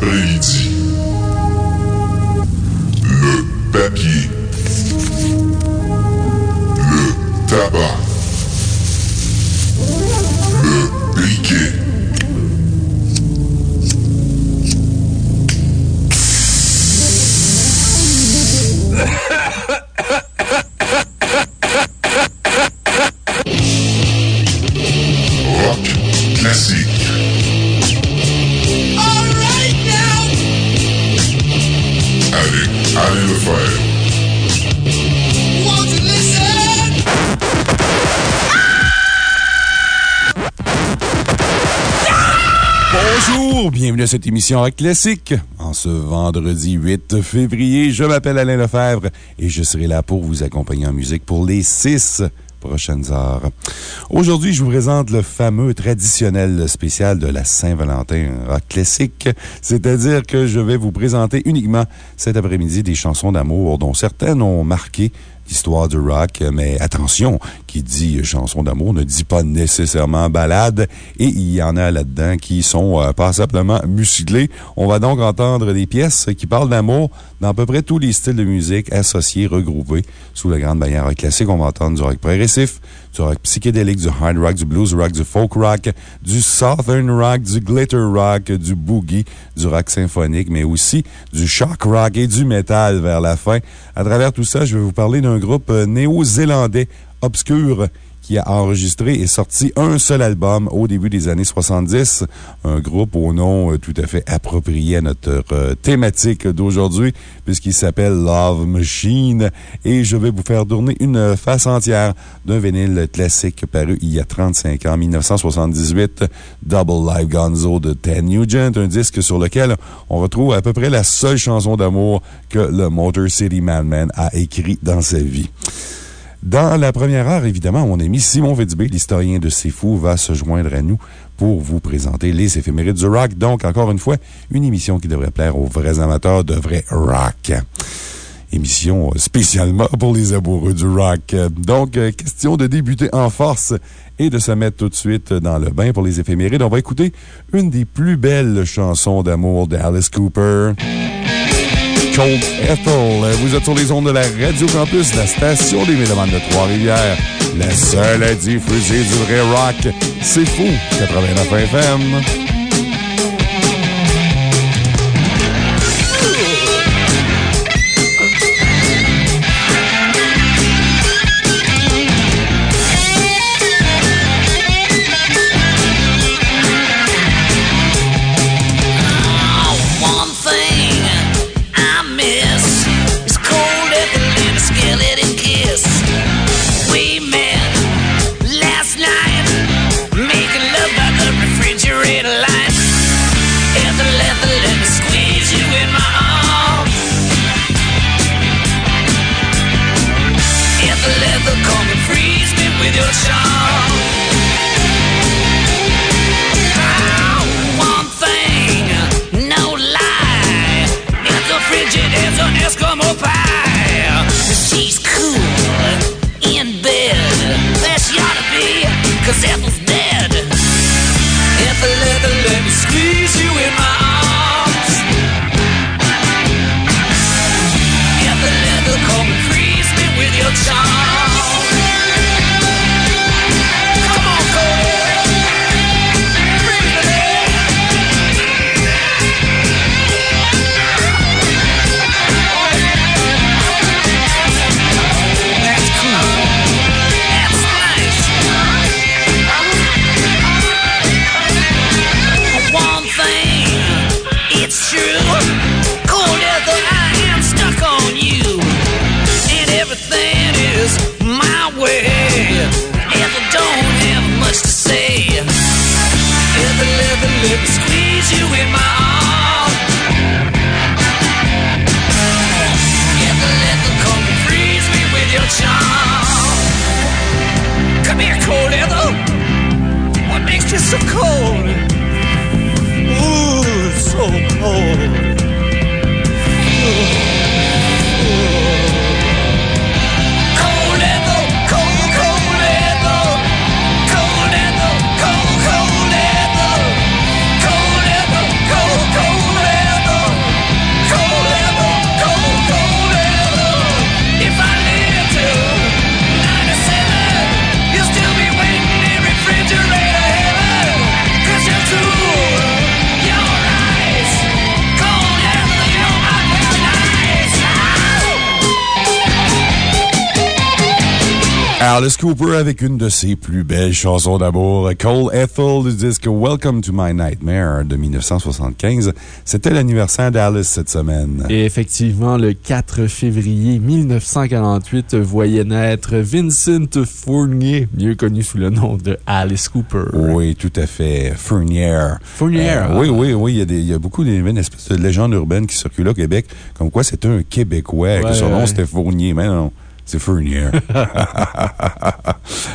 Vendredi cette émission Rock Classique. En ce vendredi 8 février, je m'appelle Alain Lefebvre et je serai là pour vous accompagner en musique pour les six prochaines heures. Aujourd'hui, je vous présente le fameux traditionnel spécial de la Saint-Valentin Rock Classique, c'est-à-dire que je vais vous présenter uniquement cet après-midi des chansons d'amour dont certaines ont marqué l'histoire du rock, mais attention, qui dit chanson d'amour ne dit pas nécessairement balade, et il y en a là-dedans qui sont euh, passablement musclés. On va donc entendre des pièces qui parlent d'amour dans à peu près tous les styles de musique associés, regroupés sous la grande bannière classique. On va entendre du rock progressif, du rock psychédélique, du hard rock, du blues rock, du folk rock, du southern rock, du glitter rock, du boogie, du rock symphonique, mais aussi du shock rock et du metal vers la fin. À travers tout ça, je vais vous parler d'un groupe euh, néo-zélandais obscur qui a enregistré et sorti un seul album au début des années 70. Un groupe au nom euh, tout à fait approprié à notre euh, thématique d'aujourd'hui, puisqu'il s'appelle Love Machine. Et je vais vous faire tourner une face entière d'un vinyle classique paru il y a 35 ans, 1978, Double Live Gonzo de Ted Nugent, un disque sur lequel on retrouve à peu près la seule chanson d'amour que le Motor City Madman a écrit dans sa vie. Dans la première heure, évidemment, mon ami Simon Fitzbé, l'historien de C'est Fou, va se joindre à nous pour vous présenter les éphémérides du rock. Donc, encore une fois, une émission qui devrait plaire aux vrais amateurs de vrai rock. Émission spécialement pour les amoureux du rock. Donc, euh, question de débuter en force et de se mettre tout de suite dans le bain pour les éphémérides. On va écouter une des plus belles chansons d'amour d'Alice Cooper. Cold Ethel. Vous êtes sur les ondes de la Radio Campus, la station des Mélomanes de Trois-Rivières. La seule à diffuser du vrai rock. C'est fou. 89 FM. Cause it was Alice Cooper avec une de ses plus belles chansons d'amour, Cole Ethel du disque Welcome to My Nightmare de 1975. C'était l'anniversaire d'Alice cette semaine. Et effectivement, le 4 février 1948 voyait naître Vincent Fournier, mieux connu sous le nom de Alice Cooper. Oui, tout à fait. Fournier. Fournier. Euh, oui, oui, oui. Il y a, des, il y a beaucoup d'espèces de légendes urbaines qui circulent au Québec, comme quoi c'était un Québécois, que son nom c'était Fournier. Mais non. C'est Fournier.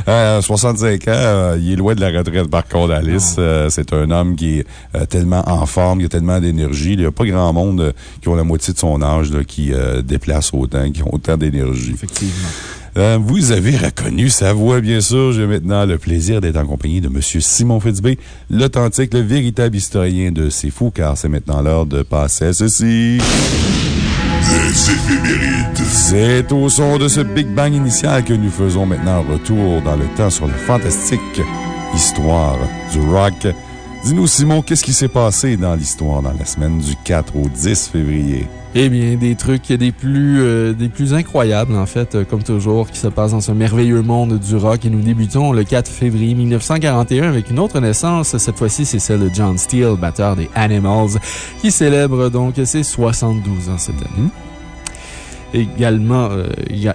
euh, 65 ans, euh, il est loin de la retraite par contre, Alice. Euh, c'est un homme qui est euh, tellement en forme, qui a tellement d'énergie. Il n'y a pas grand monde qui ont la moitié de son âge qui déplace autant, qui ont autant d'énergie. Effectivement. vous avez reconnu sa voix, bien sûr. J'ai maintenant le plaisir d'être en compagnie de M. Simon Fitzbé, l'authentique, le véritable historien de C'est Fou, car c'est maintenant l'heure de passer à ceci. C'est au son de ce Big Bang initial que nous faisons maintenant un retour dans le temps sur la fantastique histoire du rock. Dis-nous, Simon, qu'est-ce qui s'est passé dans l'histoire dans la semaine du 4 au 10 février? Eh bien, des trucs des plus, euh, des plus incroyables, en fait, euh, comme toujours, qui se passent dans ce merveilleux monde du rock. Et nous débutons le 4 février 1941 avec une autre naissance. Cette fois-ci, c'est celle de John Steele, batteur des Animals, qui célèbre donc ses 72 ans cette année. Également, euh,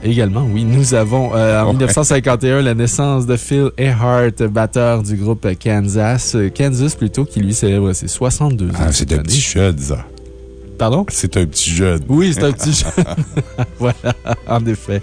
également, oui, nous avons en 1951 la naissance de Phil Earhart, batteur du groupe Kansas, Kansas plutôt, qui lui célèbre ses 62 ans. Ah, c'est un petit jeune, ça. Pardon? C'est un petit jeune. Oui, c'est un petit jeune. voilà, en effet.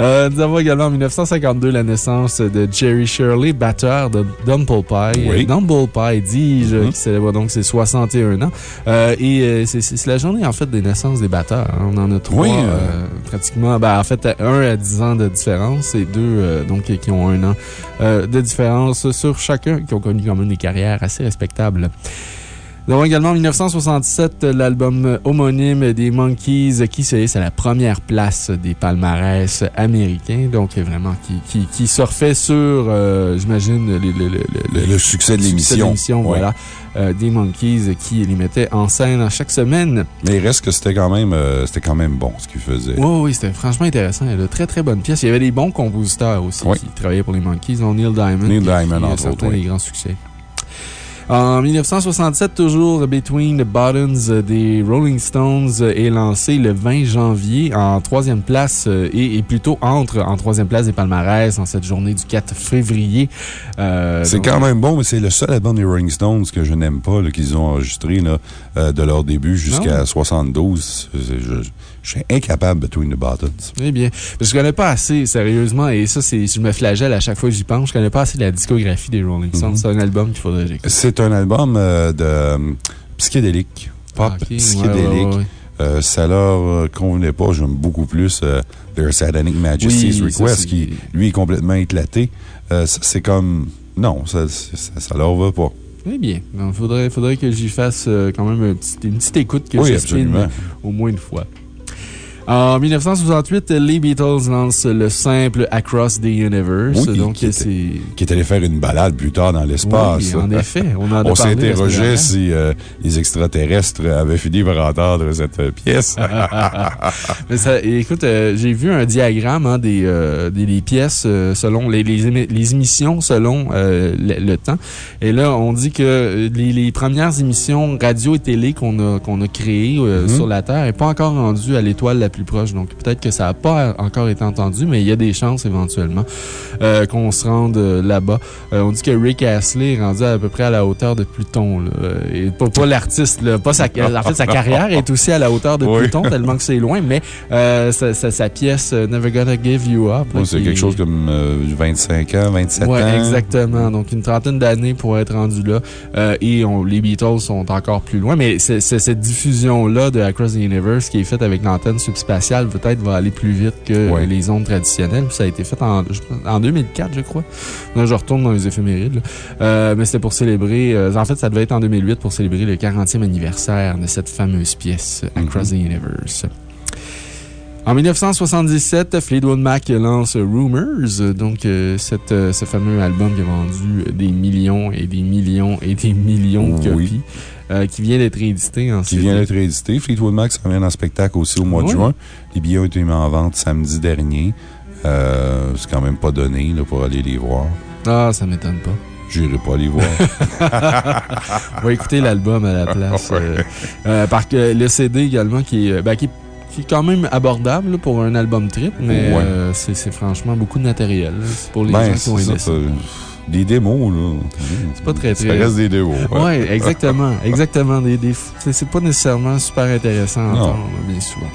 Euh, nous avons également en 1952 la naissance de Jerry Shirley, batteur de Dumble Pie. Oui. Dumble Pie, dis-je, Mm-hmm. qui célèbre donc ses 61 ans. Euh, et euh, c'est la journée, en fait, des naissances des batteurs. hein. On en a trois, Oui, euh. pratiquement. Ben, en fait, un à 10 ans de différence et deux, donc, qui ont un an de différence sur chacun, qui ont connu quand même des carrières assez respectables. Nous avons également en 1967 l'album homonyme des Monkeys qui se hisse à la première place des palmarès américains. Donc, vraiment, qui, qui, qui surfait sur, euh, j'imagine, le, le, succès de l'émission. Ouais. voilà. euh, des Monkeys qui les mettaient en scène chaque semaine. Mais il reste que c'était quand même, euh, quand même bon ce qu'il faisait. Oui, oui, c'était franchement intéressant. Il y a de très, très bonnes pièces. Il y avait des bons compositeurs aussi Oui. qui travaillaient pour les Monkeys, dont Neil Diamond. Neil Diamond, qui a entre autres, des grands succès. En 1967, toujours Between the Buttons euh, des Rolling Stones euh, est lancé le 20 janvier en troisième place euh, et, et plutôt entre en troisième place des palmarès en cette journée du 4 février. Euh, C'est quand même bon, mais c'est le seul album des Rolling Stones que je n'aime pas, qu'ils ont enregistré là, de leur début jusqu'à Non. 72. Je, je- suis incapable Between the Buttons. Eh bien, je connais pas assez, sérieusement, et ça, c'est, je me flagelle à chaque fois que j'y pense. Je connais pas assez la discographie des Rolling Stones. Mhm. C'est un album qu'il faudrait que. C'est un album euh, de euh, psychédélique, pop Ah, psychédélique. ouais, ouais, ouais. Euh, ça leur convenait pas. J'aime beaucoup plus euh, Their Satanic Majesty's Oui, Request, qui, lui, est complètement éclaté. Euh, c'est comme... Non, ça, ça, ça leur va pas. Eh bien, il faudrait, faudrait que j'y fasse quand même une petite écoute que Oui, je au moins une fois. En 1968, les Beatles lancent le simple Across the Universe. Oui, donc, qui était-. Qui est allé faire une balade plus tard dans l'espace. Oui, en effet. On, en On s'interrogeait semaine si euh, les extraterrestres avaient fini par entendre cette euh, pièce. Mais ça, écoute, euh, j'ai vu un diagramme hein, des, euh, des, des pièces selon les, les, émi- les émissions selon le, le temps. Et là, on dit que les, les premières émissions radio et télé qu'on a, qu'on a créées Mhm. sur la Terre n'est pas encore rendues à l'étoile la plus proche. Donc, peut-être que ça n'a pas encore été entendu, mais il y a des chances éventuellement euh, qu'on se rende euh, là-bas. Euh, on dit que Rick Astley est rendu à, peu près à la hauteur de Pluton. Là, et pas, pas l'artiste, pas sa, en fait, sa carrière est aussi à la hauteur de Oui. Pluton, tellement que c'est loin, mais euh, sa, sa- sa pièce Never Gonna Give You Up. c'est qui- quelque chose comme euh, 25 ans, 27 Ouais, ans. exactement. Donc, une trentaine d'années pour être rendu là. Et on- les Beatles sont encore plus loin. Mais c'est c'est cette diffusion-là de Across the Universe qui est faite avec l'antenne subspatiale, peut-être va aller plus vite que Ouais. les ondes traditionnelles. Ça a été fait en, en 2004, je crois. Là, je retourne dans les éphémérides. Euh, mais c'était pour célébrer. euh, en fait, ça devait être en 2008 pour célébrer le 40e anniversaire de cette fameuse pièce, Across the Universe. En 1977, Fleetwood Mac lance Rumors, donc euh, cette, euh, ce fameux album qui a vendu des millions et des millions et des millions de Oui. Euh, qui vient d'être édité en Qui vient d'être édité. Fleetwood Mac s'en vient en spectacle aussi au mois de juin. Les billets ont été mis en vente samedi dernier. Euh, c'est quand même pas donné là, pour aller les voir. Ah, ça m'étonne pas. J'irai pas les voir. On va écouter l'album à la place. Euh, euh, par que le CD également, qui est, ben, qui, qui est quand même abordable là, pour un album trip, mais Ouais. euh, c'est franchement beaucoup de matériel. là. C'est pour les Ben, gens qui ont aimé ça, ça. Des démos, là. C'est pas très, Ça très. reste des démos. Oui, exactement. exactement. Des, des- c'est pas nécessairement super intéressant à entendre, bien souvent.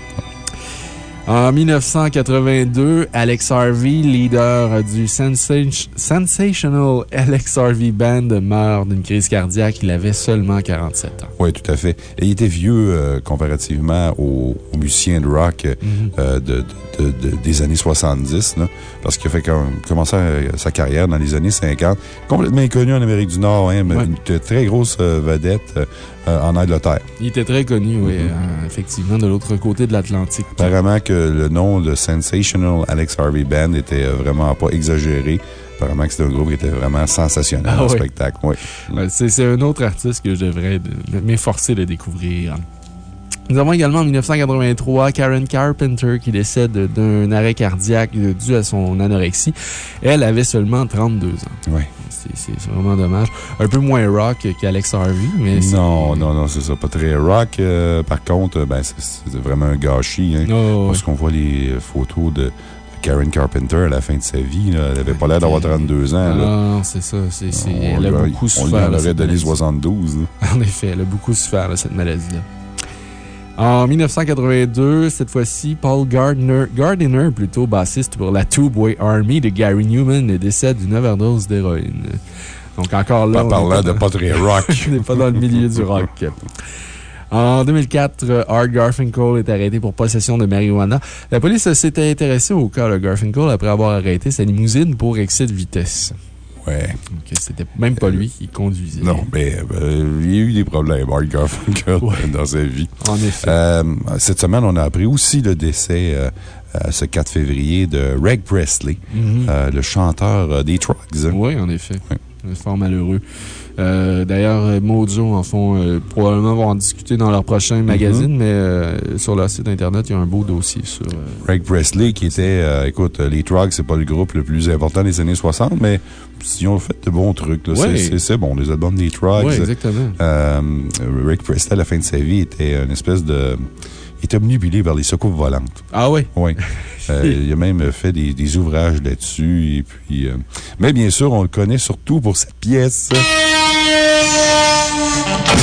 En 1982, Alex Harvey, leader du Sensation- Sensational Alex Harvey Band, meurt d'une crise cardiaque. Il avait seulement 47 ans. Oui, tout à fait. Et il était vieux euh, comparativement aux, aux musiciens de rock euh, Mhm. euh, de, de- de- des années 70, là, parce qu'il a fait com- commencer sa carrière dans les années 50, complètement inconnu en Amérique du Nord, hein, mais Ouais. une très grosse vedette euh, en Angleterre. Il était très connu, oui, Mhm. effectivement, de l'autre côté de l'Atlantique. Apparemment que le nom de Sensational Alex Harvey Band était euh, vraiment pas exagéré. Apparemment c'était un groupe qui était vraiment sensationnel Ah en ouais. spectacle. Oui. Ouais, C'est un autre artiste que je devrais de- de m'efforcer de découvrir. Nous avons également en 1983 Karen Carpenter qui décède d'un arrêt cardiaque dû à son anorexie. Elle avait seulement 32 ans. Oui. C'est vraiment dommage. Un peu moins rock qu'Alex Harvey, mais c'est- Non, non, non, c'est ça. Pas très rock. Euh, par contre, euh, ben, c'est- vraiment un gâchis. Hein, Oh, Parce qu'on voit les euh, photos de Karen Carpenter à la fin de sa vie. là. Elle avait pas l'air d'avoir 32 ans. là. Non, c'est ça. On elle a beaucoup On souffert. lui en aurait donné maladie. 72. là. En effet, elle a beaucoup souffert de cette maladie-là. En 1982, cette fois-ci, Paul Gardner, Gardiner, plutôt bassiste pour la Two Boy Army de Gary Newman, décède d'une overdose d'héroïne. Donc, encore là. Pas parlant de pas très rock. on n'est pas dans le milieu du rock. En 2004, euh, Art Garfinkel est arrêté pour possession de marijuana. La police s'était intéressée au cas de Garfinkel après avoir arrêté sa limousine pour excès de vitesse. Ouais. Donc, c'était même pas lui qui conduisait. Non, mais euh, il y a eu des problèmes, Art Garfunkel, Ouais. dans sa vie. En effet. Euh, cette semaine, on a appris aussi le décès, euh, ce 4 février, de Reg Presley, Mhm. le chanteur des Trucks. Oui, en effet. C'est fort malheureux. Euh, D'ailleurs, euh, Mojo en font euh, probablement vont en discuter dans leur prochain Mhm. magazine, mais sur leur site Internet, il y a un beau dossier sur. Greg Presley, qui était, écoute, les Trucks, c'est pas le groupe le plus important des années 60, mais ils ont fait de bons trucs. Ouais. C'est- bon, les albums des Trucks. Oui, exactement. Rick Presley, à la fin de sa vie, était une espèce de. Il était omnibulé par les secours volantes. Ah oui? Oui. Euh, il a même fait des, des ouvrages là-dessus. Et puis, euh, mais bien sûr, on le connaît surtout pour cette pièce. Música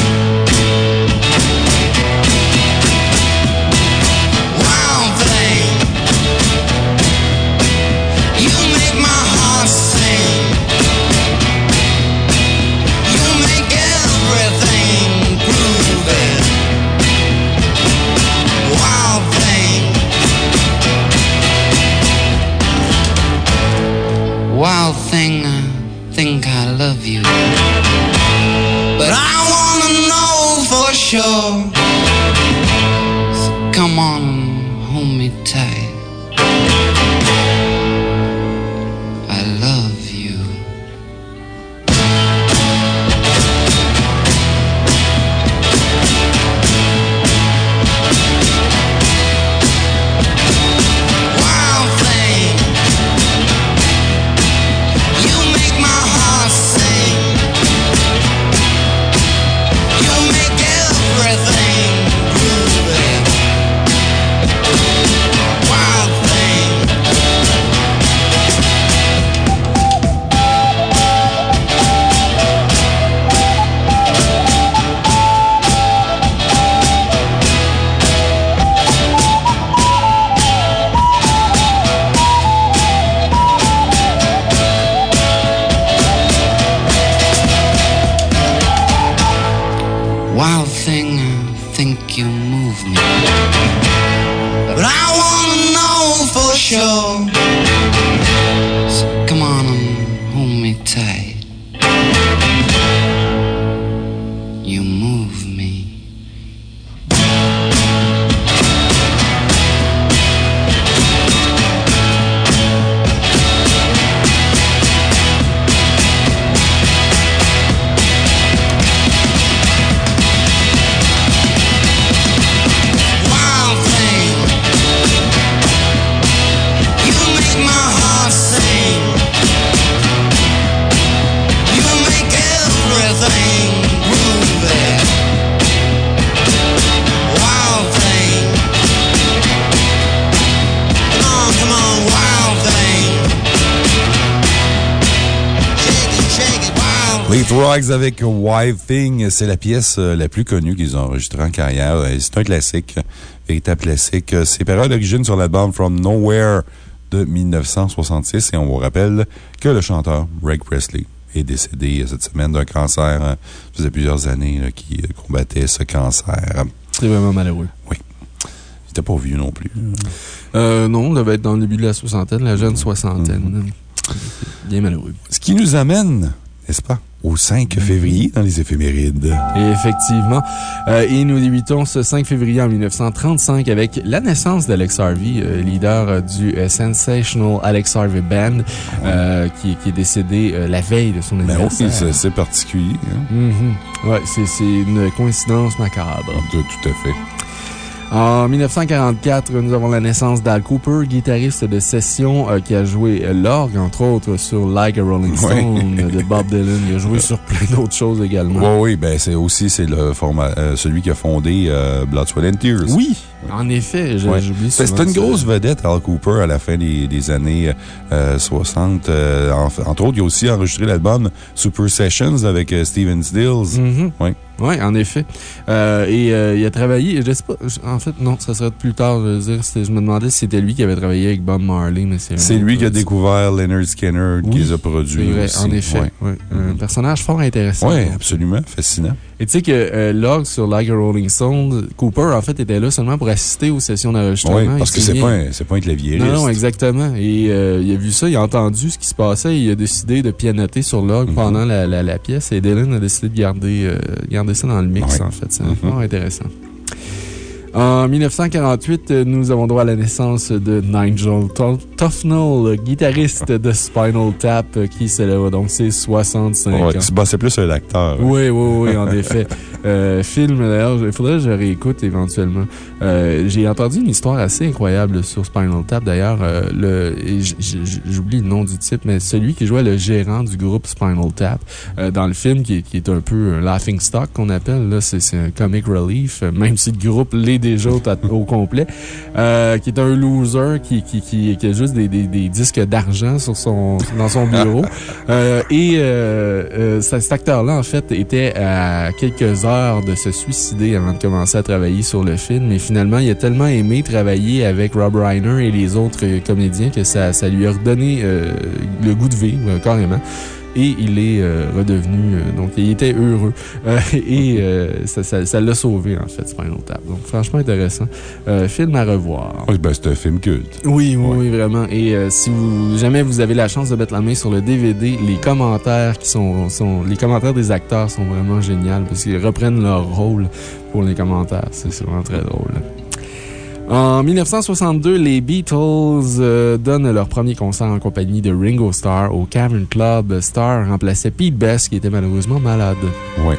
Avec Wild Thing, c'est la pièce euh, la plus connue qu'ils ont enregistrée en carrière. Euh, C'est un classique, véritable classique. C'est paru à l'origine sur l'album From Nowhere de 1966 et on vous rappelle que le chanteur Greg Presley est décédé cette semaine d'un cancer. Ça faisait plusieurs années qu'il combattait ce cancer. C'est vraiment malheureux. Oui. Il n'était pas vieux non plus. Euh, non, on devait être dans le début de la soixantaine, la jeune soixantaine. Bien malheureux. Ce qui nous amène, n'est-ce pas, au 5 février dans les éphémérides. Effectivement. Euh, et nous débutons ce 5 février en 1935 avec la naissance d'Alex Harvey, euh, leader euh, du euh, Sensational Alex Harvey Band, qui, qui est décédé la veille de son Ben oui, anniversaire. c'est particulier. hein? Mhm. Ouais, c'est une coïncidence macabre. Tout, tout à fait. En 1944, nous avons la naissance d'Al Cooper, guitariste de session euh, qui a joué euh, l'orgue, entre autres, sur Like a Rolling Stone Oui. de Bob Dylan. Il a joué sur plein d'autres choses également. Oui, oui, ben c'est aussi le format, euh, celui qui a fondé euh, Blood, Sweat and Tears. Oui, en effet, j'ai- Ben, souvent C'était une ça. grosse vedette, Al Cooper, à la fin des, des années euh, 60. Euh, en- entre autres, il a aussi enregistré l'album Super Sessions avec Steven Stills. Mhm. Oui. Oui, en effet. Euh, et euh, il a travaillé, je sais pas, en fait, non, ça serait plus tard, je veux dire, je me demandais si c'était lui qui avait travaillé avec Bob Marley, mais c'est lui qui a découvert Leonard Skinner, qui les a produits vrai, aussi. en effet. Ouais. ouais. Un personnage fort intéressant. Oui, absolument. Fascinant. Et tu sais que euh, Log sur Like a Rolling Stone, Cooper, en fait, était là seulement pour assister aux sessions d'enregistrement. Oui, parce que c'est pas, un- pas un claviériste. Non, non, exactement. Et euh, il a vu ça, il a entendu ce qui se passait et il a décidé de pianoter sur Log Mhm. pendant la, la, la pièce. Et Dylan a décidé de garder, euh, garder ça dans le mix, Ouais. en fait. C'est Mhm. fort intéressant. En 1948, euh, nous avons droit à la naissance de Nigel Tu- Tufnell, guitariste de Spinal Tap, euh, qui célèbre donc ses 65 Ouais, ans. c'est bah, c'est plus un acteur. Oui, oui, oui, en effet. Euh, film, d'ailleurs, il faudrait que je réécoute éventuellement. Euh, J'ai entendu une histoire assez incroyable sur Spinal Tap, d'ailleurs. euh, J'oublie le nom du type, mais celui qui jouait le gérant du groupe Spinal Tap euh, dans le film, qui, est- qui est un peu un laughing stock qu'on appelle, là, c'est un comic relief, même si le groupe l'est déjà au, au complet, euh, qui est un loser qui, qui, qui, qui a juste des, des, des disques d'argent sur son, dans son bureau. Euh, et euh, euh, ce- cet acteur-là, en fait, était à quelques heures de se suicider avant de commencer à travailler sur le film. Et finalement, il a tellement aimé travailler avec Rob Reiner et les autres euh, comédiens que ça, ça lui a redonné euh, le goût de vivre, carrément. Et il est euh, redevenu. euh, donc, il était heureux. Euh, et ça l'a sauvé, en fait, Spinal. Donc, franchement intéressant. Film à revoir. Oui, ben, c'est un film culte. Oui, oui, Ouais. oui, vraiment. Et si vous, jamais vous avez la chance de mettre la main sur le DVD, les commentaires qui sont, sont les commentaires des acteurs sont vraiment géniaux parce qu'ils reprennent leur rôle pour les commentaires. C'est vraiment très drôle. En 1962, les Beatles euh, donnent leur premier concert en compagnie de Ringo Starr au Cavern Club. Starr remplaçait Pete Best qui était malheureusement malade. Oui.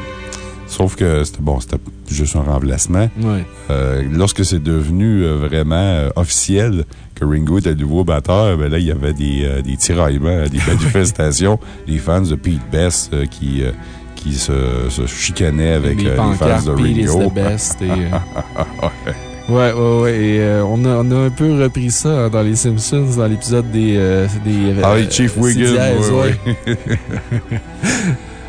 Sauf que c'était bon, c'était juste un remplacement. Ouais. Euh, lorsque c'est devenu euh, vraiment officiel que Ringo était le nouveau batteur, ben là, il y avait des, des tiraillements, des manifestations, des fans de Pete Best qui, qui se, se chicanaient avec les les fans de Pete is Ringo. the best. Et, Ouais, ouais, ouais. Et euh, on, a, on a un peu repris ça hein, dans Les Simpsons, dans l'épisode des. euh, des Ah euh, oui, Chief C Wiggum. dièse, ouais, ouais.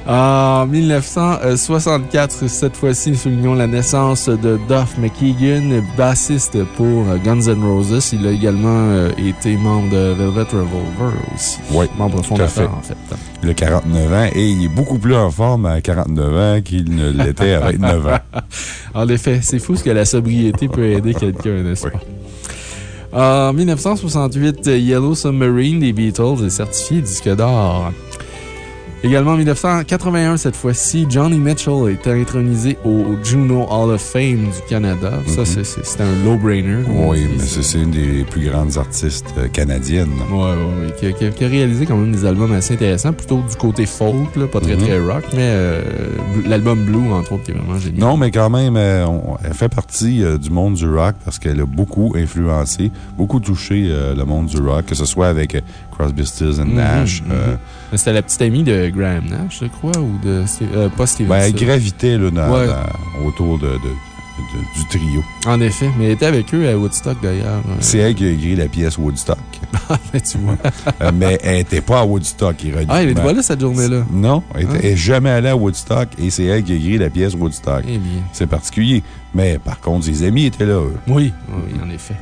ouais. En 1964, cette fois-ci, soulignons la naissance de Duff McKagan, bassiste pour Guns N' Roses. Il a également euh, été membre de Velvet Revolver aussi. Ouais, membre fait. fondateur, en fait. Il a 49 ans et il est beaucoup plus en forme à 49 ans qu'il ne l'était à 29 ans. En effet, c'est fou ce que la sobriété peut aider quelqu'un, n'est-ce pas? En 1968, Yellow Submarine des Beatles est certifié disque d'or. Également en 1981, cette fois-ci, Johnny Mitchell est intronisé au Juno Hall of Fame du Canada. Ça, Mhm. c'est- un low-brainer. Oui, mais c'est une des plus grandes artistes euh, canadiennes. Ouais, ouais, ouais. Qui a, qui réalisé quand même des albums assez intéressants, plutôt du côté folk, là, pas très Mhm. très rock, mais euh, l'album Blue, entre autres, qui est vraiment génial. Non, mais quand même, euh, elle fait partie du monde du rock parce qu'elle a beaucoup influencé, beaucoup touché le monde du rock, que ce soit avec Crosby, Stills Mhm, Nash. euh, C'était la petite amie de Graham Nash, je crois, ou de. Euh, pas Steven ben, elle Stills. gravitait là, dans- Ouais. dans- autour de, de, de- du trio. En effet, mais elle était avec eux à Woodstock d'ailleurs. C'est elle qui a écrit la pièce Woodstock. Tu vois. Euh, mais elle n'était pas à Woodstock, ironiquement. Ah, elle était pas là cette journée-là. Non, elle Hein? n'est jamais allée à Woodstock et c'est elle qui a écrit la pièce Woodstock. Eh bien. C'est particulier. Mais par contre, ses amis étaient là, eux. Oui, oui, en effet.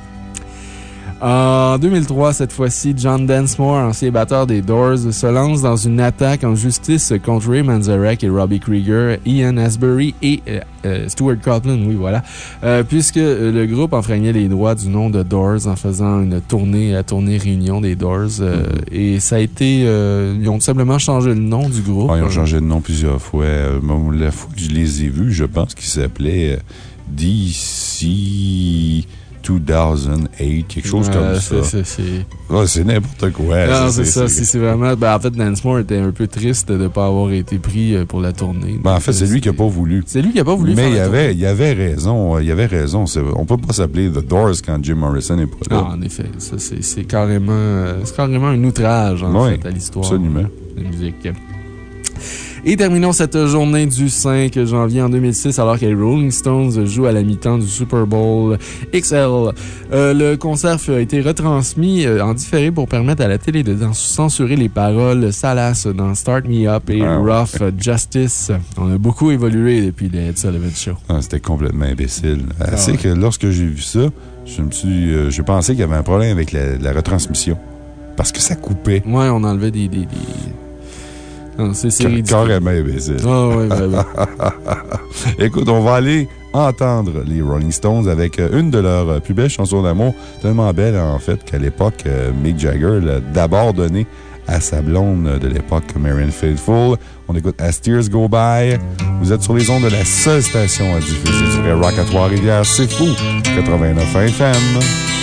En 2003, cette fois-ci, John Densmore, ancien batteur des Doors, se lance dans une attaque en justice contre Ray Manzarek et Robbie Krieger, Ian Asbury et euh, euh, Stuart Copeland, oui, voilà, Euh, puisque le groupe enfreignait les droits du nom de Doors en faisant une tournée, la tournée réunion des Doors. euh, Et ça a été. ils ont tout simplement changé le nom du groupe. Ah, ils ont changé de nom plusieurs fois. Bon, La fois que je les ai vus, je pense qu'ils s'appelaient DC 2008, quelque chose Euh, comme ça. c'est- Ah, n'importe quoi. Non, c'est ça. C'est vraiment. ben, en fait, Densmore était un peu triste de ne pas avoir été pris euh, pour la tournée. Ben, en fait, c'est lui qui n'a pas voulu. C'est lui qui n'a pas voulu Mais faire il la avait, il avait raison. euh, Il avait raison. C'est- On peut pas s'appeler The Doors quand Jim Morrison n'est pas Ah, là. en effet. C'est carrément, euh, c'est carrément un outrage, en fait, à l'histoire de la musique. Et terminons cette journée du 5 janvier en 2006, alors que les Rolling Stones jouent à la mi-temps du Super Bowl XL. Euh, le concert a été retransmis euh, en différé pour permettre à la télé de censurer les paroles salaces dans Start Me Up et Ah ouais. Rough Justice. On a beaucoup évolué depuis le Ed Sullivan Show. Ah, C'était complètement imbécile. Assez ouais. que lorsque j'ai vu ça, je me suis, euh, pensé qu'il y avait un problème avec la, la retransmission. Parce que ça coupait. Ouais, on enlevait des. des, des... C'est ridicule. Carrément imbécile. Ah, vraiment. Écoute, on va aller entendre les Rolling Stones avec euh, une de leurs euh, plus belles chansons d'amour, tellement belle en fait qu'à l'époque, euh, Mick Jagger l'a d'abord donnée à sa blonde de l'époque, Marianne Faithfull. On écoute As Tears Go By. Vous êtes sur les ondes de la seule station à diffuser sur les Rock à Trois-Rivières. C'est fou! 89 FM.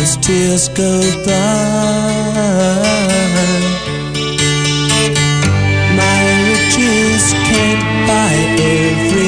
as tears go by. My riches can't buy everything.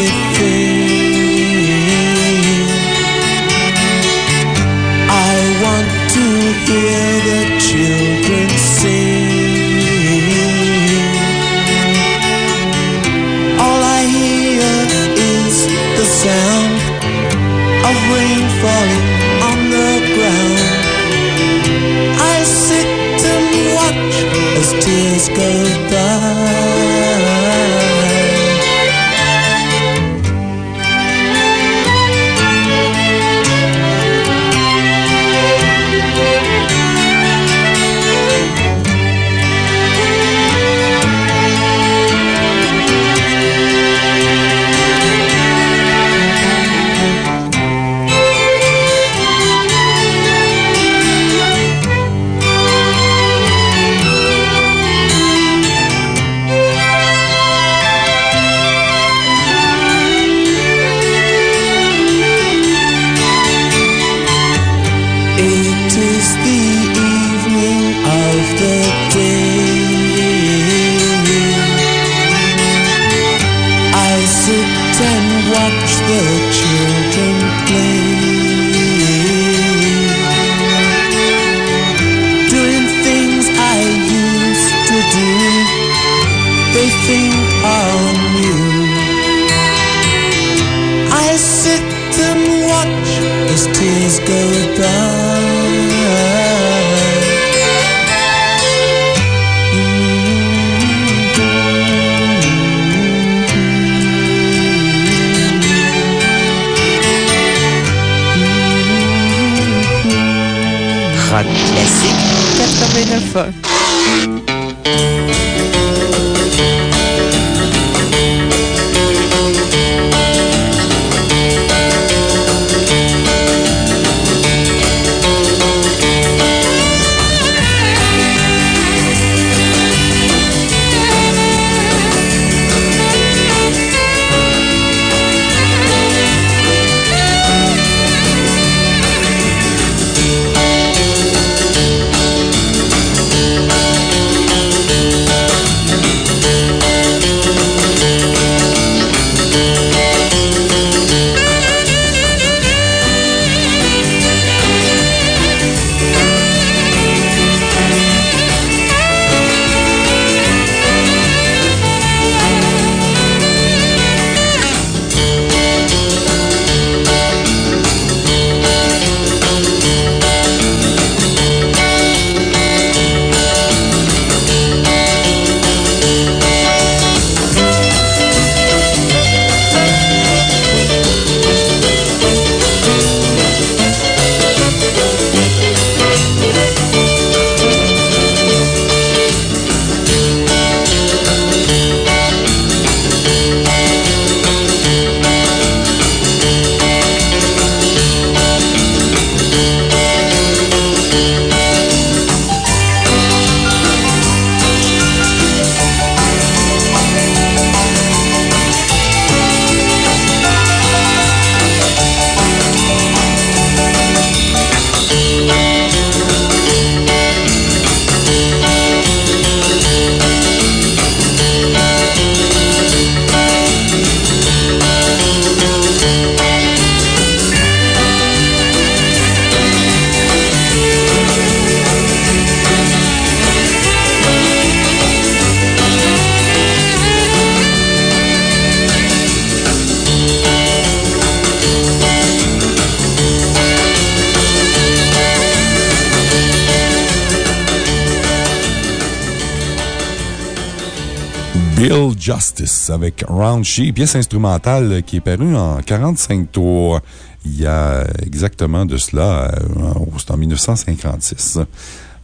Justice avec Round She, pièce instrumentale qui est parue en 45 tours il y a exactement de cela, euh, c'est en 1956. Ça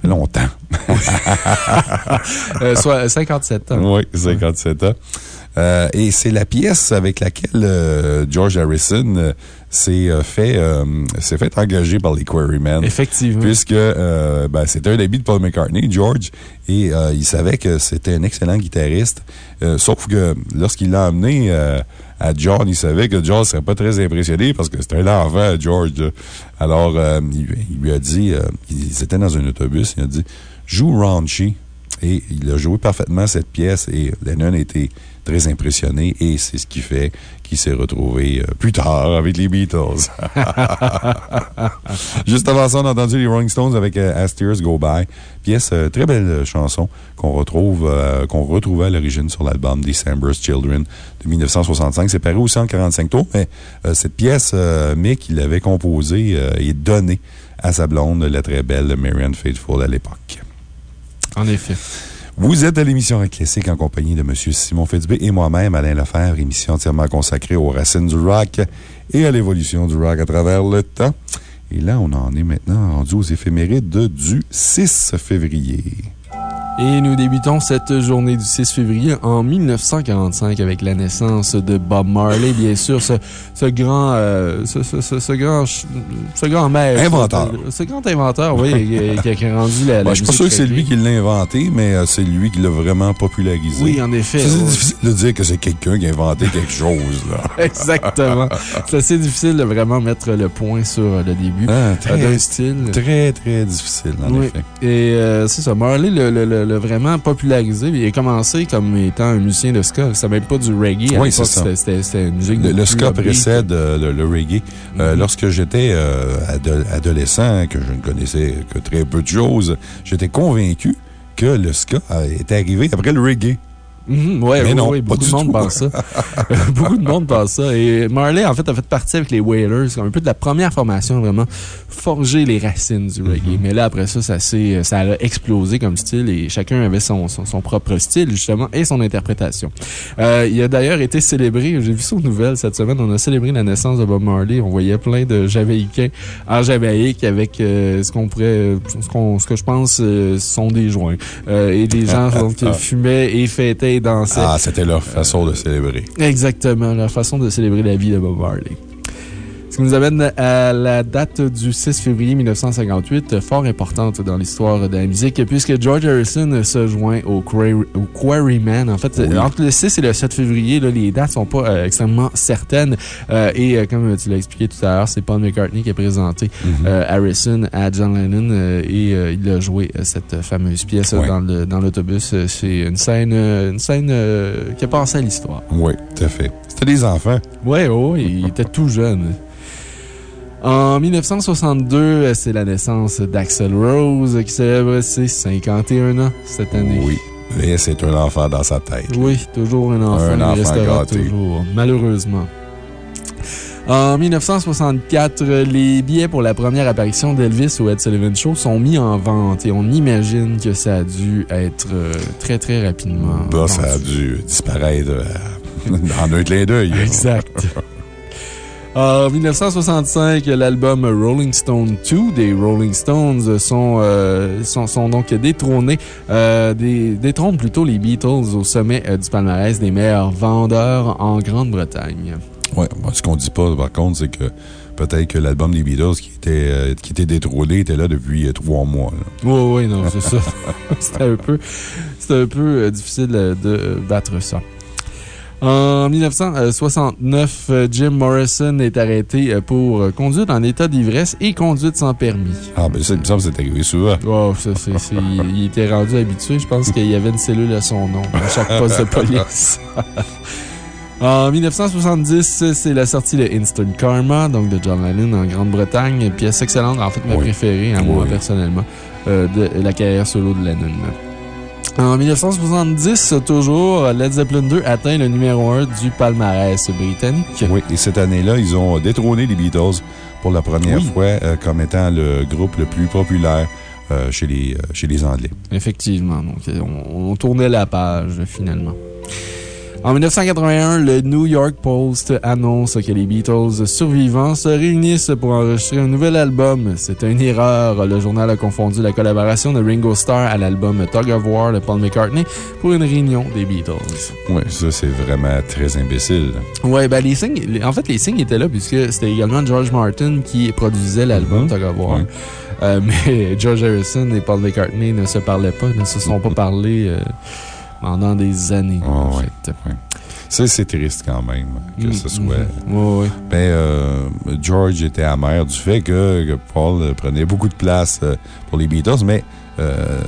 fait longtemps. Euh, soit 57 ans. Oui, 57 ans. Euh, et c'est la pièce avec laquelle euh, George Harrison euh, s'est fait, s'est fait engager par les Quarrymen. Effectivement. Puisque ben, c'était un ami de Paul McCartney, George, et il savait que c'était un excellent guitariste. Sauf que lorsqu'il l'a amené à John, il savait que John ne serait pas très impressionné parce que c'était un enfant, George. Alors, il, il lui a dit, ils étaient dans un autobus, il a dit Joue Raunchy. Et il a joué parfaitement cette pièce et Lennon été très impressionné et c'est ce qui fait qu'il s'est retrouvé euh, plus tard avec les Beatles. Juste avant ça, on a entendu les Rolling Stones avec euh, As Tears Go By. Pièce, euh, très belle chanson qu'on retrouve, qu'on retrouvait à l'origine sur l'album December's Children de 1965. C'est paru aussi en 45 tours, mais cette pièce, Mick, il l'avait composée et donnée à sa blonde, la très belle Marianne Faithfull à l'époque. En effet. Vous êtes à l'émission Rock en compagnie de M. Simon Fitzbé et moi-même, Alain Lefebvre, émission entièrement consacrée aux racines du rock et à l'évolution du rock à travers le temps. Et là, on en est maintenant rendu aux éphémérides du 6 février. Et nous débutons cette journée du 6 février en 1945 avec la naissance de Bob Marley, bien sûr, ce, ce grand, euh, ce, ce, ce, ce grand, ce grand maître. Inventeur. Ce grand inventeur, oui, qui, a- qui a rendu la. la Bon, je suis pas sûr que c'est lui qui l'a inventé, mais euh, c'est lui qui l'a vraiment popularisé. Oui, en effet. C'est ouais. difficile de dire que c'est quelqu'un qui a inventé quelque chose, là. Exactement. C'est assez difficile de vraiment mettre le point sur le début Ah, euh, très, d'un style. très, très difficile, en Oui. effet. Et euh, c'est ça, Marley l'a le, le, le vraiment popularisé. Il a commencé comme étant un musicien de ska. C'était même pas du reggae. Oui, c'est ça. C'était une musique de. Le, le ska précède euh, le, reggae. Euh, Mhm. Lorsque j'étais euh, ado- adolescent, que je ne connaissais que très peu de choses, j'étais convaincu que le ska était arrivé après le reggae. Mhm, ouais, oui, non, oui, beaucoup de monde pense ça. beaucoup de monde pense ça. Et Marley, en fait, a fait partie avec les Wailers, comme un peu de la première formation, vraiment forger les racines du reggae. Mm-hmm. Mais là, après ça, ça, s'est- ça a explosé comme style et chacun avait son, son, son propre style, justement, et son interprétation. Euh, il a d'ailleurs été célébré, j'ai vu ça aux nouvelles cette semaine, on a célébré la naissance de Bob Marley. On voyait plein de Jamaïcains en Jamaïque avec euh, ce qu'on pourrait, ce, qu'on- ce que je pense euh, sont des joints. Euh, et des gens qui fumaient et fêtaient et dansaient. Ah, c'était leur façon de célébrer. Exactement, la façon de célébrer la vie de Bob Marley. Ce qui nous amène à la date du 6 février 1958, fort importante dans l'histoire de la musique, puisque George Harrison se joint au, Quarry, au Quarrymen. En fait, Oui. entre le 6 et le 7 février, là, les dates sont pas euh, extrêmement certaines. Euh, et euh, comme tu l'as expliqué tout à l'heure, c'est Paul McCartney qui a présenté Mhm. Harrison à John Lennon et il a joué cette fameuse pièce dans l'autobus. C'est une scène, une scène qui a passé à l'histoire. Oui, tout à fait. C'était des enfants. Ouais, ouais, il était tout jeune. En 1962, euh, c'est la naissance d'Axel Rose qui célèbre ses 51 ans cette année. Oui. Mais c'est un enfant dans sa tête. Oui, toujours un enfant. Un il enfant gâté. toujours, malheureusement. En 1964, les billets pour la première apparition d'Elvis au Ed Sullivan Show sont mis en vente et on imagine que ça a dû être euh, très, très rapidement. Bah, ça a dû disparaître euh, en un clin d'œil. Exact. En 1965, l'album Rolling Stone 2 des Rolling Stones sont, euh, sont, sont donc détrônés, euh, des, détrônent plutôt les Beatles au sommet euh, du palmarès des meilleurs vendeurs en Grande-Bretagne. Moi, ce qu'on dit pas, par contre, c'est que peut-être que l'album des Beatles qui était, euh, qui était détrôné était là depuis euh, trois mois. Oui, oui, non, c'est ça. C'était un peu, un peu euh, difficile euh, de euh, battre ça. En 1969, euh, Jim Morrison est arrêté euh, pour euh, conduite en état d'ivresse et conduite sans permis. Ah, ben ça, il me semble que c'est arrivé souvent. Oh, ça, c'est, c'est- il, il était rendu habitué. Je pense qu'il y avait une cellule à son nom à chaque poste de police. en 1970, c'est la sortie de Instant Karma, donc de John Lennon en Grande-Bretagne. Pièce excellente, en fait, ma Oui. préférée, à moi Oui. personnellement, euh, de la carrière solo de Lennon. En 1970, toujours, Led Zeppelin 2 atteint le numéro 1 du palmarès britannique. Oui, et cette année-là, ils ont détrôné les Beatles pour la première Oui. fois euh, comme étant le groupe le plus populaire euh, chez, les, euh, chez les Anglais. Effectivement. Donc, on, on tournait la page, finalement. En 1981, le New York Post annonce que les Beatles survivants se réunissent pour enregistrer un nouvel album. C'est une erreur. Le journal a confondu la collaboration de Ringo Starr à l'album Tug of War de Paul McCartney pour une réunion des Beatles. Oui, ça, c'est vraiment très imbécile. Ouais, ben les signes, en fait, les signes étaient là puisque c'était également George Martin qui produisait l'album Mhm. Tug of War. Euh, mais George Harrison et Paul McCartney ne se parlaient pas, ne se sont pas parlé euh, pendant des années. Ah, en. Ça, c'est triste quand même que ce soit. mm, ouais, ouais. Ben, euh, George était amer du fait que, que Paul euh, prenait beaucoup de place euh, pour les Beatles, mais, euh,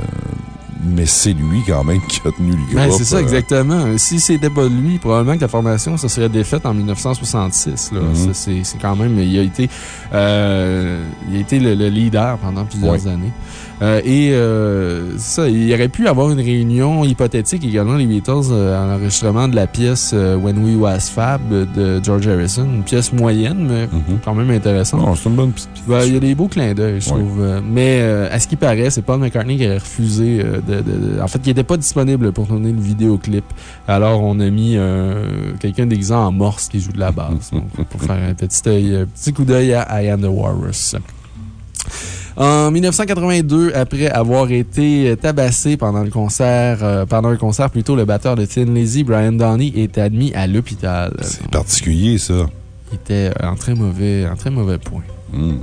mais c'est lui quand même qui a tenu le Ben, groupe. c'est ça, exactement. Si c'était pas lui, probablement que la formation se serait défaite en 1966. là. Mhm. Ça, C'est quand même. Il a été, euh, il a été le, le leader pendant plusieurs années. Euh, et euh, ça, il aurait pu avoir une réunion hypothétique également, les Beatles, euh, en enregistrement de la pièce When We Was Fab de George Harrison. Une pièce moyenne, mais Mhm. quand même intéressante. Non, c'est une bonne petite Ben, il y a des beaux clins d'œil, je trouve. Mais à ce qui paraît, c'est Paul McCartney qui aurait refusé de, de- de- En fait, qui n'était pas disponible pour tourner le vidéoclip. Alors, on a mis quelqu'un déguisé en morse qui joue de la basse. donc, pour faire un petit, un petit coup d'œil à I Am the Walrus. En 1982, après avoir été tabassé pendant le concert, euh, pendant un concert plutôt, le batteur de Thin Lizzy, Brian Downey, est admis à l'hôpital. C'est particulier, ça. Il était en très mauvais, en très mauvais point. Mm.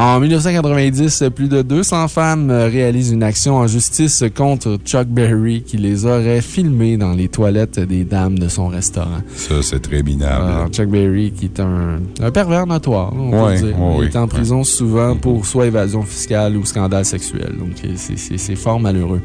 En 1990, plus de 200 femmes réalisent une action en justice contre Chuck Berry qui les aurait filmées dans les toilettes des dames de son restaurant. Ça, c'est très minable. Alors, Chuck Berry, qui est un, un pervers notoire, on peut Ouais, dire. ouais, Il est en ouais. prison souvent pour soit évasion fiscale ou scandale sexuel. Donc, c'est fort malheureux.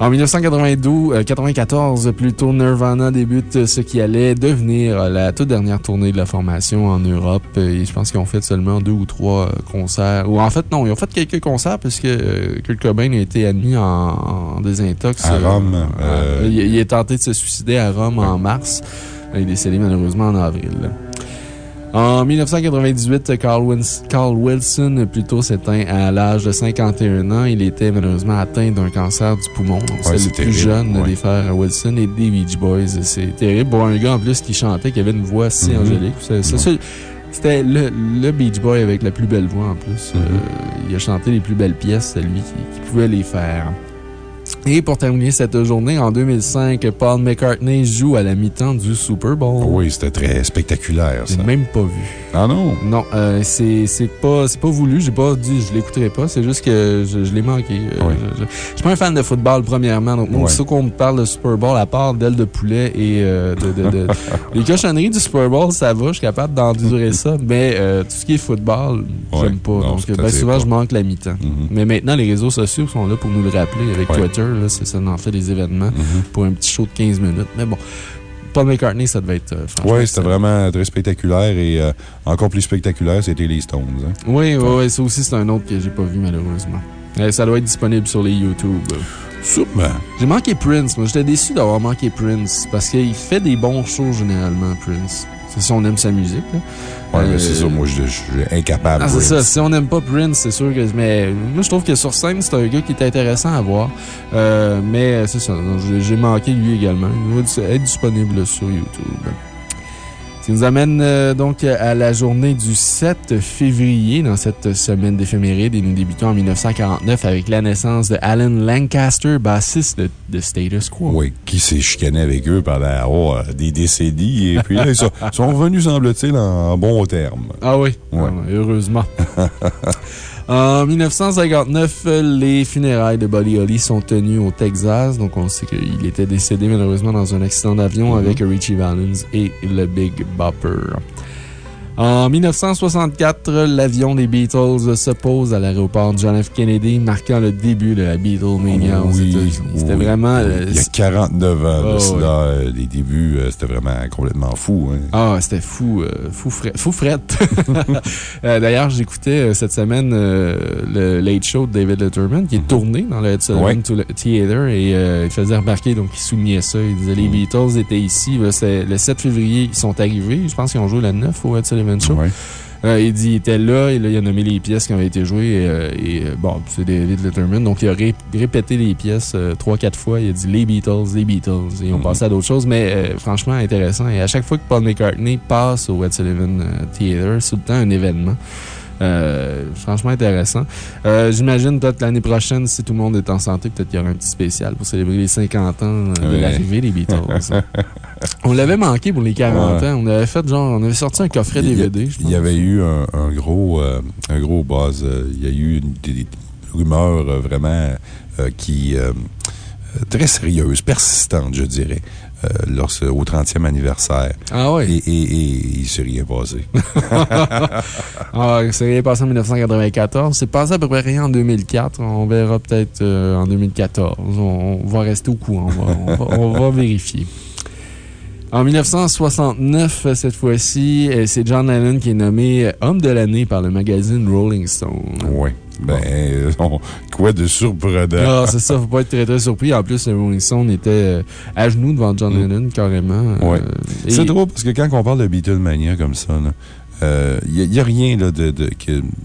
En 1992, euh, 94, plutôt, Nirvana débute ce qui allait devenir la toute dernière tournée de la formation en Europe. Et je pense qu'ils ont fait seulement deux ou trois euh, concerts. Ou en fait, non, ils ont fait quelques concerts puisque euh, Kurt Cobain a été admis en, en désintox. À euh, Rome, euh, il, il est tenté de se suicider à Rome en mars. Il est décédé malheureusement en avril. En 1998, Carl, Wins- Carl Wilson, plutôt, s'éteint à l'âge de 51 ans. Il était malheureusement atteint d'un cancer du poumon. Ouais, c'est c'est le plus jeune ouais. des frères Wilson et des Beach Boys. C'est terrible pour un gars en plus qui chantait, qui avait une voix si Mhm. angélique. Ouais. C'était le, le Beach Boy avec la plus belle voix en plus. Mhm. Euh, il a chanté les plus belles pièces, c'est lui qui, qui pouvait les faire. Et pour terminer cette journée, en 2005, Paul McCartney joue à la mi-temps du Super Bowl. Oui, c'était très spectaculaire, J'ai ça. même pas vu. Ah non? Non, euh, c'est pas, c'est pas voulu. J'ai pas dit je l'écouterai pas. C'est juste que je, je l'ai manqué. Euh, Oui. je, je- je suis pas un fan de football, premièrement. Donc, moi, qu'on me parle de Super Bowl, à part d'ailes de poulet et euh, de, de- de- les cochonneries du Super Bowl, ça va. Je suis capable d'endurer ça. Mais euh, tout ce qui est football, Ouais. j'aime pas. Non, donc, ben, souvent, pas. je manque la mi-temps. Mhm. Mais maintenant, les réseaux sociaux sont là pour nous le rappeler avec Ouais. Là, ça, en fait des événements Mhm. pour un petit show de 15 minutes. Mais bon, Paul McCartney, ça devait être. euh, Oui, c'était ça- vraiment très spectaculaire et euh, encore plus spectaculaire, c'était les Stones. hein. Oui, oui. Ça aussi, c'est un autre que j'ai pas vu, malheureusement. Euh, ça doit être disponible sur les YouTube. Sûrement. J'ai manqué Prince. Moi, j'étais déçu d'avoir manqué Prince parce qu'il fait des bons shows généralement, Prince. C'est si on aime sa musique. là. Ouais, Euh, mais c'est ça, moi, je je suis incapable. Ah, c'est ça. Si on n'aime pas Prince, c'est sûr que. Mais moi, je trouve que sur scène, c'est un gars qui est intéressant à voir. Euh, mais c'est ça. J'ai manqué lui également. Il doit être disponible sur YouTube. Ce qui nous amène euh, donc à la journée du 7 février dans cette semaine d'éphéméride et nous débutons en 1949 avec la naissance de Alan Lancaster, bassiste de, de Status Quo. Oui, qui s'est chicané avec eux pendant oh, euh, des décennies. Et puis là, ils sont, sont revenus, semble-t-il, en bon terme. Ah oui, Ouais. Ah, heureusement. en 1959, les funérailles de Buddy Holly sont tenues au Texas. Donc, on sait qu'il était décédé malheureusement dans un accident d'avion Mhm. avec Richie Valens et le Big Bopper. En 1964, l'avion des Beatles se pose à l'aéroport John F. Kennedy, marquant le début de la Beatlemania aux Oui, États-Unis. C'était oui, vraiment. oui. euh, Il y a 49 ans, de Oh, oui. euh, les débuts, euh, c'était vraiment complètement fou. hein. Ah, c'était fou, euh, fou, fret, fou frette. D'ailleurs, j'écoutais cette semaine le Late Show de David Letterman qui est tourné dans le Ed Sullivan Theater et il faisait remarquer, donc il soulignait ça. Il disait les Beatles étaient ici. là, c'est le 7 février, ils sont arrivés. Je pense qu'ils ont joué le 9 au Ed Sullivan Show. Ouais. Euh, il dit qu'il était là, et là, il a nommé les pièces qui avaient été jouées. Et, euh, et, euh, bon, c'est David Letterman. Donc, il a ré- répété les pièces euh, trois, quatre fois. Il a dit les Beatles, les Beatles. Et on Mhm. passait à d'autres choses. Mais euh, franchement, intéressant. Et à chaque fois que Paul McCartney passe au Ed Sullivan euh, Theater, c'est tout le temps un événement. Euh, franchement intéressant. Euh, J'imagine peut-être l'année prochaine, si tout le monde est en santé, peut-être qu'il y aura un petit spécial pour célébrer les 50 ans euh, de Ouais. l'arrivée des Beatles. on l'avait manqué pour les 40 Ouais. ans. On avait fait genre, on avait sorti un coffret DVD. Il y avait eu un, un gros, euh, un gros buzz. Il y a eu une- des, des rumeurs vraiment qui. très sérieuses, persistantes, je dirais, euh, lorsque, au 30e anniversaire. Ah oui. et, et il s'est rien passé. Ah, c'est rien passé en 1994. C'est passé à peu près rien en 2004. On verra peut-être euh, en 2014. On, on va rester au courant. On va, on va- on va vérifier. En 1969, euh, cette fois-ci, euh, c'est John Lennon qui est nommé Homme de l'année par le magazine Rolling Stone. Oui. Ben, euh, on- quoi de surprenant? Ah, c'est ça, faut pas être très très surpris. En plus, Stone était euh, à genoux devant John Lennon, carrément. euh, Ouais. et- C'est drôle parce que quand on parle de Beatlemania comme ça, il n'y a, rien de- de-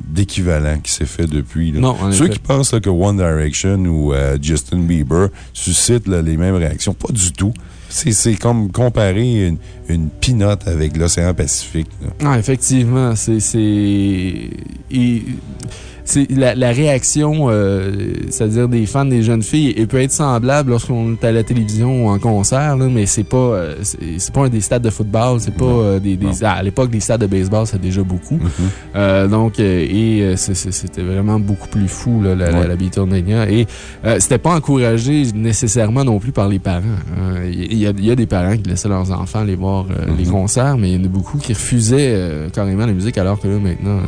d'équivalent qui s'est fait depuis. là. Non, Ceux effet. qui pensent là, que One Direction ou euh, Justin Bieber suscitent là, les mêmes réactions, pas du tout. C'est comme comparer une, une pinotte avec l'océan Pacifique. là. Ah, effectivement, c'est. La, la réaction, euh, c'est-à-dire des fans des jeunes filles, elle peut être semblable lorsqu'on est à la télévision ou en concert, là, mais c'est pas, euh, c'est pas un des stades de football, c'est pas euh, des. des- ah, à l'époque, des stades de baseball, c'est déjà beaucoup. Mhm. Euh, donc, et c'était vraiment beaucoup plus fou, là, la, Ouais. la Beatlemania. Et euh, c'était pas encouragé nécessairement non plus par les parents. hein. Il y, a- il y a des parents qui laissaient leurs enfants aller voir les Mhm. concerts, mais il y en a beaucoup qui refusaient euh, carrément la musique, alors que là, maintenant, euh,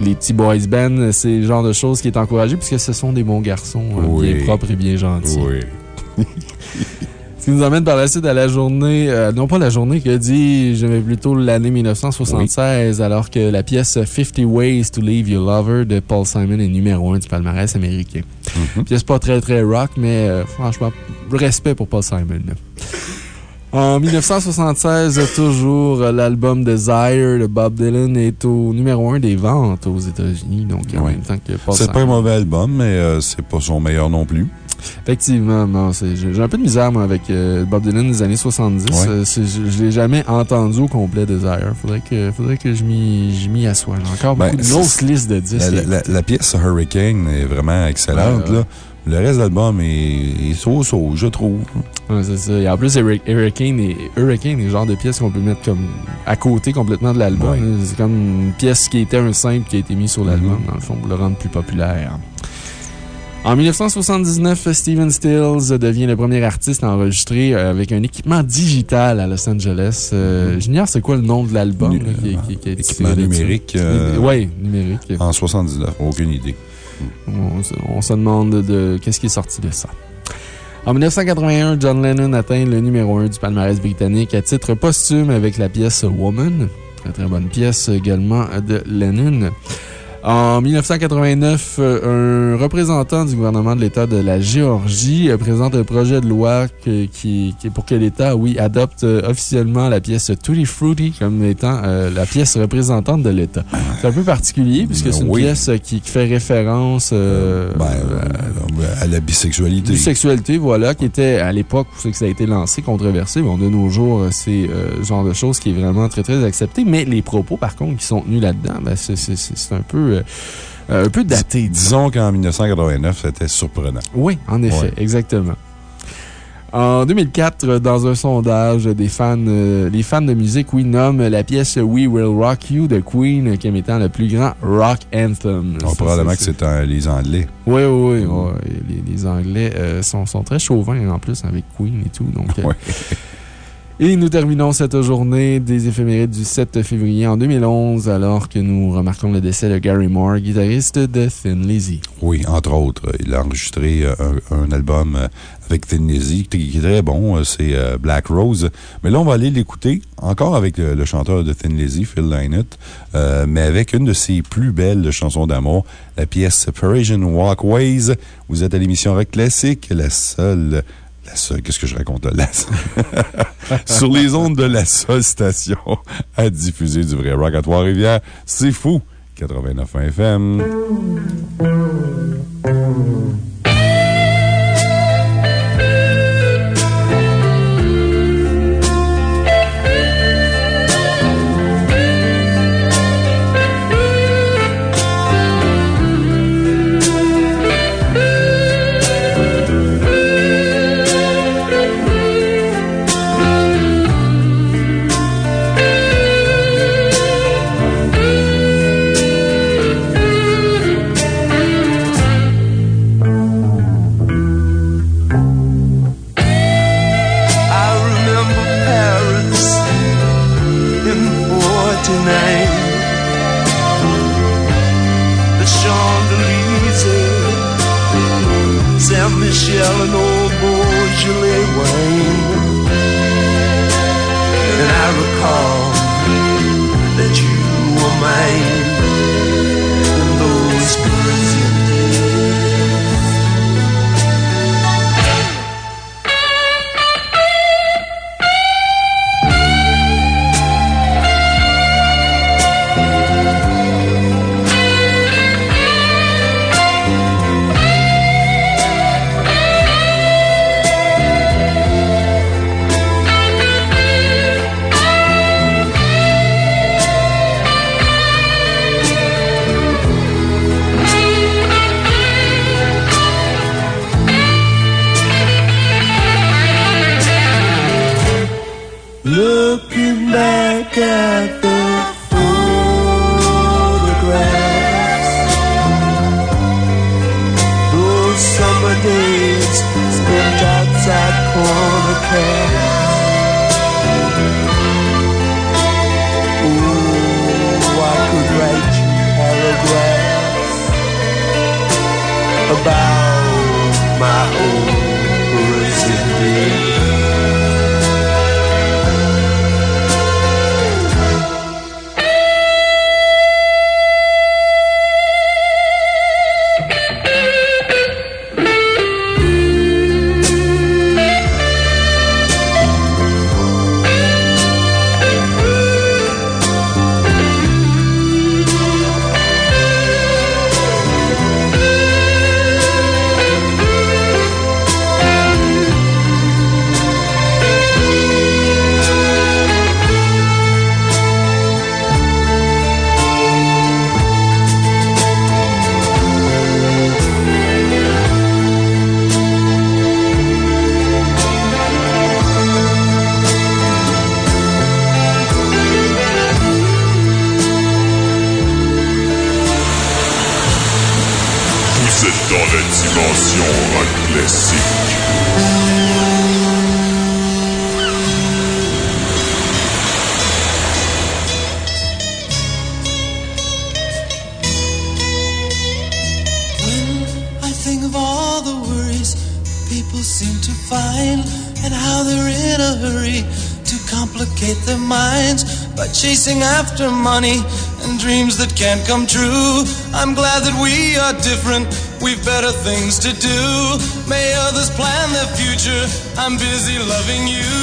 les petits boys bands, c'est le genre de choses qui est encouragé puisque ce sont des bons garçons, Oui. bien propres et bien gentils. Oui. Ce qui nous amène par la suite à la journée, euh, non pas la journée que dit, j'aimais plutôt l'année 1976, alors que la pièce 50 Ways to Leave Your Lover de Paul Simon est numéro un du palmarès américain. Mhm. Pièce pas très très rock, mais euh, franchement, respect pour Paul Simon. En 1976, toujours, l'album Desire de Bob Dylan est au numéro un des ventes aux États-Unis, donc en Oui. même temps que C'est pas un mauvais album, mais euh, c'est pas son meilleur non plus. Effectivement, non, j'ai un peu de misère, moi, avec euh, Bob Dylan des années 70. Ouais. Euh, je je l'ai jamais entendu au complet, Desire. Faudrait que, faudrait que je m'y assoie. J'ai encore Ben, beaucoup de grosses listes de disques. La, la- la pièce Hurricane est vraiment excellente. Ouais, ouais. là. Le reste de l'album est, est so-so, je trouve. Ouais, c'est ça. Et en plus, Hurri- Hurricane est, Hurricane est le genre de pièce qu'on peut mettre comme à côté complètement de l'album. Ouais. C'est comme une pièce qui était un simple qui a été mise sur l'album, Mhm. dans le fond, pour le rendre plus populaire. En 1979, Steven Stills devient le premier artiste à enregistrer euh, avec un équipement digital à Los Angeles. Euh, J'ignore c'est quoi le nom de l'album Équipement numérique. euh, Oui, numérique. En 79, aucune idée. On, se- demande de, qu'est-ce qui est sorti de ça. En 1981, John Lennon atteint le numéro 1 du palmarès britannique à titre posthume avec la pièce Woman. Très très bonne pièce également de Lennon. En 1989, euh, un représentant du gouvernement de l'État de la Géorgie euh, présente un projet de loi qui, pour que l'État, oui, adopte euh, officiellement la pièce Tutti Frutti comme étant euh, la pièce représentante de l'État. C'est un peu particulier puisque c'est une Oui. pièce qui, qui fait référence euh, Ben, euh, à la bisexualité. Bisexualité, voilà, qui était à l'époque où que ça a été lancé, controversé. Bon, de nos jours, c'est le genre de choses qui est vraiment très, très accepté. Mais les propos, par contre, qui sont tenus là-dedans, ben, c'est un peu, euh, un peu daté. disons. Qu'en 1989, c'était surprenant. Oui, en effet, Ouais. exactement. En 2004, euh, dans un sondage, des fans, euh, les fans de musique, oui, nomment la pièce We Will Rock You de Queen comme étant le plus grand rock anthem. Ça, probablement que c'est les Anglais. oui, oui, oui. ouais. Les, les Anglais euh, sont, sont très chauvins en plus avec Queen et tout. Donc, Ouais. Et nous terminons cette journée des éphémérides du 7 février en 2011, alors que nous remarquons le décès de Gary Moore, guitariste de Thin Lizzy. Oui, entre autres. Il a enregistré euh, un, album euh, avec Thin Lizzy qui est très bon. euh, C'est Black Rose. Mais là, on va aller l'écouter encore avec le, chanteur de Thin Lizzy, Phil Lynott, mais avec une de ses plus belles chansons d'amour, la pièce Parisian Walkways. Vous êtes à l'émission Rock Classique, la seule, qu'est-ce que je raconte là? Sur les ondes de la seule station à diffuser du vrai rock à Trois-Rivières. C'est fou! 89 FM. Can't come true. I'm glad that we are different. We've better things to do. May others plan their future. I'm busy loving you.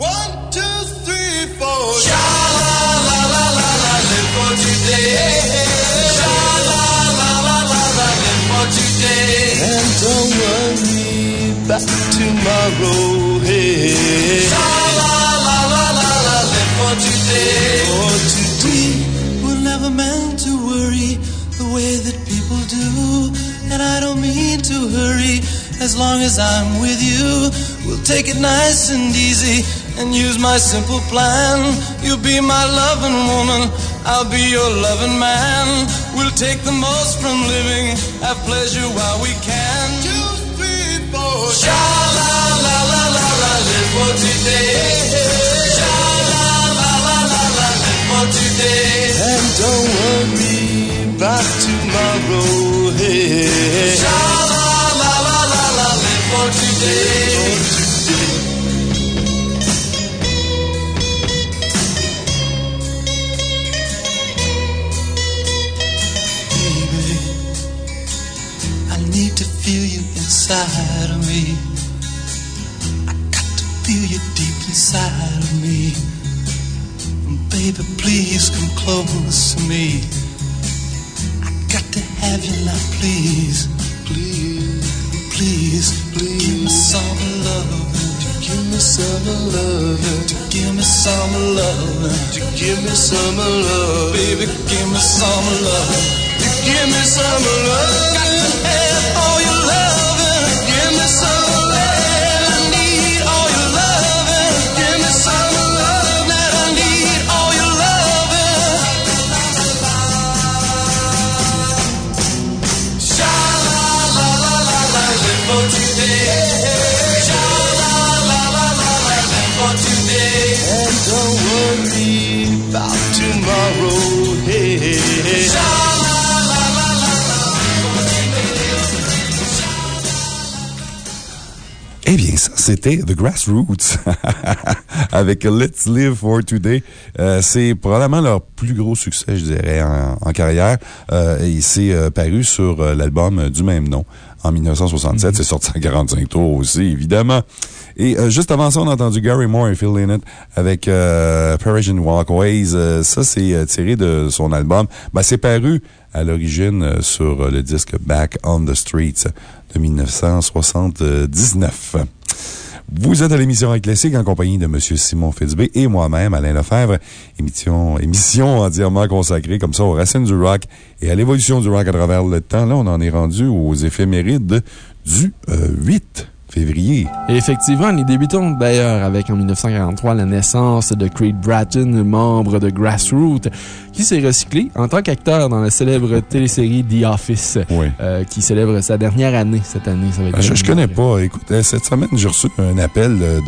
One, two, three, four. Sha la la la la la, live for today. Sha la la la la la, live for today. And don't worry about tomorrow. Hey. Sha meant to worry the way that people do. And I don't mean to hurry. As long as I'm with you, we'll take it nice and easy and use my simple plan. You'll be my loving woman, I'll be your loving man. We'll take the most from living, have pleasure while we can. Two, three, four. Sha la la la la la, live for today. Sha la la la la la, live for today and don't want me tomorrow. Hey, hey. Sha la la la la la, live for today. inside of me. I got to feel you deep inside of me. Baby, please come close to me. I got to have you now, please. Please, please, please. Give me some love. To give me some love. To give me some love. To give me some love. Baby, give me some love. Give me some love. Got to have all your love. Give me some love. C'était The Grassroots avec Let's Live for Today. Euh, c'est probablement leur plus gros succès, je dirais, en, en carrière. Euh, et c'est euh, paru sur euh, l'album du même nom en 1967. C'est sorti en 45 tours aussi, évidemment. Et euh, juste avant ça, on a entendu Gary Moore et Phil Lynott avec euh, Parisian Walkways. Euh, ça, c'est tiré de son album. Ben, c'est paru à l'origine sur le disque Back on the Streets de 1979. Vous êtes à l'émission Rock Classique en compagnie de M. Simon Fitzbé et moi-même, Alain Lefebvre. Émission, émission entièrement consacrée comme ça aux racines du rock et à l'évolution du rock à travers le temps. Là, on en est rendu aux éphémérides du euh, 8 février. Et effectivement, nous débutons d'ailleurs avec en 1943 la naissance de Creed Bratton, membre de Grassroot, qui s'est recyclé en tant qu'acteur dans la célèbre télésérie The Office, Oui. euh, qui célèbre sa dernière année cette année. Ça va être Ah, Je, terminé. connais pas. Écoute, cette semaine, j'ai reçu un appel de, euh,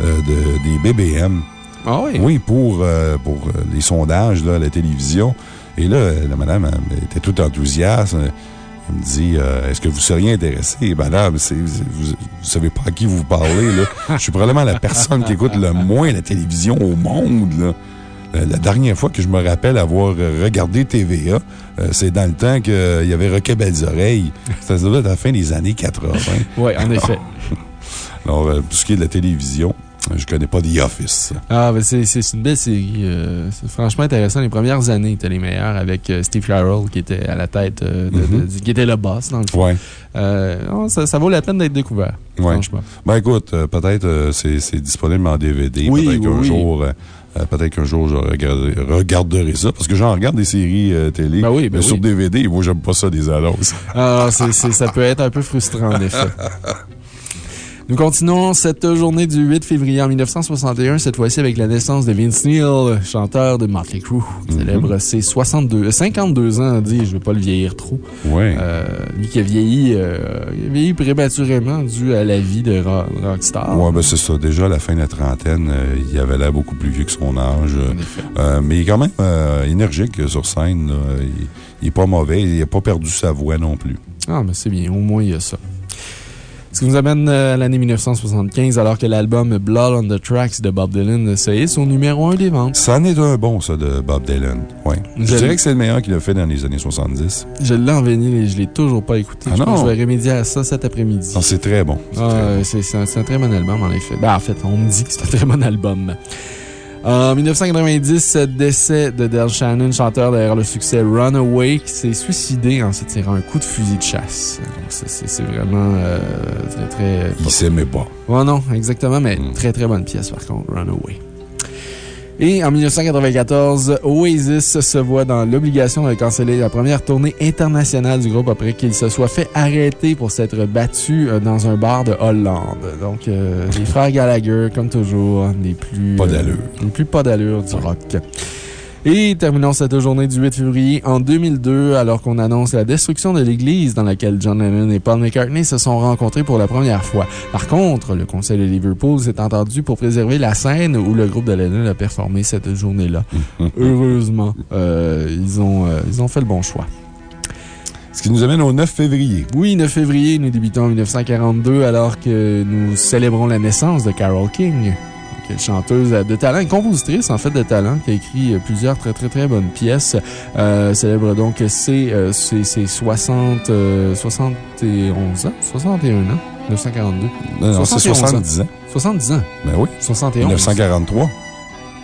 de- des BBM. Ah oui? Oui, pour, euh, pour les sondages là, à la télévision. Et là, la madame elle était toute enthousiaste. Elle me dit euh, Est-ce que vous seriez intéressé? Madame, c'est- vous, vous savez pas à qui vous parlez. Là. Je suis probablement la personne qui écoute le moins la télévision au monde. Là. La, la dernière fois que je me rappelle avoir euh, regardé TVA, euh, c'est dans le temps qu'il y avait Roquet Belles Oreilles. C'était à la fin des années 80. Oui, en effet. Alors, euh, pour ce qui est de la télévision, je connais pas The Office. Ah, ben c'est une belle série. euh, c'est franchement intéressant. Les premières années étaient les meilleures avec euh, Steve Carroll qui était à la tête, euh, de- de- Mhm. qui était le boss dans le fond. Ouais. Non, ça, ça vaut la peine d'être découvert. Ouais. Franchement. Ben écoute, peut-être c'est disponible en DVD. Oui, peut-être qu'un oui, jour. Peut-être qu'un jour, je regarderai, regarderai ça. Parce que j'en regarde des séries euh, télé. Ben oui, ben mais sur. DVD, moi, j'aime pas ça des annonces. Ah, ça peut être un peu frustrant, en effet. Nous continuons cette journée du 8 février en 1961, cette fois-ci avec la naissance de Vince Neil, chanteur de Motley Crue, qui Mhm. célèbre ses 62, euh, 52 ans, dit, je ne veux pas le vieillir trop. Ouais. Euh, lui qui a vieilli, euh, il a vieilli prématurément dû à la vie de ro- rockstar. Ouais, ben c'est ça. Déjà, à la fin de la trentaine, euh, il avait l'air beaucoup plus vieux que son âge. euh, mais il est quand même énergique sur scène. là. Il, il est pas mauvais. Il n'a pas perdu sa voix non plus. Ah, mais c'est bien, au moins il y a ça. Ce qui nous amène euh, à l'année 1975, alors que l'album Blood on the Tracks de Bob Dylan se hisse au numéro 1 des ventes. Ça en est un bon, ça, de Bob Dylan. Ouais. Je dirais que c'est le meilleur qu'il a fait dans les années 70. Je l'ai en vinyle et je l'ai toujours pas écouté. Ah je pense que je vais remédier à ça cet après-midi. Ah, c'est très bon. C'est Ah, un, c'est un très bon album, en effet. Ben, en fait, on me dit que c'est un très bon album. En 1990, décès de Del Shannon, chanteur derrière le succès Runaway, qui s'est suicidé en se tirant un coup de fusil de chasse. Donc, c'est- c'est c'est vraiment euh, très, très. Il s'aimait pas. Ouais, non, exactement, mais Mm. très, très bonne pièce, par contre, Runaway. Et en 1994, Oasis se voit dans l'obligation de canceller la première tournée internationale du groupe après qu'il se soit fait arrêter pour s'être battu euh, dans un bar de Hollande. Donc, euh, les frères Gallagher, comme toujours, les plus. Pas d'allure. euh, les plus pas d'allure du rock. Et terminons cette journée du 8 février en 2002, alors qu'on annonce la destruction de l'église dans laquelle John Lennon et Paul McCartney se sont rencontrés pour la première fois. Par contre, le conseil de Liverpool s'est entendu pour préserver la scène où le groupe de Lennon a performé cette journée-là. Heureusement, euh, ils, ont, euh, ils ont fait le bon choix. Ce qui nous amène au 9 février. Oui, 9 février, nous débutons en 1942 alors que nous célébrons la naissance de Carole King. Chanteuse de talent, une compositrice en fait de talent qui a écrit euh, plusieurs très très très bonnes pièces. Euh, célèbre donc ses, euh, ses, ses 60, euh, 71 ans, 61 ans? 1942. Non, non, c'est 71 ans. 70 ans. 70 ans. Ben oui. 71. 1943.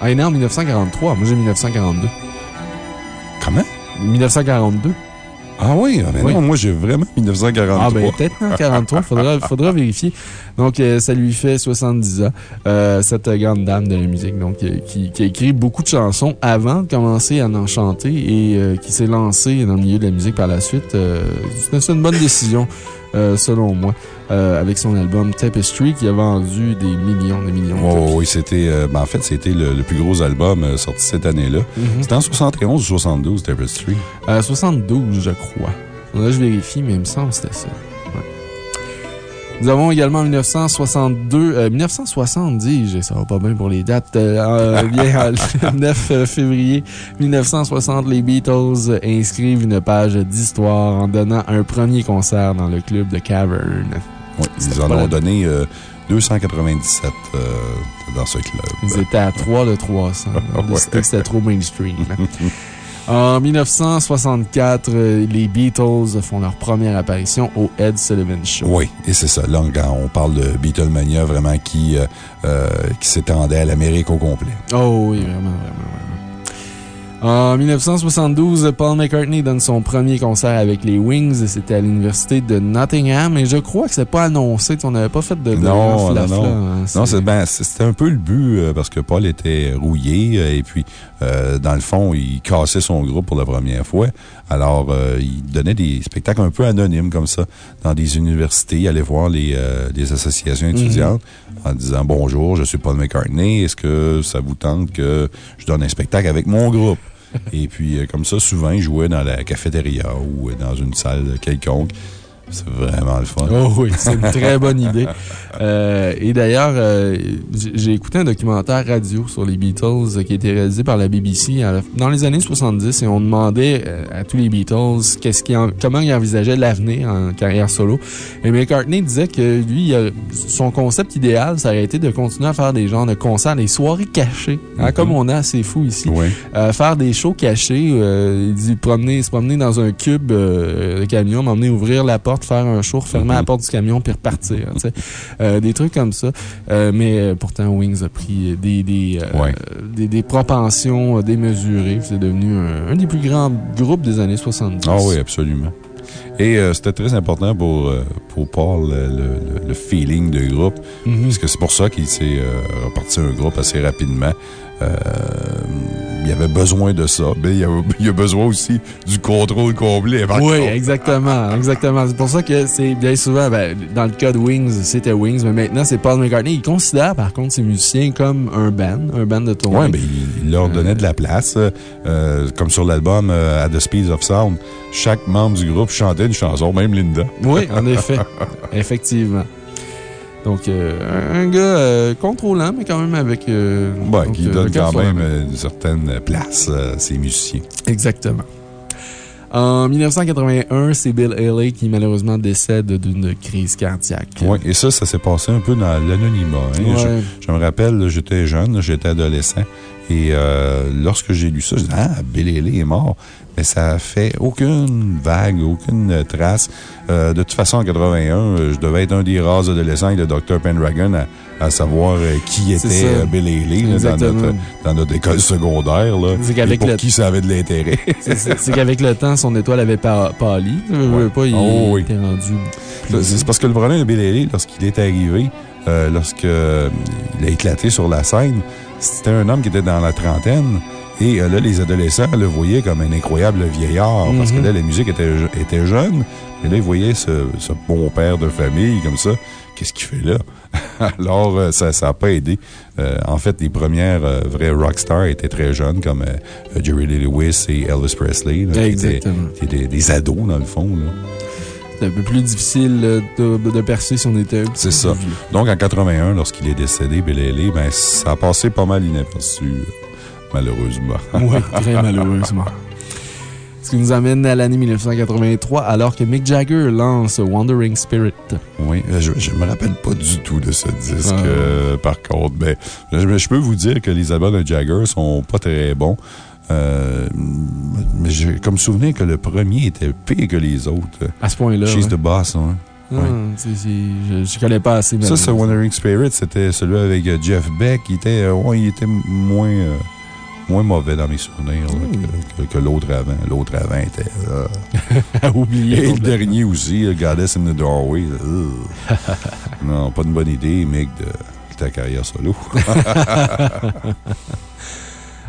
Ah, il est né en 1943. Moi, j'ai 1942. Comment? 1942. Ah oui, ah ben Oui. non, moi j'ai vraiment 1943. Ah, ben peut-être en 43. Faudra, faudra vérifier. Donc, euh, ça lui fait 70 ans. Euh, cette grande dame de la musique, donc, euh, qui, qui a écrit beaucoup de chansons avant de commencer à en chanter et euh, qui s'est lancée dans le milieu de la musique par la suite. C'est une bonne décision, euh, selon moi, euh, avec son album Tapestry qui a vendu des millions, des millions de Oh, copies. oui, c'était. euh, ben, en fait, c'était le, le plus gros album sorti cette année-là. Mhm. C'était en 71 ou 72, Tapestry? Euh, 72, je crois. Là, je vérifie, mais il me semble que c'était ça. Nous avons également en 1962, euh, 1970, ça va pas bien pour les dates, euh, euh, bien, le 9 février 1960, les Beatles inscrivent une page d'histoire en donnant un premier concert dans le club de Cavern. Oui, ils en ont donné euh, 297 euh, dans ce club. Ils étaient à 3 de 300. Ils ont décidé que c'était trop mainstream. En 1964, euh, les Beatles font leur première apparition au Ed Sullivan Show. Oui, et c'est ça. Là, on parle de Beatlemania, vraiment qui, euh, euh, qui s'étendait à l'Amérique au complet. Oh oui, vraiment, vraiment, vraiment. En 1972, Paul McCartney donne son premier concert avec les Wings. C'était à l'université de Nottingham. Et je crois que c'est pas annoncé. On n'avait pas fait de, Non, non, non. hein, Non, ben, c'était un peu le but parce que Paul était rouillé et puis, euh, dans le fond, il cassait son groupe pour la première fois. Alors, euh, il donnait des spectacles un peu anonymes comme ça dans des universités. Il allait voir les, euh, les associations étudiantes en disant Bonjour, je suis Paul McCartney. Est-ce que ça vous tente que je donne un spectacle avec mon groupe? Et puis, comme ça, souvent, il jouait dans la cafétéria ou dans une salle quelconque. C'est vraiment le fun. Oh oui, c'est une très bonne idée. Euh, et d'ailleurs, euh, j'ai écouté un documentaire radio sur les Beatles qui a été réalisé par la BBC dans les années 70 et on demandait euh, à tous les Beatles qu'est-ce comment ils envisageaient l'avenir en carrière solo. Et McCartney disait que lui, son concept idéal, ça aurait été de continuer à faire des genres de concerts, des soirées cachées, hein, Mhm. comme on a assez fou ici. Oui. Euh, faire des shows cachés. il dit promener, se promener dans un cube de camion, m'emmener ouvrir la porte, faire un show, refermer Mhm. la porte du camion puis repartir. Euh, des trucs comme ça. Euh, mais euh, pourtant, Wings a pris des, des, Ouais. des, des propensions démesurées. C'est devenu un, un des plus grands groupes des années 70. Ah oui, absolument. Et euh, c'était très important pour, pour Paul, le, le- le feeling de groupe, Mhm. parce que c'est pour ça qu'il s'est euh, reparti un groupe assez rapidement. Euh, il avait besoin de ça, mais il a, il a besoin aussi du contrôle complet. Oui, exactement, exactement. C'est pour ça que c'est bien souvent, ben, dans le cas de Wings, c'était Wings, mais maintenant c'est Paul McCartney. Il considère par contre ses musiciens comme un band, un band de tournée. Oui, mais il, il leur donnait de la place. euh, comme sur l'album euh, At the Speed of Sound, chaque membre du groupe chantait une chanson, même Linda. Oui, en effet. Effectivement. Donc, euh, un gars euh, contrôlant, mais quand même avec. euh, Ouais, donc, qui donne quand même une certaine place à ses musiciens. Exactement. En 1981, c'est Bill Haley qui malheureusement décède d'une crise cardiaque. Oui, et ça, ça s'est passé un peu dans l'anonymat. hein. Ouais. Je, je me rappelle, j'étais jeune, j'étais adolescent. Et euh, lorsque j'ai lu ça, je dis Ah, Bill Haley est mort. Mais ça a fait aucune vague, aucune trace. Euh, de toute façon, en 81, euh, je devais être un des rares adolescents et le Dr. Pendragon à, à savoir euh, qui était là, dans, notre, dans notre école secondaire. Là, C'est et qu'avec pour le- qui ça avait de l'intérêt. C'est- qu'avec le temps, son étoile avait pâli. Pas, il Oh, oui. était rendu. C'est parce que le problème de Bill Haley, lorsqu'il est arrivé, euh, lorsqu'il a éclaté sur la scène, c'était un homme qui était dans la trentaine. Et euh, là, les adolescents le voyaient comme un incroyable vieillard. Parce que Mhm. là, la musique était, était jeune. Et là, ils voyaient ce, ce bon père de famille comme ça. Qu'est-ce qu'il fait là? Alors, euh, ça n'a pas aidé. Euh, en fait, les premières euh, vraies rockstars étaient très jeunes, comme euh, Jerry Lee Lewis et Elvis Presley, là, qui étaient, Exactement. qui étaient des, des ados, dans le fond. là. Un peu plus difficile de, de percer si on était un petit C'est ça. vieux. Donc, en 81, lorsqu'il est décédé, Haley, ben, ça a passé pas mal inaperçu, malheureusement. Oui, très malheureusement. Ce qui nous amène à l'année 1983, alors que Mick Jagger lance Wandering Spirit. Oui, euh, je, je me rappelle pas du tout de ce disque, Ah. euh, par contre. Mais je, je peux vous dire que les albums de Jagger sont pas très bons. Euh, mais j'ai comme souvenir que le premier était pire que les autres. À ce point-là. She's ouais. the Boss, hein. C'est- je, je connais pas assez. Ça, ce. Wandering Spirit, c'était celui avec euh, Jeff Beck. Il était, euh, ouais, il était moins, euh, moins mauvais dans mes souvenirs là, Hmm. que, que- que l'autre avant. L'autre avant était. euh, oublier. Et le dernier aussi, euh, Goddess in the Doorway. non, pas une bonne idée, mec, de ta carrière solo.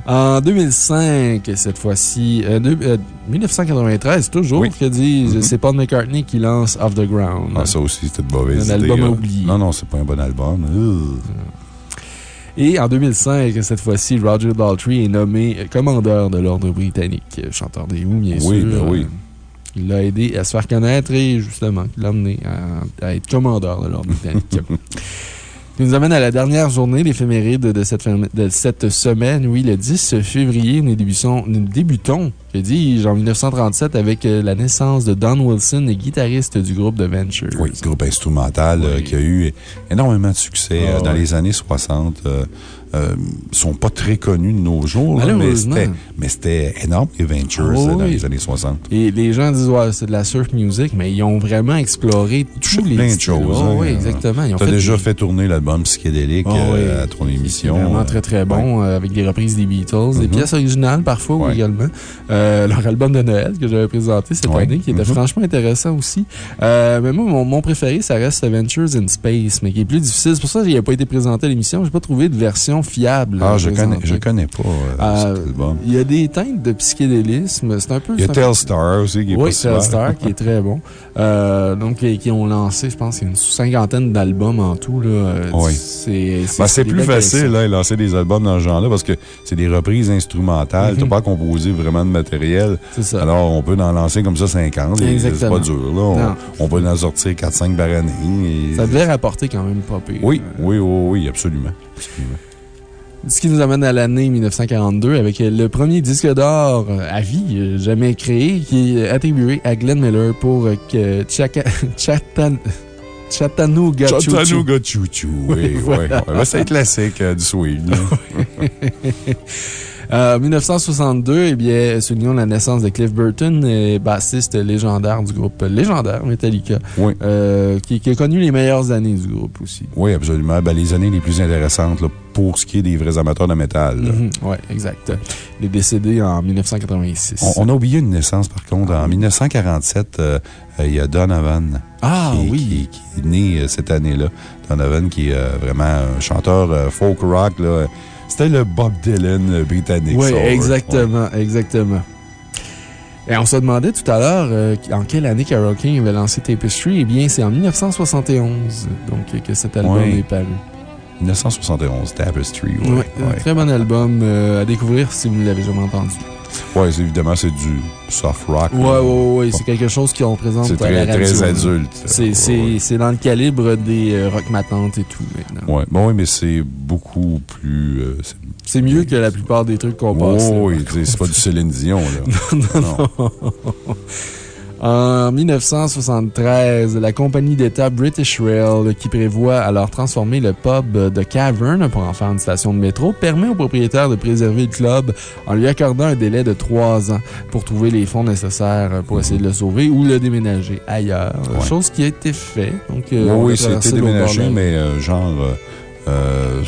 En 2005, cette fois-ci, euh, deux- euh, 1993, toujours, Oui. que dis-je, Mhm. c'est Paul McCartney qui lance Off the Ground. Ah, ça aussi, c'était une mauvaise Un idée. album à là. oublier. Non, non, c'est pas un bon album. Euh. Et en 2005, cette fois-ci, Roger Daltrey est nommé euh, commandeur de l'Ordre britannique, euh, chanteur des Who, bien Oui, sûr. ben oui. Euh, Il l'a aidé à se faire connaître et justement, il l'a amené à, à être commandeur de l'Ordre britannique. Qui nous amène à la dernière journée, l'éphéméride de cette, ferme- de cette semaine. Oui, le 10 février, nous débutons, nous débutons que dis-je, en 1937 avec euh, la naissance de Don Wilson, guitariste du groupe The Ventures. Oui, groupe instrumental euh, Oui. qui a eu énormément de succès Ah, euh, dans ouais. les années 60. Euh, sont pas très connus de nos jours, là, mais c'était- énorme, les Ventures, Oh, euh, dans oui. les années 60. Et les gens disent, ouais, c'est de la surf music, mais ils ont vraiment exploré tous les plein de choses. Oh, hein. oui, exactement. Tu as déjà des- fait tourner l'album psychédélique Ah, euh, à ton C'est émission. vraiment euh, très très bon, avec des reprises des Beatles, des Mhm. pièces originales parfois Ouais. également. Euh, leur album de Noël que j'avais présenté cette année, qui était Mhm. franchement intéressant aussi. Mais moi, mon, mon préféré, ça reste Adventures in Space, mais qui est plus difficile. C'est pour ça qu'il n'a pas été présenté à l'émission. J'ai pas trouvé de version fiable. Ah, euh, je connais, je connais pas euh, Euh, cet album. Il y a des teintes de psychédélisme. C'est un peu. Il y a Telstar aussi qui est oui, pas. Telstar, qui est très bon. Euh, donc, qui, ont lancé, je pense, il y a une cinquantaine d'albums en tout. Euh, Oui. C'est Ben, plus facile, là, de lancer des albums dans ce genre-là parce que c'est des reprises instrumentales. Mhm. Tu pas à composer vraiment de matériel. C'est ça. Alors, on peut en lancer comme ça 50. et C'est pas dur, là. On, peut en sortir 4-5 par année. Ça devait rapporter quand même pas pire. Oui, oui, oui, oui, absolument. Absolument. Ce qui nous amène à l'année 1942 avec le premier disque d'or euh, à vie euh, jamais créé qui est attribué à Glenn Miller pour euh, que Chaka- Chatan- Chattanooga Choo Choo. Chattanooga Choo Choo. Oui, oui. voilà. ouais. Ben, c'est un classique euh, du swing. là. Euh, 1962, eh bien, soulignons la naissance de Cliff Burton, euh, bassiste légendaire du groupe légendaire Metallica, Oui. euh, qui, qui a connu les meilleures années du groupe aussi. Oui, absolument. Ben, les années les plus intéressantes là, pour ce qui est des vrais amateurs de métal. Mhm, ouais, exact. Il est décédé en 1986. On, on a oublié une naissance, par contre. En 1947, euh, euh, il y a Donovan. Ah qui, oui. qui- qui est né euh, cette année-là. Donovan, qui est vraiment un chanteur folk rock. là. C'était le Bob Dylan euh, britannique. Oui, ça, ouais. exactement, exactement. Et on se demandait tout à l'heure euh, en quelle année Carole King avait lancé Tapestry? Eh bien, c'est en 1971 donc, euh, que cet album Ouais. est paru. 1971, Tapestry. Oui, Ouais, un très bon album euh, à découvrir si vous ne l'avez jamais entendu. C'est- évidemment, c'est du soft rock. Ouais, là. ouais, ouais, c'est quelque chose qu'on présente C'est très, très adulte. C'est Ouais, ouais. dans le calibre des euh, rock matantes et tout maintenant. Ouais, bon, oui, mais c'est beaucoup plus. euh, c'est- mieux que la plupart des trucs qu'on passe. oui, c'est pas du Céline Dion, là. non, non. En 1973, la compagnie d'État British Rail, qui prévoit alors transformer le pub de Cavern pour en faire une station de métro, permet au propriétaire de préserver le club en lui accordant un délai de trois ans pour trouver les fonds nécessaires pour essayer de le sauver ou le déménager ailleurs. Ouais. Chose qui a été faite. Donc, euh, Oui, oui, a c'était déménagé, mais euh, genre. euh,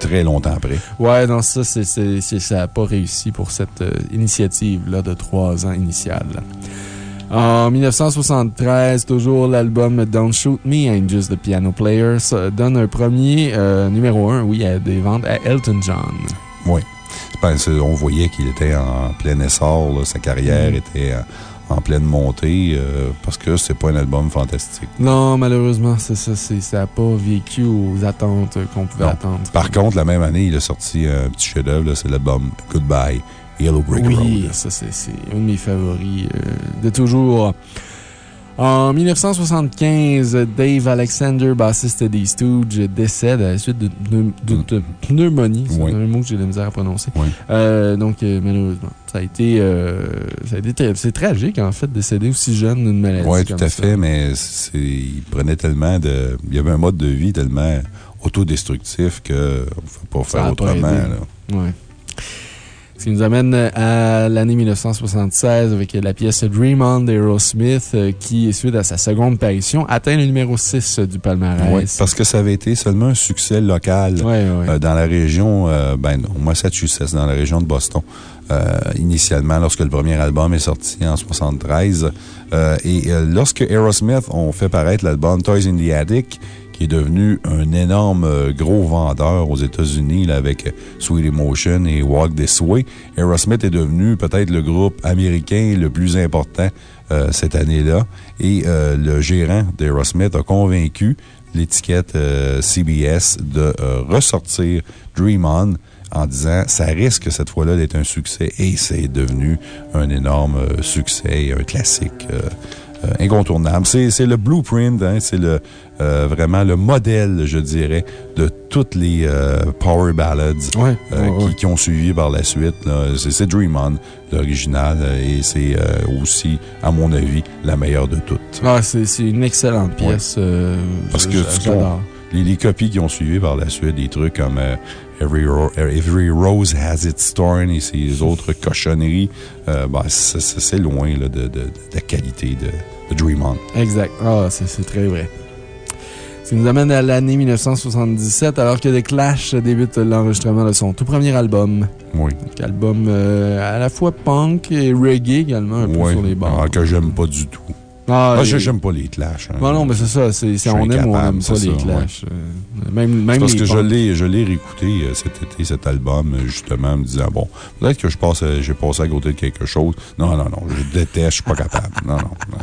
très longtemps après. Ouais, non, ça, c'est- ça n'a pas réussi pour cette euh, initiative-là de trois ans initiale. En 1973, toujours l'album Don't Shoot Me, I'm Just the Piano Player donne un premier euh, numéro un, oui, à des ventes à Elton John. Oui. Euh, on voyait qu'il était en plein essor, là, sa carrière Mm. était en, en pleine montée, euh, parce que c'est pas un album fantastique. Non, malheureusement, c'est ça, ça n'a pas vécu aux attentes qu'on pouvait Non. attendre. Par contre, la même année, il a sorti un petit chef-d'œuvre, c'est l'album Goodbye, Yellow Brick oui, Road. ça, c'est un de mes favoris euh, de toujours. En 1975, Dave Alexander, bassiste des Stooges, décède à la suite de, de- de- de pneumonie. C'est Oui. un mot que j'ai de la misère à prononcer. Oui. Euh, donc, euh, malheureusement, ça a été. euh, été c'est tragique, en fait, décéder aussi jeune d'une maladie. Oui, tout à ça. fait, mais il prenait tellement de. Il y avait un mode de vie tellement autodestructif qu'on ne pouvait pas Ça faire a pas qui nous amène à l'année 1976 avec la pièce Dream On d'Aerosmith euh, qui, suite à sa seconde parution, atteint le numéro 6 du palmarès. Oui, parce que ça avait été seulement un succès local euh, dans la région, euh, ben, au Massachusetts, dans la région de Boston. Euh, initialement, lorsque le premier album est sorti en 73. Euh, et euh, lorsque Aerosmith ont fait paraître l'album Toys in the Attic, qui est devenu un énorme euh, gros vendeur aux États-Unis avec Sweet Emotion et Walk This Way, Aerosmith est devenu peut-être le groupe américain le plus important euh, cette année-là. Et euh, le gérant d'Aerosmith a convaincu l'étiquette CBS de ressortir Dream On en disant ça risque cette fois-là d'être un succès et c'est devenu un énorme succès, un classique euh, incontournable. C'est c'est le blueprint, hein, c'est le, euh, vraiment le modèle, je dirais, de toutes les euh, power ballads Ouais, euh, ouais, qui, ouais. qui ont suivi par la suite. C'est Dream On, l'original, et c'est aussi, à mon avis, la meilleure de toutes. Ah, c'est une excellente pièce. Parce que les, les copies qui ont suivi par la suite, des trucs comme Every, Ro- Every Rose Has Its Thorn et ces autres cochonneries, euh, ben, c'est- loin là, de, de- de la qualité de, de Dream On. Exact. Ah, c'est très vrai. Ce qui nous amène à l'année 1977, alors que The Clash débute l'enregistrement de son tout premier album. Oui. Donc, album euh, à la fois punk et reggae également, un peu sur les bords. Ah, que j'aime pas du tout. Ah, je- j'aime pas les clashs. hein. Non, non, mais c'est ça. c'est on aime ou on n'aime pas les ça, Clash. Euh, Même, C'est même parce que je l'ai, je l'ai réécouté euh, cet été, cet album, justement, en me disant, bon, peut-être que je passe, j'ai passé à côté de quelque chose. Non, non, non, je déteste, je suis pas capable. Non, non, non.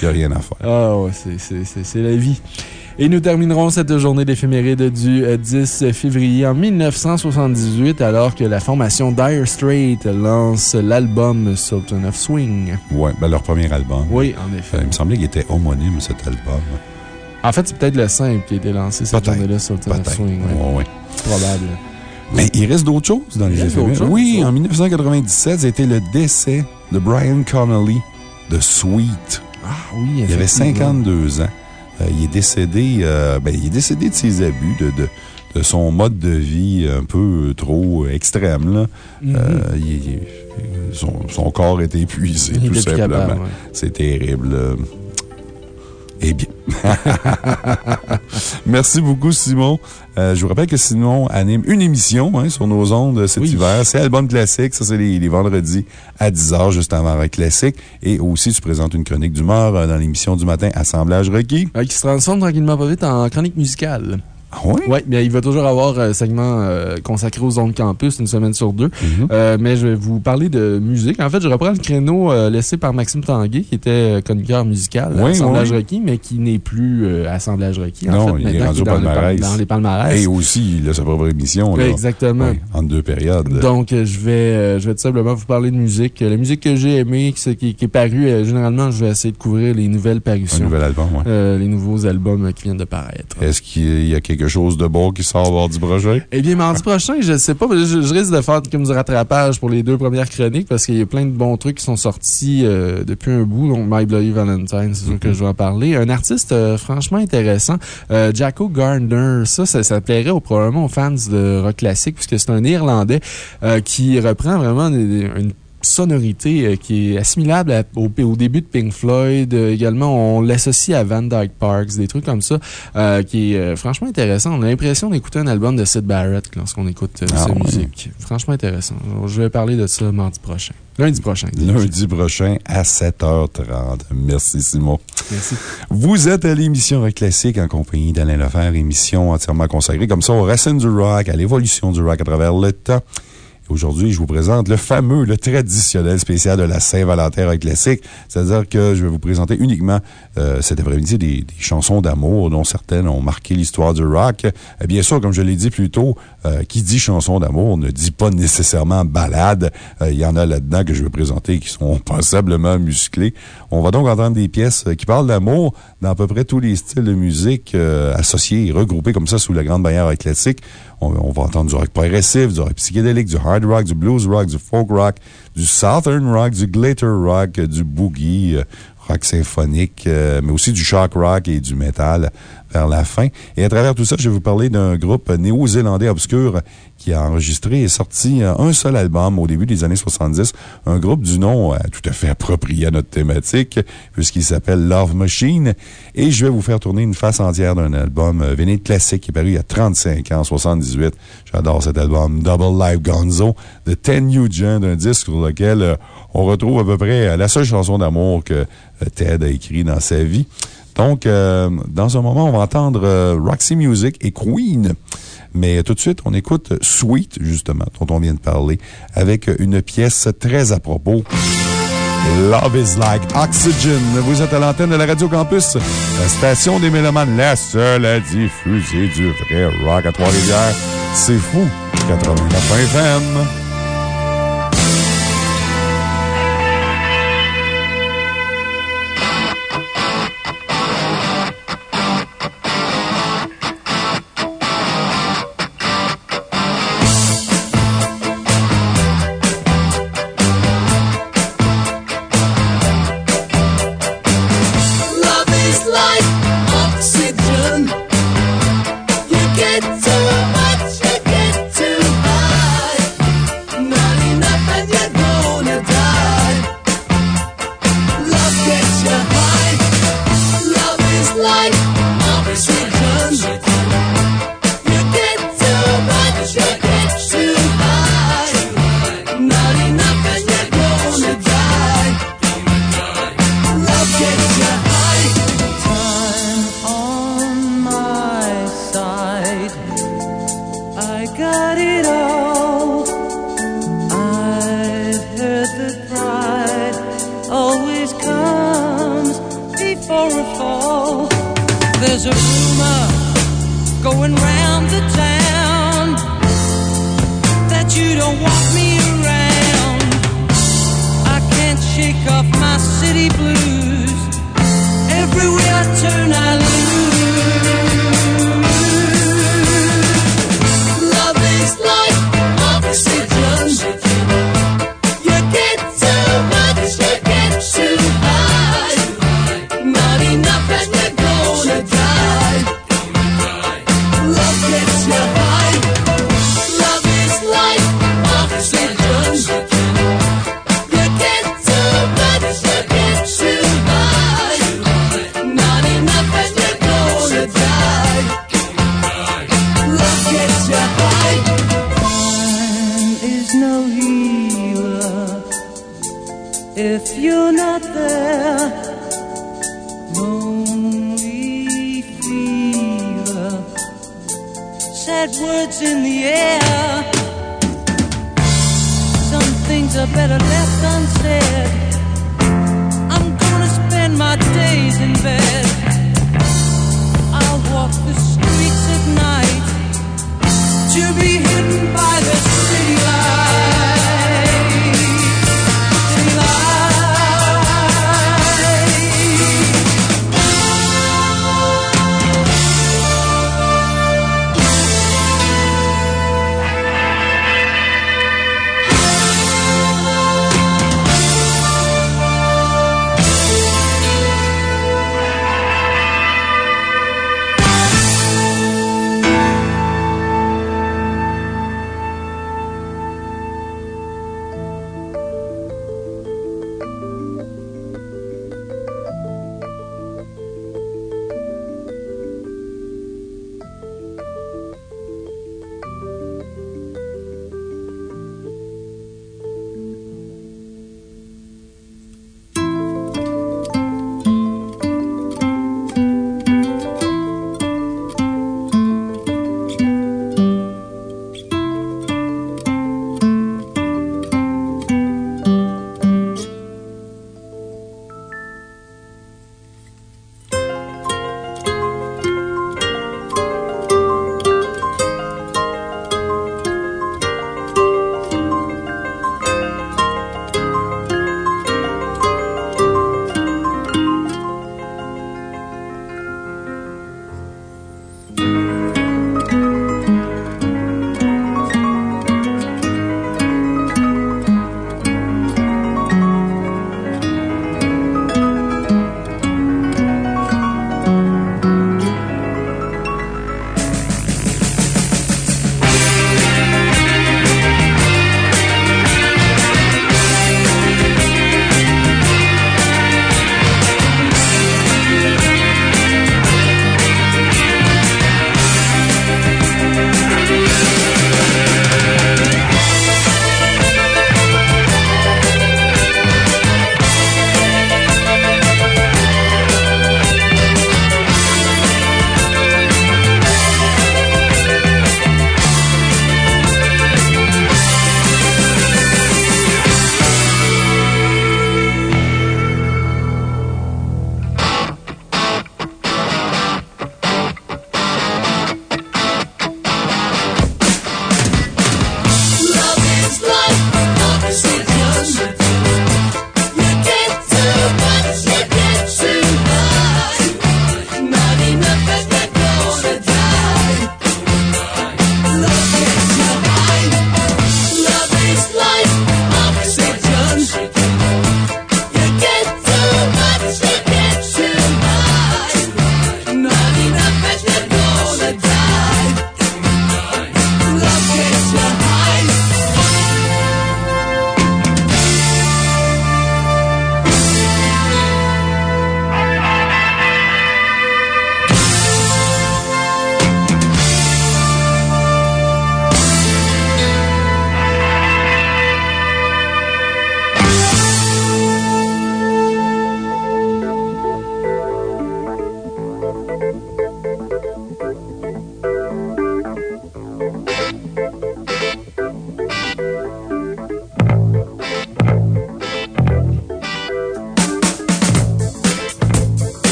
Il n'y a rien à faire. Ah ouais, c'est la vie. Et nous terminerons cette journée d'éphéméride du euh, 10 février en 1978, alors que la formation Dire Straits lance l'album Sultan of Swing. Ouais, ben leur premier album. Oui, en effet. Euh, il me semblait qu'il était homonyme, cet album. En fait, c'est peut-être le simple qui a été lancé cette journée-là, Sultan of. Swing. Ouais, ouais. Probable. Mais il reste d'autres choses dans les éphémérides. Oui, en 1997, c'était le décès de Brian Connolly de Sweet. Ah oui, Il avait 52 ans. Euh, il est décédé, euh, ben, il est décédé de ses abus, de, de, de son mode de vie un peu trop extrême, là. Mhm. Euh, il- il- son, son corps était épuisé, Il tout simplement. ouais. C'est terrible. Eh bien. Merci beaucoup, Simon. Euh, je vous rappelle que Simon anime une émission hein, sur nos ondes cet Oui. hiver. C'est Album Classique. Ça, c'est les, les vendredis à 10h, juste avant Rock Classique. Et aussi, tu présentes une chronique d'humeur euh, dans l'émission du matin, Assemblage requis. Euh, qui se transforme tranquillement pas vite en chronique musicale. Ah oui? Oui, bien, il va toujours avoir un segment euh, consacré aux ondes campus une semaine sur deux. Mhm. Euh, mais je vais vous parler de musique. En fait, je reprends le créneau euh, laissé par Maxime Tanguay, qui était euh, chroniqueur musical à Oui, Assemblage oui. requis, mais qui n'est plus euh, Assemblage requis. en Non, fait, il est rendu qui au dans, palmarès. pal- dans les palmarès. Et aussi, il a sa propre émission. Là. Oui, exactement. Oui, entre deux périodes. Donc, euh, je vais, euh, je vais tout simplement vous parler de musique. Euh, La musique que j'ai aimée, qui, qui, qui est parue, euh, généralement, je vais essayer de couvrir les nouvelles un parutions. nouvel album, oui. Euh, les nouveaux albums euh, qui viennent de paraître. Est-ce qu'il y a quelque chose de bon qui sort mardi prochain? Eh bien, mardi prochain, je ne sais pas, mais je, risque de faire comme du rattrapage pour les deux premières chroniques parce qu'il y a plein de bons trucs qui sont sortis euh, depuis un bout. Donc, My Bloody Valentine, c'est sûr que je vais en parler. Un artiste euh, franchement intéressant, euh, Jacko Gardner. Ça, ça, plairait probablement aux fans de rock classique puisque c'est un Irlandais euh, qui reprend vraiment une sonorité euh, qui est assimilable à- au, au début de Pink Floyd. Euh, également, on l'associe à Van Dyke Parks, des trucs comme ça, euh, qui est franchement intéressant. On a l'impression d'écouter un album de Sid Barrett lorsqu'on écoute Ah ouais. musique. Franchement intéressant. Je vais parler de ça mardi prochain. Lundi prochain. Lundi prochain à 7h30. Merci, Simon. Merci. Vous êtes à l'émission Rock Classique en compagnie d'Alain Lefebvre, émission entièrement consacrée comme ça aux racines du rock, à l'évolution du rock à travers le temps. Aujourd'hui, je vous présente le fameux, le traditionnel spécial de la Saint-Valentin Rock Classique. C'est-à-dire que je vais vous présenter uniquement euh, cet après-midi des, chansons d'amour dont certaines ont marqué l'histoire du rock. Et bien sûr, comme je l'ai dit plus tôt, euh, qui dit chanson d'amour ne dit pas nécessairement balade. Euh, Il y en a là-dedans que je vais présenter qui sont passablement musclés. On va donc entendre des pièces euh, qui parlent d'amour dans à peu près tous les styles de musique euh, associés regroupés comme ça sous la grande bannière rock classique. On, on va entendre du rock progressif, du rock psychédélique, du hard rock, du blues rock, du folk rock, du southern rock, du glitter rock, du boogie, euh, rock symphonique, euh, mais aussi du shock rock et du metal. vers la fin. Et à travers tout ça, je vais vous parler d'un groupe néo-zélandais obscur qui a enregistré et sorti un seul album au début des années 70. Un groupe du nom euh, tout à fait approprié à notre thématique, puisqu'il s'appelle Love Machine. Et je vais vous faire tourner une face entière d'un album euh, véné classique qui est paru il y a 35 ans, 78. J'adore cet album, Double Live Gonzo, de Ten Nugent, un disque sur lequel euh, on retrouve à peu près la seule chanson d'amour que Ted a écrit dans sa vie. Donc, dans un moment, on va entendre Roxy Music et Queen. Mais tout de suite, on écoute Sweet, justement, dont on vient de parler, avec une pièce très à propos. Love is like oxygen. Vous êtes à l'antenne de la Radio Campus, la station des Mélomanes, la seule à diffuser du vrai rock à Trois-Rivières. C'est fou. 89 FM.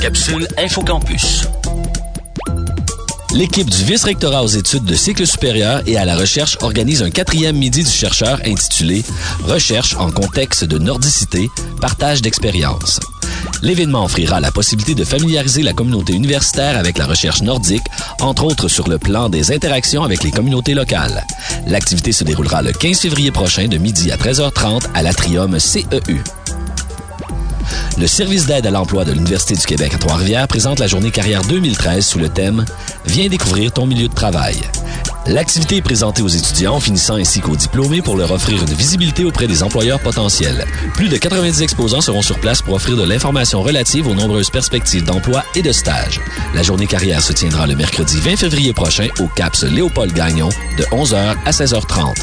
Capsule InfoCampus. L'équipe du vice-rectorat aux études de cycle supérieur et à la recherche organise un quatrième midi du chercheur intitulé Recherche en contexte de nordicité, partage d'expériences. L'événement offrira la possibilité de familiariser la communauté universitaire avec la recherche nordique, entre autres sur le plan des interactions avec les communautés locales. L'activité se déroulera le 15 février prochain de midi à 13h30 à l'Atrium CEU. Le service d'aide à l'emploi de l'Université du Québec à Trois-Rivières présente la journée carrière 2013 sous le thème Viens découvrir ton milieu de travail. L'activité est présentée aux étudiants finissant ainsi qu'aux diplômés pour leur offrir une visibilité auprès des employeurs potentiels. Plus de 90 exposants seront sur place pour offrir de l'information relative aux nombreuses perspectives d'emploi et de stage. La journée carrière se tiendra le mercredi 20 février prochain au CAPS Léopold Gagnon de 11h à 16h30.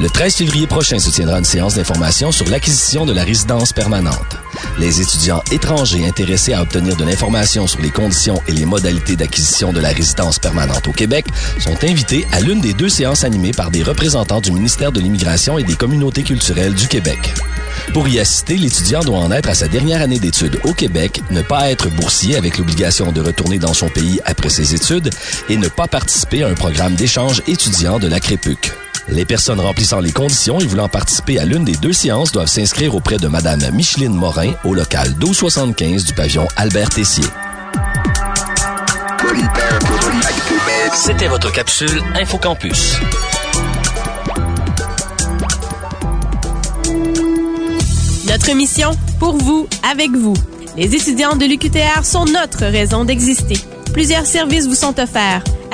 Le 13 février prochain se tiendra une séance d'information sur l'acquisition de la résidence permanente. Les étudiants étrangers intéressés à obtenir de l'information sur les conditions et les modalités d'acquisition de la résidence permanente au Québec sont invités à l'une des deux séances animées par des représentants du ministère de l'Immigration et des communautés culturelles du Québec. Pour y assister, l'étudiant doit en être à sa dernière année d'études au Québec, ne pas être boursier avec l'obligation de retourner dans son pays après ses études et ne pas participer à un programme d'échange étudiant de la CREPUC. Les personnes remplissant les conditions et voulant participer à l'une des deux séances doivent s'inscrire auprès de Madame Micheline Morin au local 1275 du pavillon Albert Tessier. C'était votre capsule InfoCampus. Notre mission, pour vous, avec vous. Les étudiants de l'UQTR sont notre raison d'exister. Plusieurs services vous sont offerts.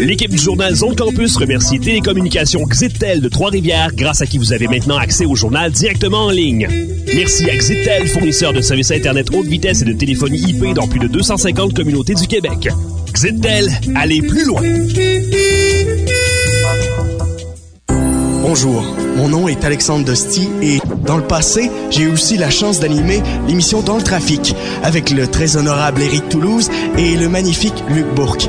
L'équipe du journal Zone Campus remercie Télécommunications Xitel de Trois-Rivières, grâce à qui vous avez maintenant accès au journal directement en ligne. Merci à Xitel, fournisseur de services Internet haute vitesse et de téléphonie IP dans plus de 250 communautés du Québec. Xitel, allez plus loin! Bonjour, mon nom est Alexandre Dosti et dans le passé, j'ai aussi la chance d'animer l'émission Dans le trafic avec le très honorable Éric Toulouse et le magnifique Luc Bourque.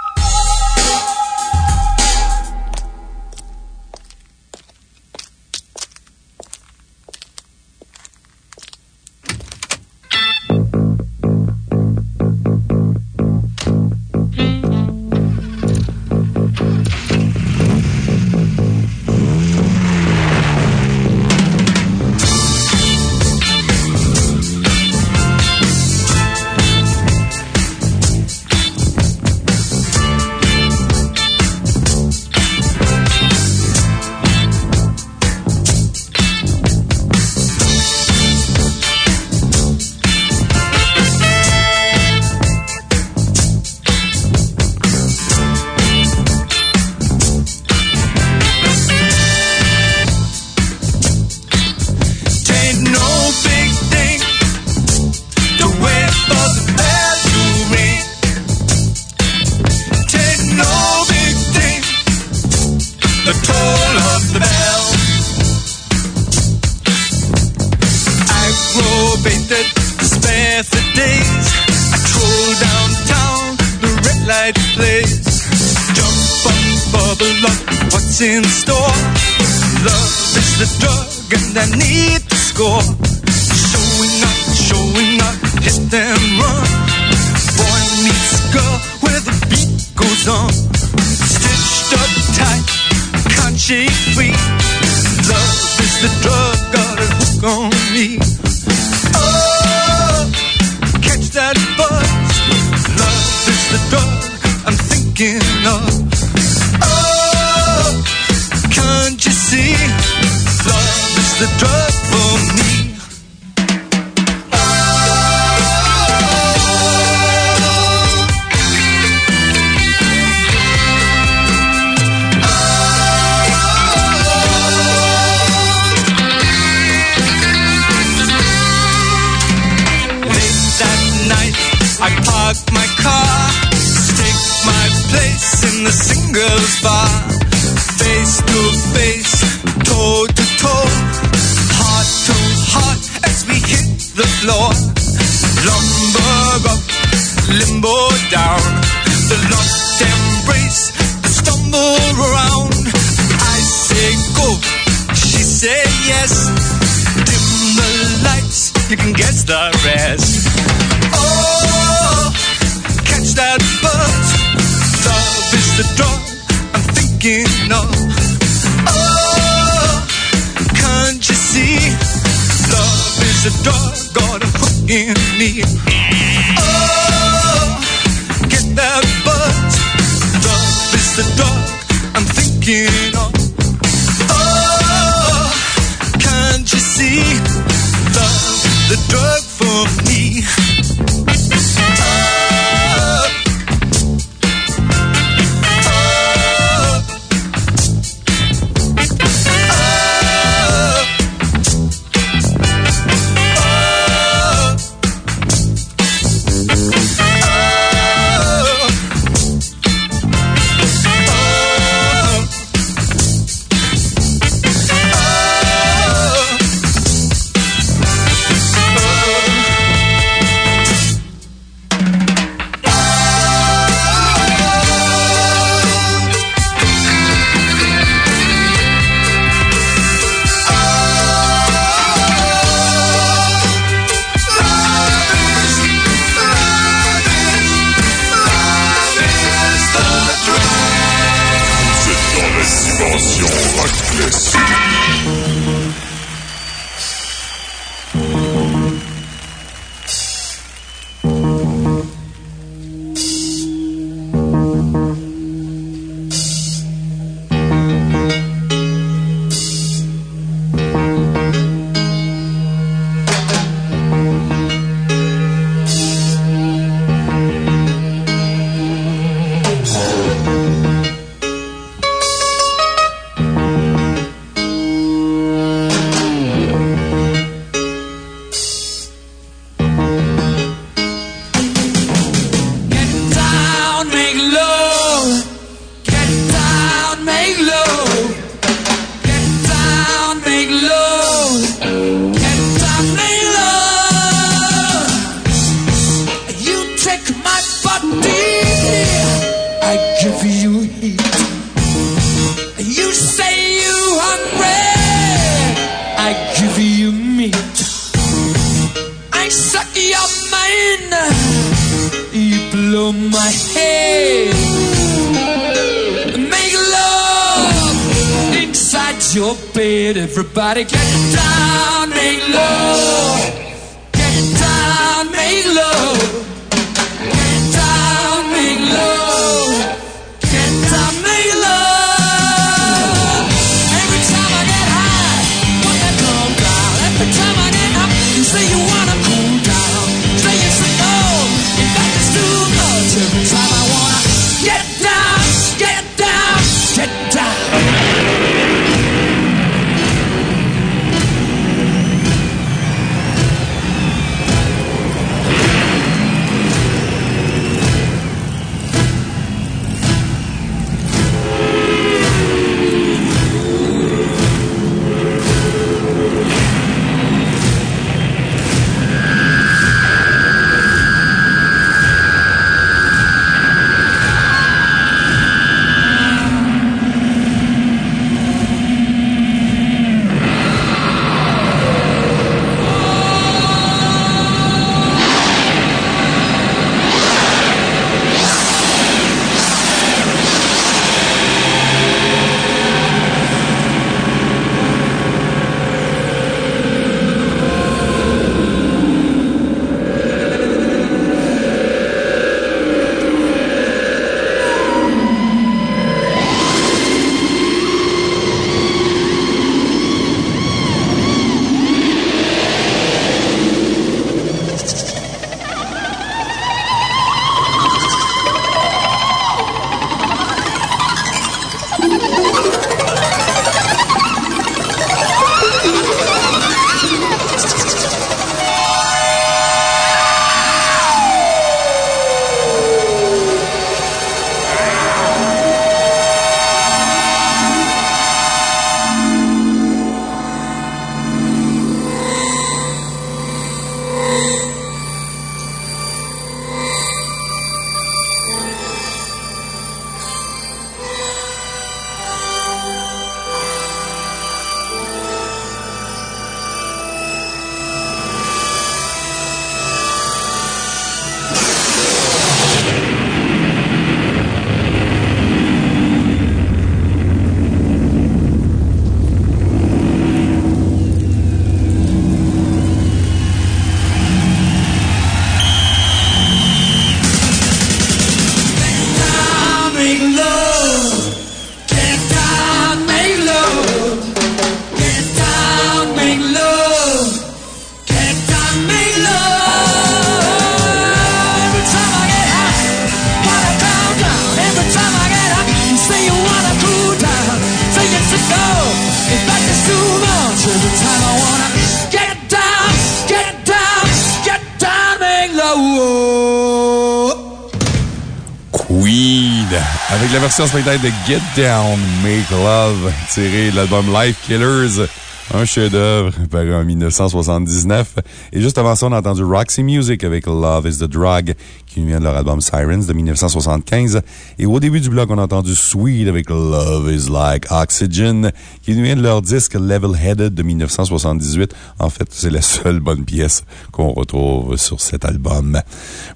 Version spectaculaire de Get Down, Make Love, tiré de l'album Life Killers. Un chef-d'œuvre paru en 1979. Et juste avant ça, on a entendu Roxy Music avec Love is the Drug, qui vient de leur album Sirens de 1975. Et au début du bloc, on a entendu Sweet avec Love is Like Oxygen, qui vient de leur disque Level Headed de 1978. En fait, c'est la seule bonne pièce qu'on retrouve sur cet album.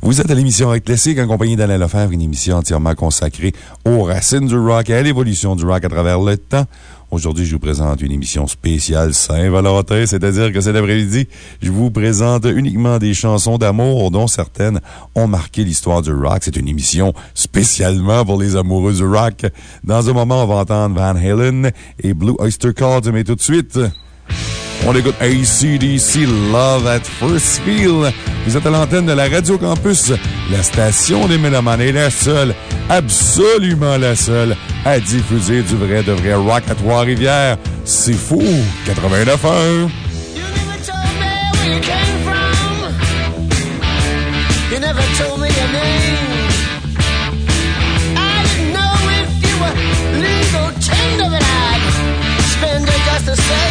Vous êtes à l'émission Rock Classique en compagnie d'Alain Lefebvre, une émission entièrement consacrée aux racines du rock et à l'évolution du rock à travers le temps. Aujourd'hui, je vous présente une émission spéciale Saint-Valentin, c'est-à-dire que cet après-midi, je vous présente uniquement des chansons d'amour dont certaines ont marqué l'histoire du rock. C'est une émission spécialement pour les amoureux du rock. Dans un moment, on va entendre Van Halen et Blue Oyster Cult, mais tout de suite, on écoute ACDC Love at First Feel. Vous êtes à l'antenne de la Radio Campus. La station des Mélomanes est la seule, absolument la seule, à diffuser du vrai de vrai rock à Trois-Rivières. C'est fou! 89 heures. where you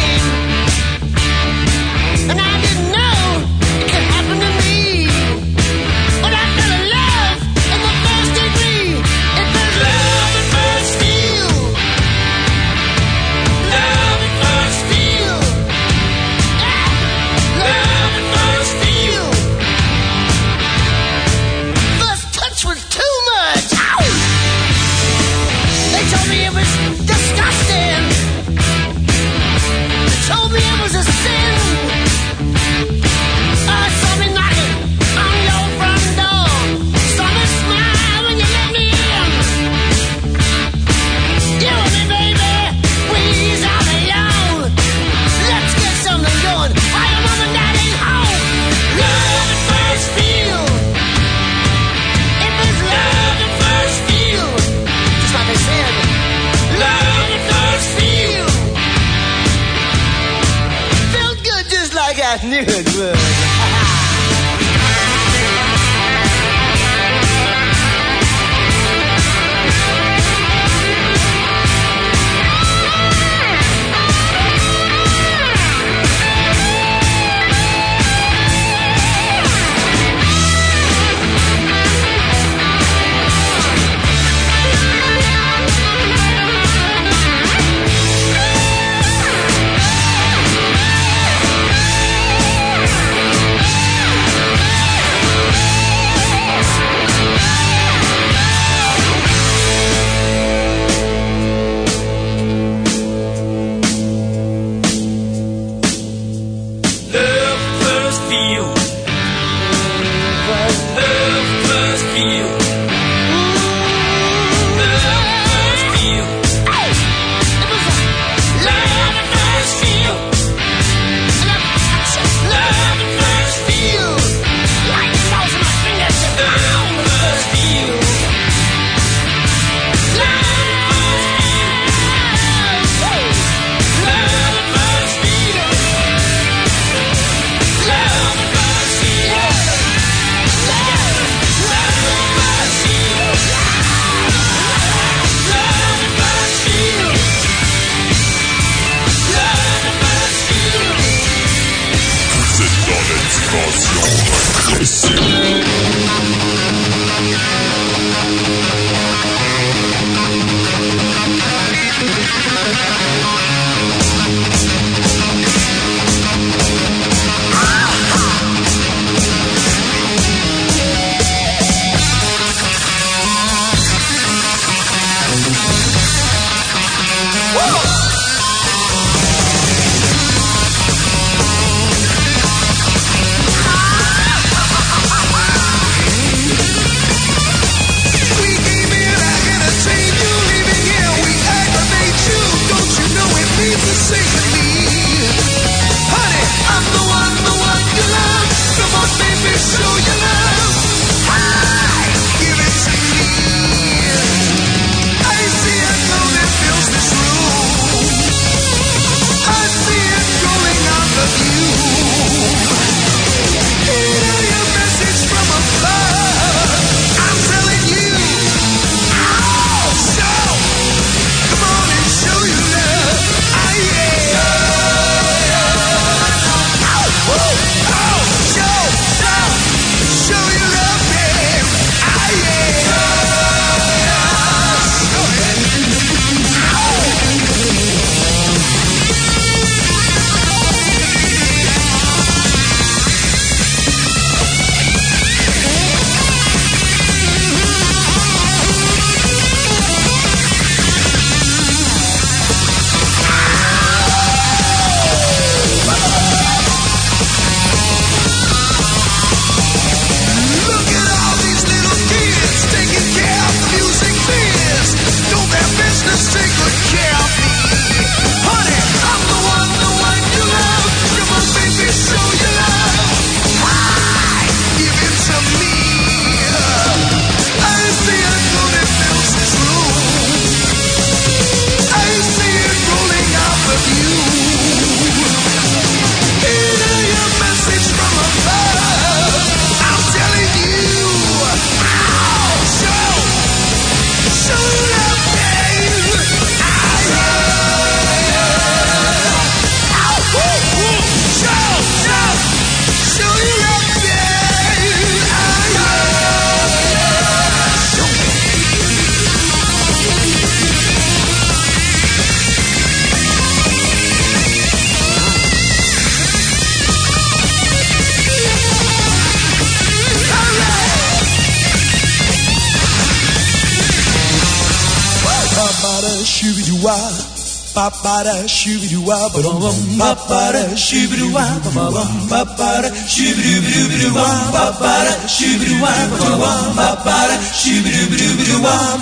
shibruwa babam babara shibruwa ba ba, babam babara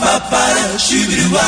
ba ba, shibruwa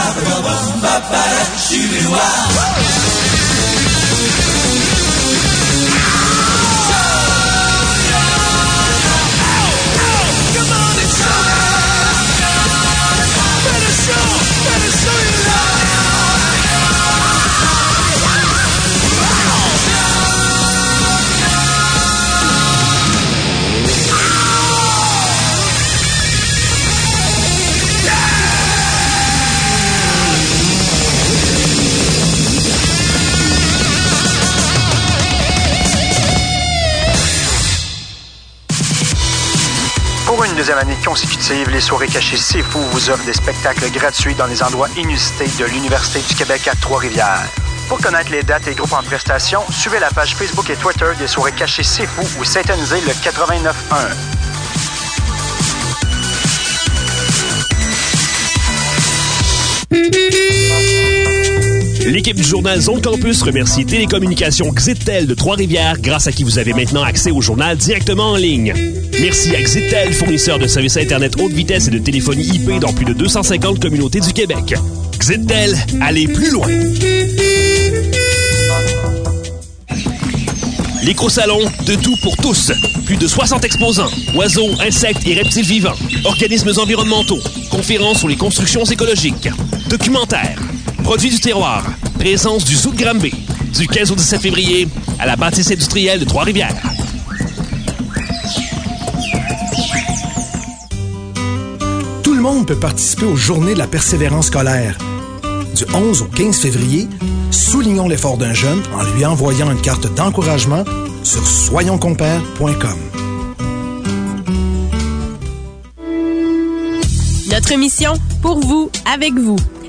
les soirées cachées C'est Fou vous offrent des spectacles gratuits dans les endroits inusités de l'Université du Québec à Trois-Rivières. Pour connaître les dates et groupes en prestation, suivez la page Facebook et Twitter des soirées cachées C'est Fou ou synthonisez le 89.1. L'équipe du journal Zone Campus remercie Télécommunications Xitel de Trois-Rivières, grâce à qui vous avez maintenant accès au journal directement en ligne. Merci à Xitel, fournisseur de services Internet haute vitesse et de téléphonie IP dans plus de 250 communautés du Québec. Xitel, allez plus loin! L'éco-salon, de tout pour tous. Plus de 60 exposants. Oiseaux, insectes et reptiles vivants. Organismes environnementaux. Conférences sur les constructions écologiques. Documentaires. Produits du terroir. Présence du Zoo de Granby. Du 15 au 17 février à la bâtisse industrielle de Trois-Rivières. Tout le monde peut participer aux Journées de la persévérance scolaire. Du 11 au 15 février, soulignons l'effort d'un jeune en lui envoyant une carte d'encouragement sur soyonscompères.com. Notre mission, pour vous, avec vous.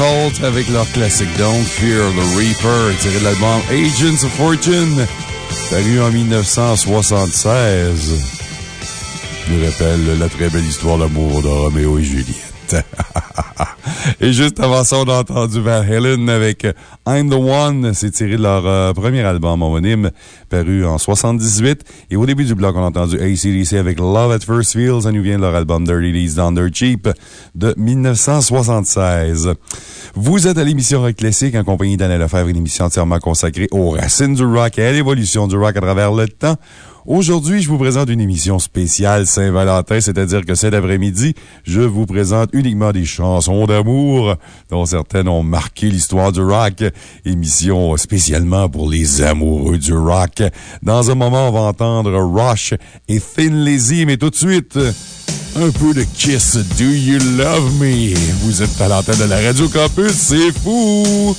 Avec leur classique donc Fear the Reaper, tiré de l'album Agents of Fortune, paru en 1976. nous rappelle la très belle histoire d'amour de Roméo et Juliette. et juste avant ça, on a entendu Van Halen avec I'm the One. C'est tiré de leur euh, premier album homonyme, paru en 78. Et au début du bloc, on a entendu ACDC avec Love at First Feel. Ça nous vient de leur album Dirty Deeds Down Dirt Cheap de 1976. Vous êtes à l'émission Rock Classique en compagnie d'Anna Lefebvre, une émission entièrement consacrée aux racines du rock et à l'évolution du rock à travers le temps. Aujourd'hui, je vous présente une émission spéciale Saint-Valentin, c'est-à-dire que cet après-midi, je vous présente uniquement des chansons d'amour, dont certaines ont marqué l'histoire du rock. Émission spécialement pour les amoureux du rock. Dans un moment, on va entendre Rush et Thin Lizzy, mais tout de suite, un peu de Kiss Do You Love Me? Vous êtes à l'antenne de la Radio Campus, c'est fou!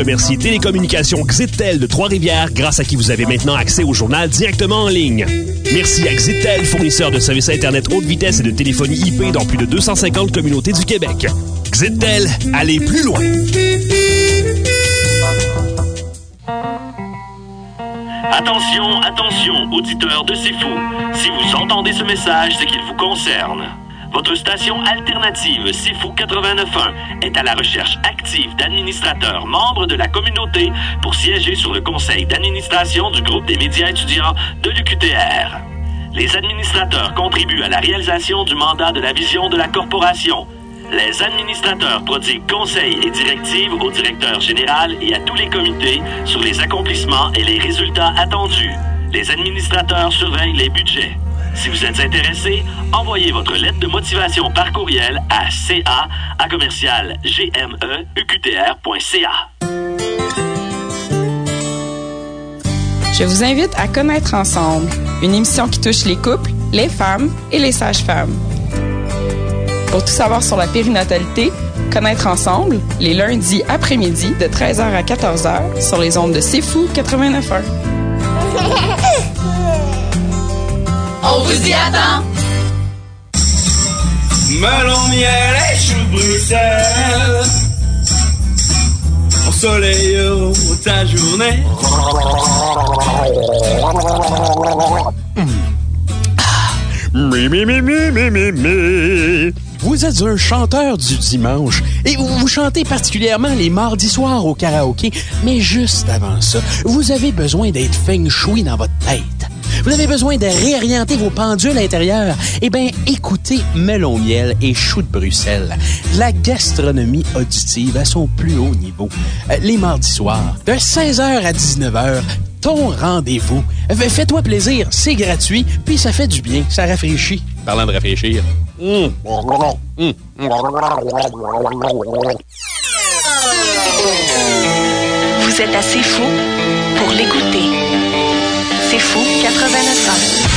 Remercie Télécommunications Xitel de Trois-Rivières, grâce à qui vous avez maintenant accès au journal directement en ligne. Merci à Xitel, fournisseur de services Internet haute vitesse et de téléphonie IP dans plus de 250 communautés du Québec. Xitel, allez plus loin! Attention, attention, auditeurs de C'est Fou. Si vous entendez ce message, c'est qu'il vous concerne. Votre station alternative Fou 89.1 est à la recherche active d'administrateurs membres de la communauté pour siéger sur le conseil d'administration du groupe des médias étudiants de l'UQTR. Les administrateurs contribuent à la réalisation du mandat de la vision de la corporation. Les administrateurs prodiguent conseils et directives au directeur général et à tous les comités sur les accomplissements et les résultats attendus. Les administrateurs surveillent les budgets. Si vous êtes intéressé, envoyez votre lettre de motivation par courriel à ca à commercial gmeuqtr.ca. Je vous invite à Connaître ensemble, une émission qui touche les couples, les femmes et les sages-femmes. Pour tout savoir sur la périnatalité, Connaître ensemble, les lundis après-midi de 13h à 14h sur les ondes de C'est Fou 89.1. Vous y attend. Melon, miel et chou Bruxelles. Au soleil, oh, ta journée. Mi, mi, mi, mi, mi, mi, mi. Vous êtes un chanteur du dimanche et vous, vous chantez particulièrement les mardis soirs au karaoké, mais juste avant ça, vous avez besoin d'être feng shui dans votre tête. Vous avez besoin de réorienter vos pendules intérieures? Eh bien, écoutez Melon Miel et Chou de Bruxelles. La gastronomie auditive à son plus haut niveau. Euh, les mardis soirs, de 16h à 19h, ton rendez-vous. F- Fais-toi plaisir, c'est gratuit, puis ça fait du bien, ça rafraîchit. Parlant de rafraîchir. Mmh. Mmh. Vous êtes assez fou pour l'écouter. C'est fou 89 ans.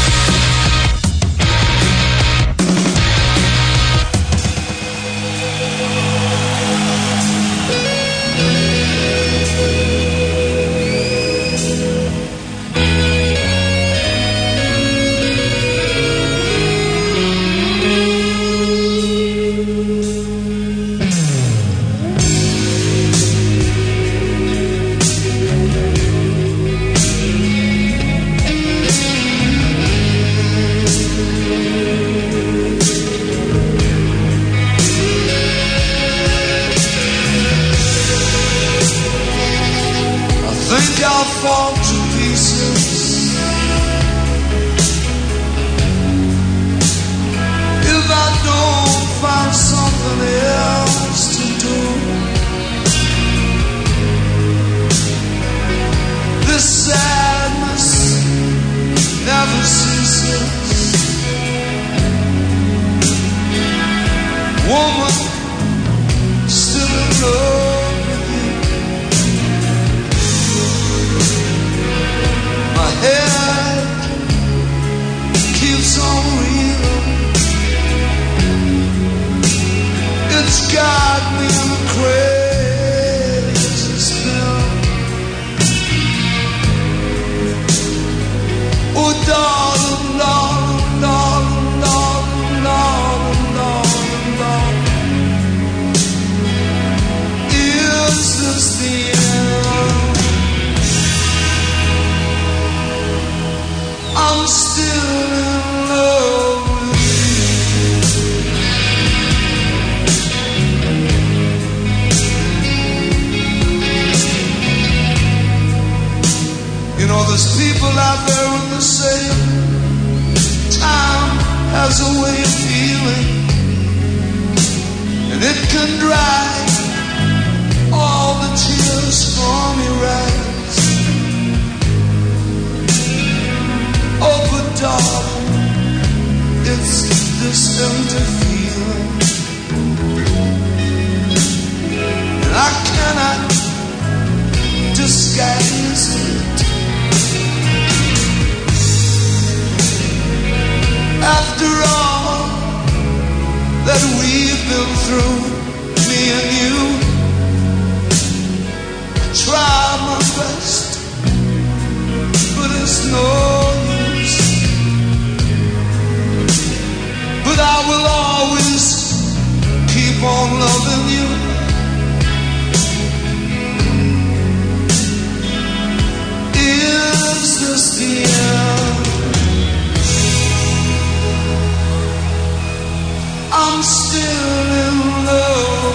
Fall to pieces if I don't find something else to do. This sadness never ceases. Woman, still there's has a way of feeling, and it can dry. All the tears from your eyes. Oh, but darling, it's this empty feeling, and I cannot disguise After all that we've been through, me and you, try my best, but it's no use. But I will always keep on loving you. Is this the end? I'm still in love.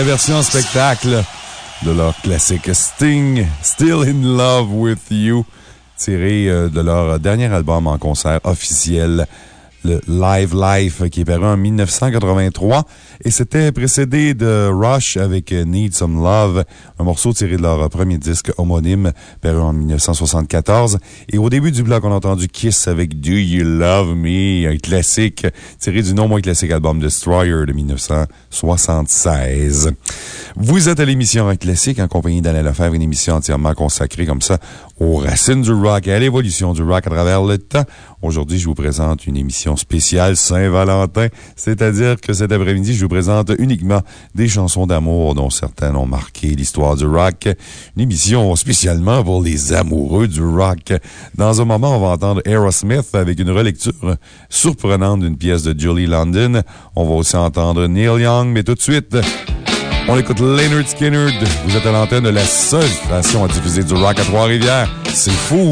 La version spectacle de leur classique Sting, Still in Love with You, tiré euh, de leur dernier album en concert officiel, le Live Life, qui est paru en 1983. Et c'était précédé de Rush avec Need Some Love, un morceau tiré de leur premier disque homonyme, paru en 1974. Et au début du bloc, on a entendu Kiss avec Do You Love Me, un classique tiré du non moins classique album Destroyer de 1976. Vous êtes à l'émission Rock Classique en compagnie d'Alain Lefebvre, une émission entièrement consacrée comme ça aux racines du rock et à l'évolution du rock à travers le temps. Aujourd'hui, je vous présente une émission spéciale Saint-Valentin, c'est-à-dire que cet après-midi, je vous présente uniquement des chansons d'amour dont certaines ont marqué l'histoire du rock. Une émission spécialement pour les amoureux du rock. Dans un moment, on va entendre Aerosmith avec une relecture surprenante d'une pièce de Julie London. On va aussi entendre Neil Young, mais tout de suite, on écoute Leonard Skinner. Vous êtes à l'antenne de la seule station à diffuser du rock à Trois-Rivières. C'est fou!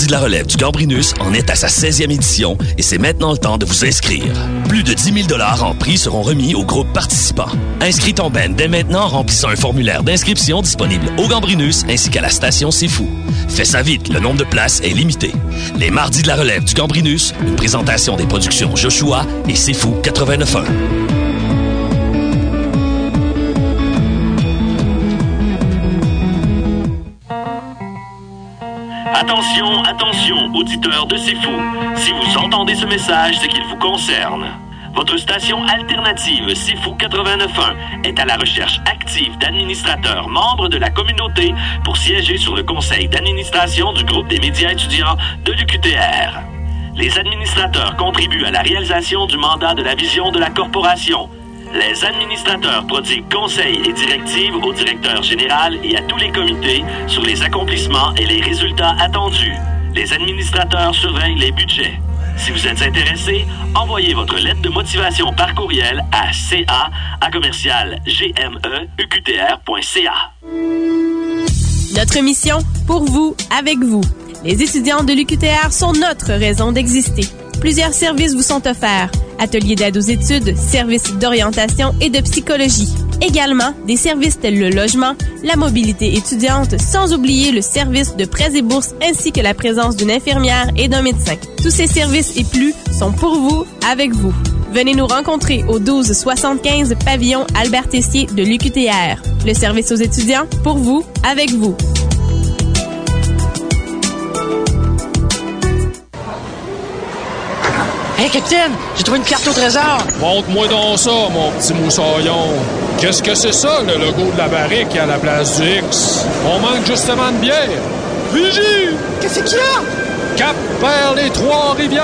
Mardis de la Relève du Gambrinus en est à sa 16e édition et c'est maintenant le temps de vous inscrire. Plus de 10 000 en prix seront remis aux groupes participants. Inscris ton band dès maintenant en remplissant un formulaire d'inscription disponible au Gambrinus ainsi qu'à la station C'est Fou. Fais ça vite, le nombre de places est limité. Les Mardis de la Relève du Gambrinus, une présentation des productions Joshua et C'est Fou 89.1. Attention, auditeurs de C'est. Si vous entendez ce message, c'est qu'il vous concerne. Votre station alternative C'est Fou 89.1 est à la recherche active d'administrateurs membres de la communauté pour siéger sur le conseil d'administration du groupe des médias étudiants de l'UQTR. Les administrateurs contribuent à la réalisation du mandat de la vision de la corporation. Les administrateurs prodiguent conseils et directives au directeur général et à tous les comités sur les accomplissements et les résultats attendus. Les administrateurs surveillent les budgets. Si vous êtes intéressé, envoyez votre lettre de motivation par courriel à ca à commercial gmeuqtr.ca. Notre mission, pour vous, avec vous. Les étudiants de l'UQTR sont notre raison d'exister. Plusieurs services vous sont offerts. Ateliers d'aide aux études, services d'orientation et de psychologie. Également, des services tels le logement, la mobilité étudiante, sans oublier le service de prêts et bourses ainsi que la présence d'une infirmière et d'un médecin. Tous ces services et plus sont pour vous, avec vous. Venez nous rencontrer au 1275 pavillon Albert Tessier de l'UQTR. Le service aux étudiants, pour vous, avec vous. Capitaine, j'ai trouvé une carte au trésor. Montre-moi donc ça, mon petit moussaillon. Qu'est-ce que c'est ça, le logo de la barrique à la place du X? On manque justement de bière. Vigie! Qu'est-ce qu'il y a? Cap vers les Trois-Rivières!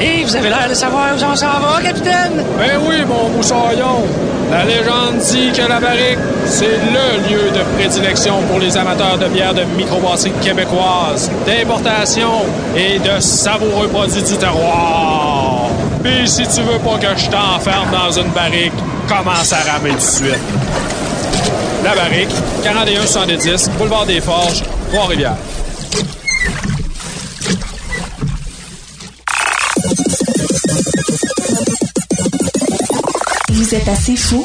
Hé, vous avez l'air de savoir où on s'en va, capitaine. Ben oui, mon moussaillon. La légende dit que la barrique, c'est LE lieu de prédilection pour les amateurs de bière de microbrasserie québécoise, d'importation et de savoureux produits du terroir. Puis si tu veux pas que je t'enferme dans une barrique, commence à ramer tout de suite. La barrique, 41-70, boulevard des Forges, Trois-Rivières. Vous êtes assez fou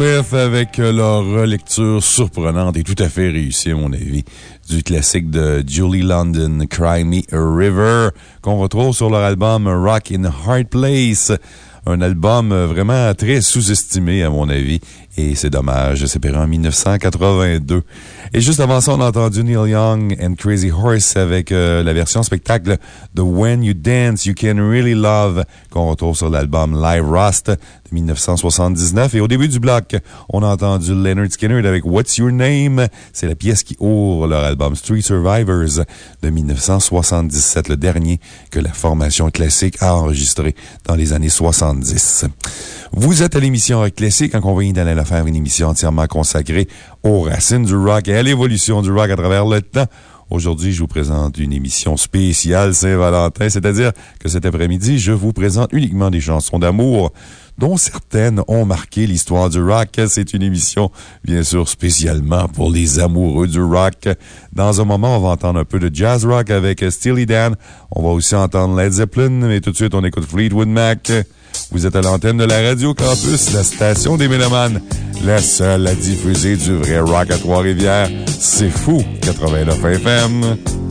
Aerosmith avec leur relecture surprenante et tout à fait réussie, à mon avis, du classique de Julie London, Cry Me a River, qu'on retrouve sur leur album Rock in Hard Place. Un album vraiment très sous-estimé, à mon avis. Et c'est dommage, c'est en 1982. Et juste avant ça, on a entendu Neil Young and Crazy Horse avec euh, la version spectacle de When You Dance, You Can Really Love, qu'on retrouve sur l'album Live Rust 1979. Et au début du bloc, on a entendu Leonard Skinner avec What's Your Name? C'est la pièce qui ouvre leur album Street Survivors de 1977, le dernier que la formation classique a enregistré dans les années 70. Vous êtes à l'émission Rock Classique, en compagnie d'Alain Lefebvre, une émission entièrement consacrée aux racines du rock et à l'évolution du rock à travers le temps. Aujourd'hui, je vous présente une émission spéciale Saint-Valentin, c'est-à-dire que cet après-midi, je vous présente uniquement des chansons d'amour dont certaines ont marqué l'histoire du rock. C'est une émission, bien sûr, spécialement pour les amoureux du rock. Dans un moment, on va entendre un peu de jazz rock avec Steely Dan. On va aussi entendre Led Zeppelin, mais tout de suite, on écoute Fleetwood Mac. Vous êtes à l'antenne de la Radio Campus, la station des Mélomanes, la seule à diffuser du vrai rock à Trois-Rivières. C'est fou, 89 FM.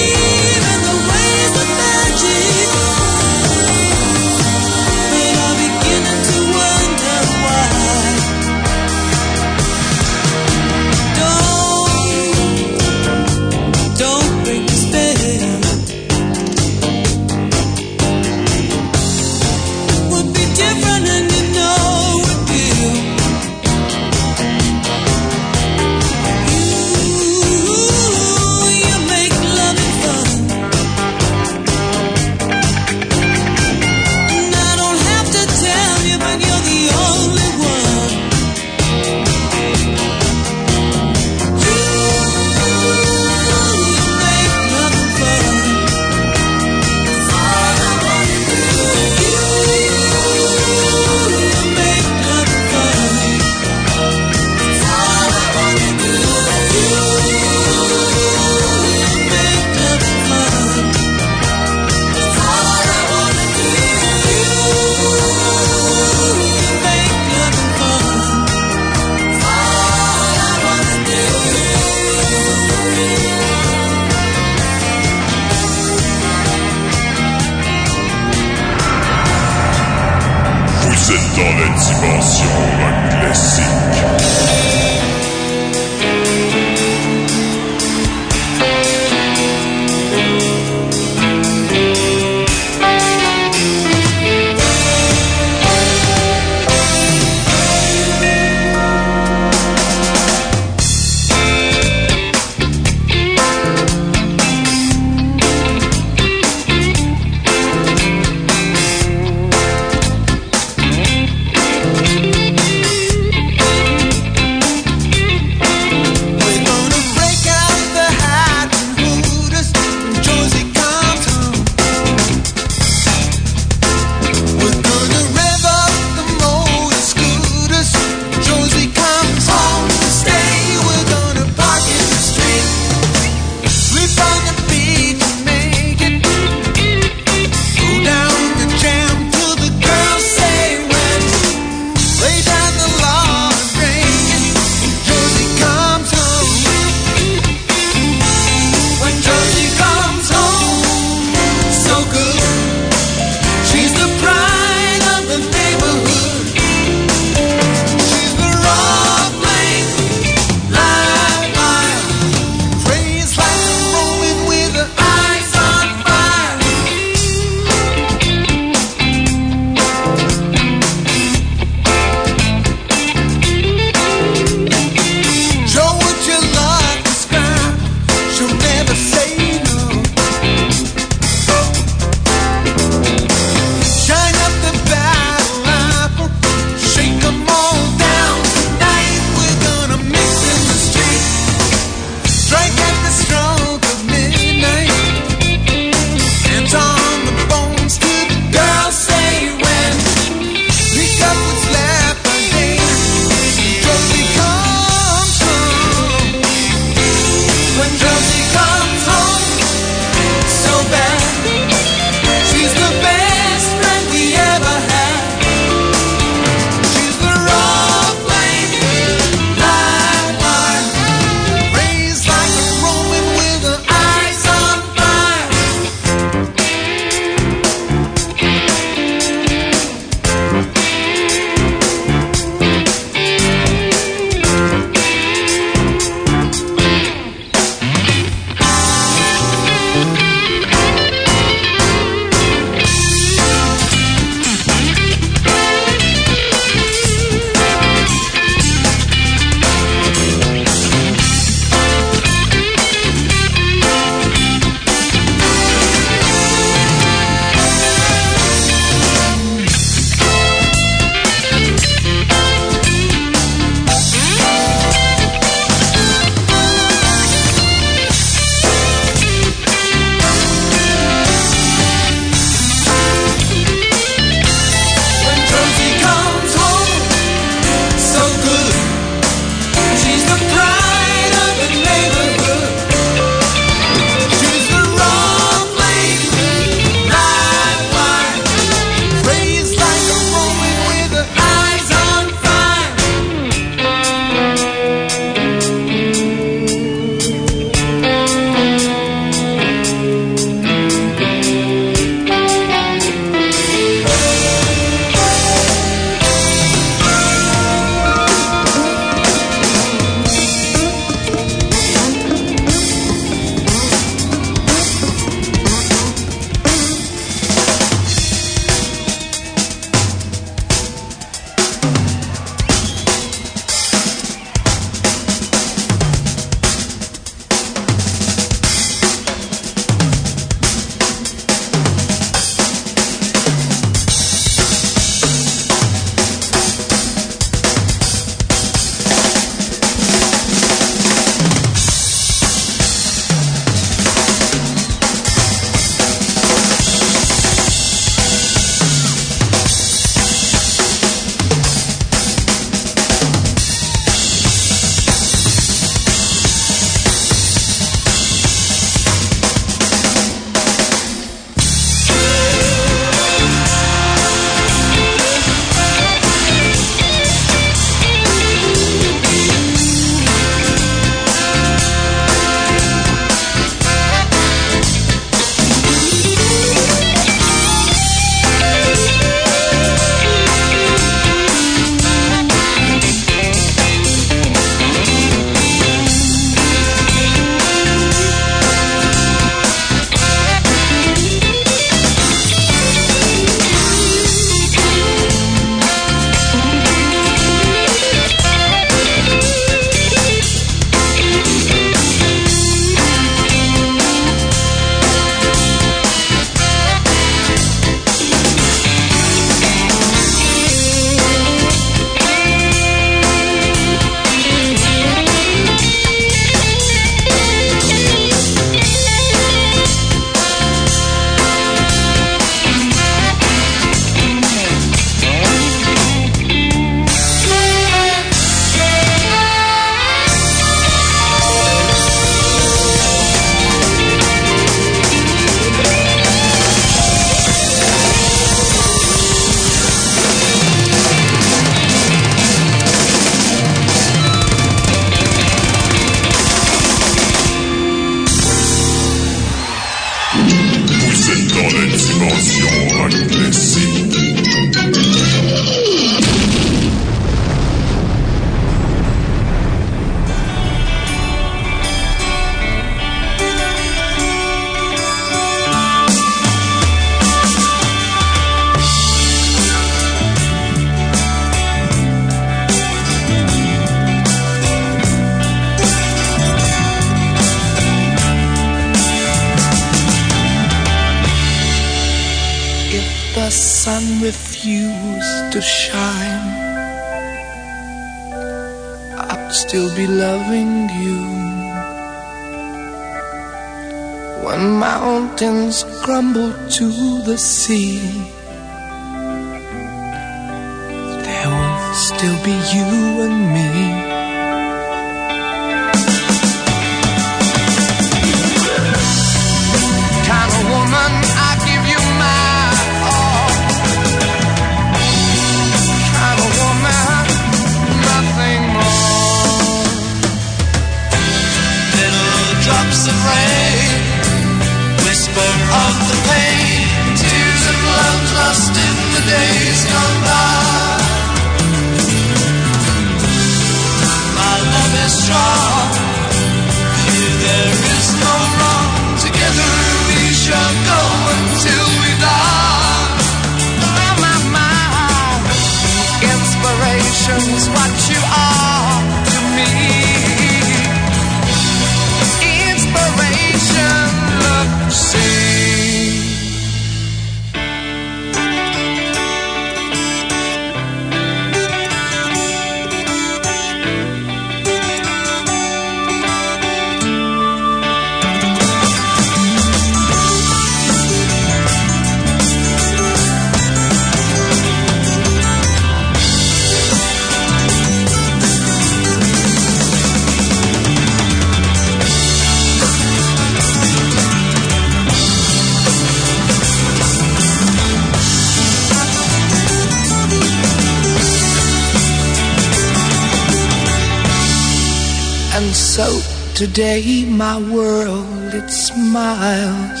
Today my world it smiles.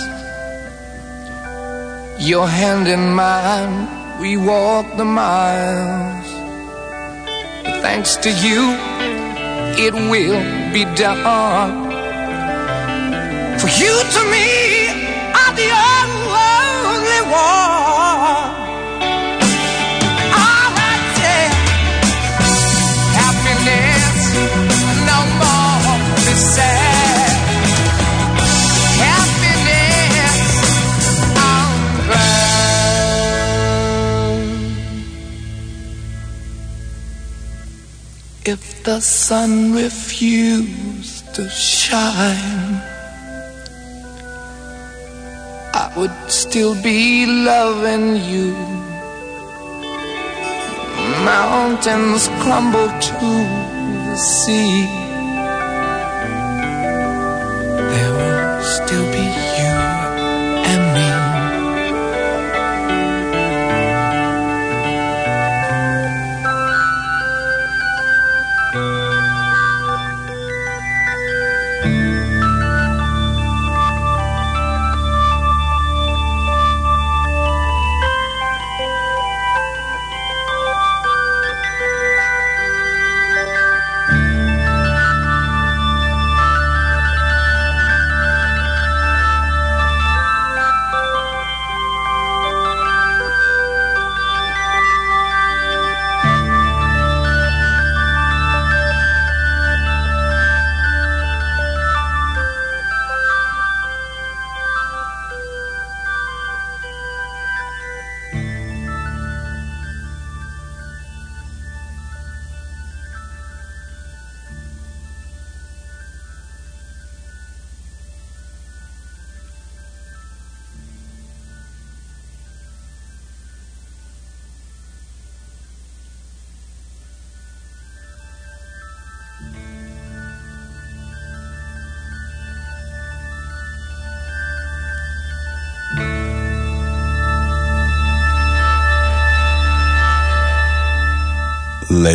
Your hand in mine, we walk the miles. Thanks to you, it will be done. For you to me are the only one. The sun refused to shine, I would still be loving you. Mountains crumble to the sea.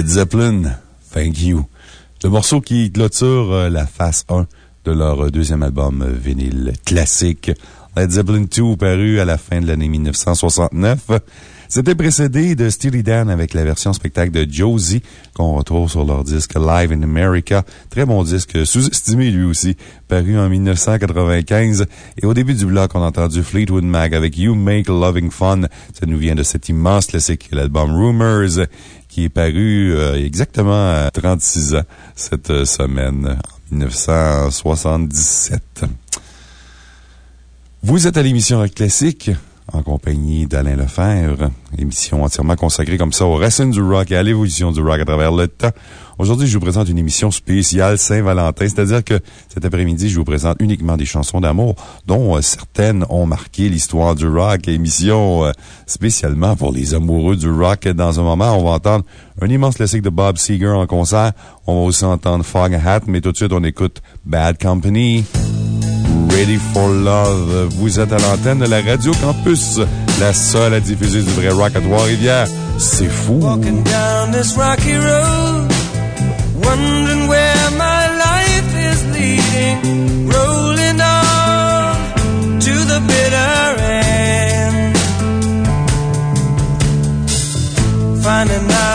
Led Zeppelin, Thank You. Le morceau qui clôture euh, la face 1 de leur deuxième album euh, vinyle classique, Led Zeppelin 2, paru à la fin de l'année 1969. C'était précédé de Steely Dan avec la version spectacle de Josie qu'on retrouve sur leur disque Live in America. Très bon disque, sous-estimé lui aussi, paru en 1995. Et au début du bloc, on a entendu Fleetwood Mac avec You Make Loving Fun. Ça nous vient de cet immense classique, l'album Rumors, qui est paru euh, exactement à 36 ans cette euh, semaine, en 1977. Vous êtes à l'émission Rock Classique. En compagnie d'Alain Lefebvre. Émission entièrement consacrée comme ça aux racines du rock et à l'évolution du rock à travers le temps. Aujourd'hui, je vous présente une émission spéciale Saint-Valentin, c'est-à-dire que cet après-midi, je vous présente uniquement des chansons d'amour, dont euh, certaines ont marqué l'histoire du rock. Émission euh, spécialement pour les amoureux du rock. Dans un moment, on va entendre un immense classique de Bob Seger en concert. On va aussi entendre Fog Hat, mais tout de suite, on écoute Bad Company. Ready for Love. Vous êtes à l'antenne de la Radio Campus, la seule à diffuser du vrai rock à Trois-Rivières. C'est fou. Walking down this rocky road, wondering where my life is leading, rolling on to the bitter end. Finding out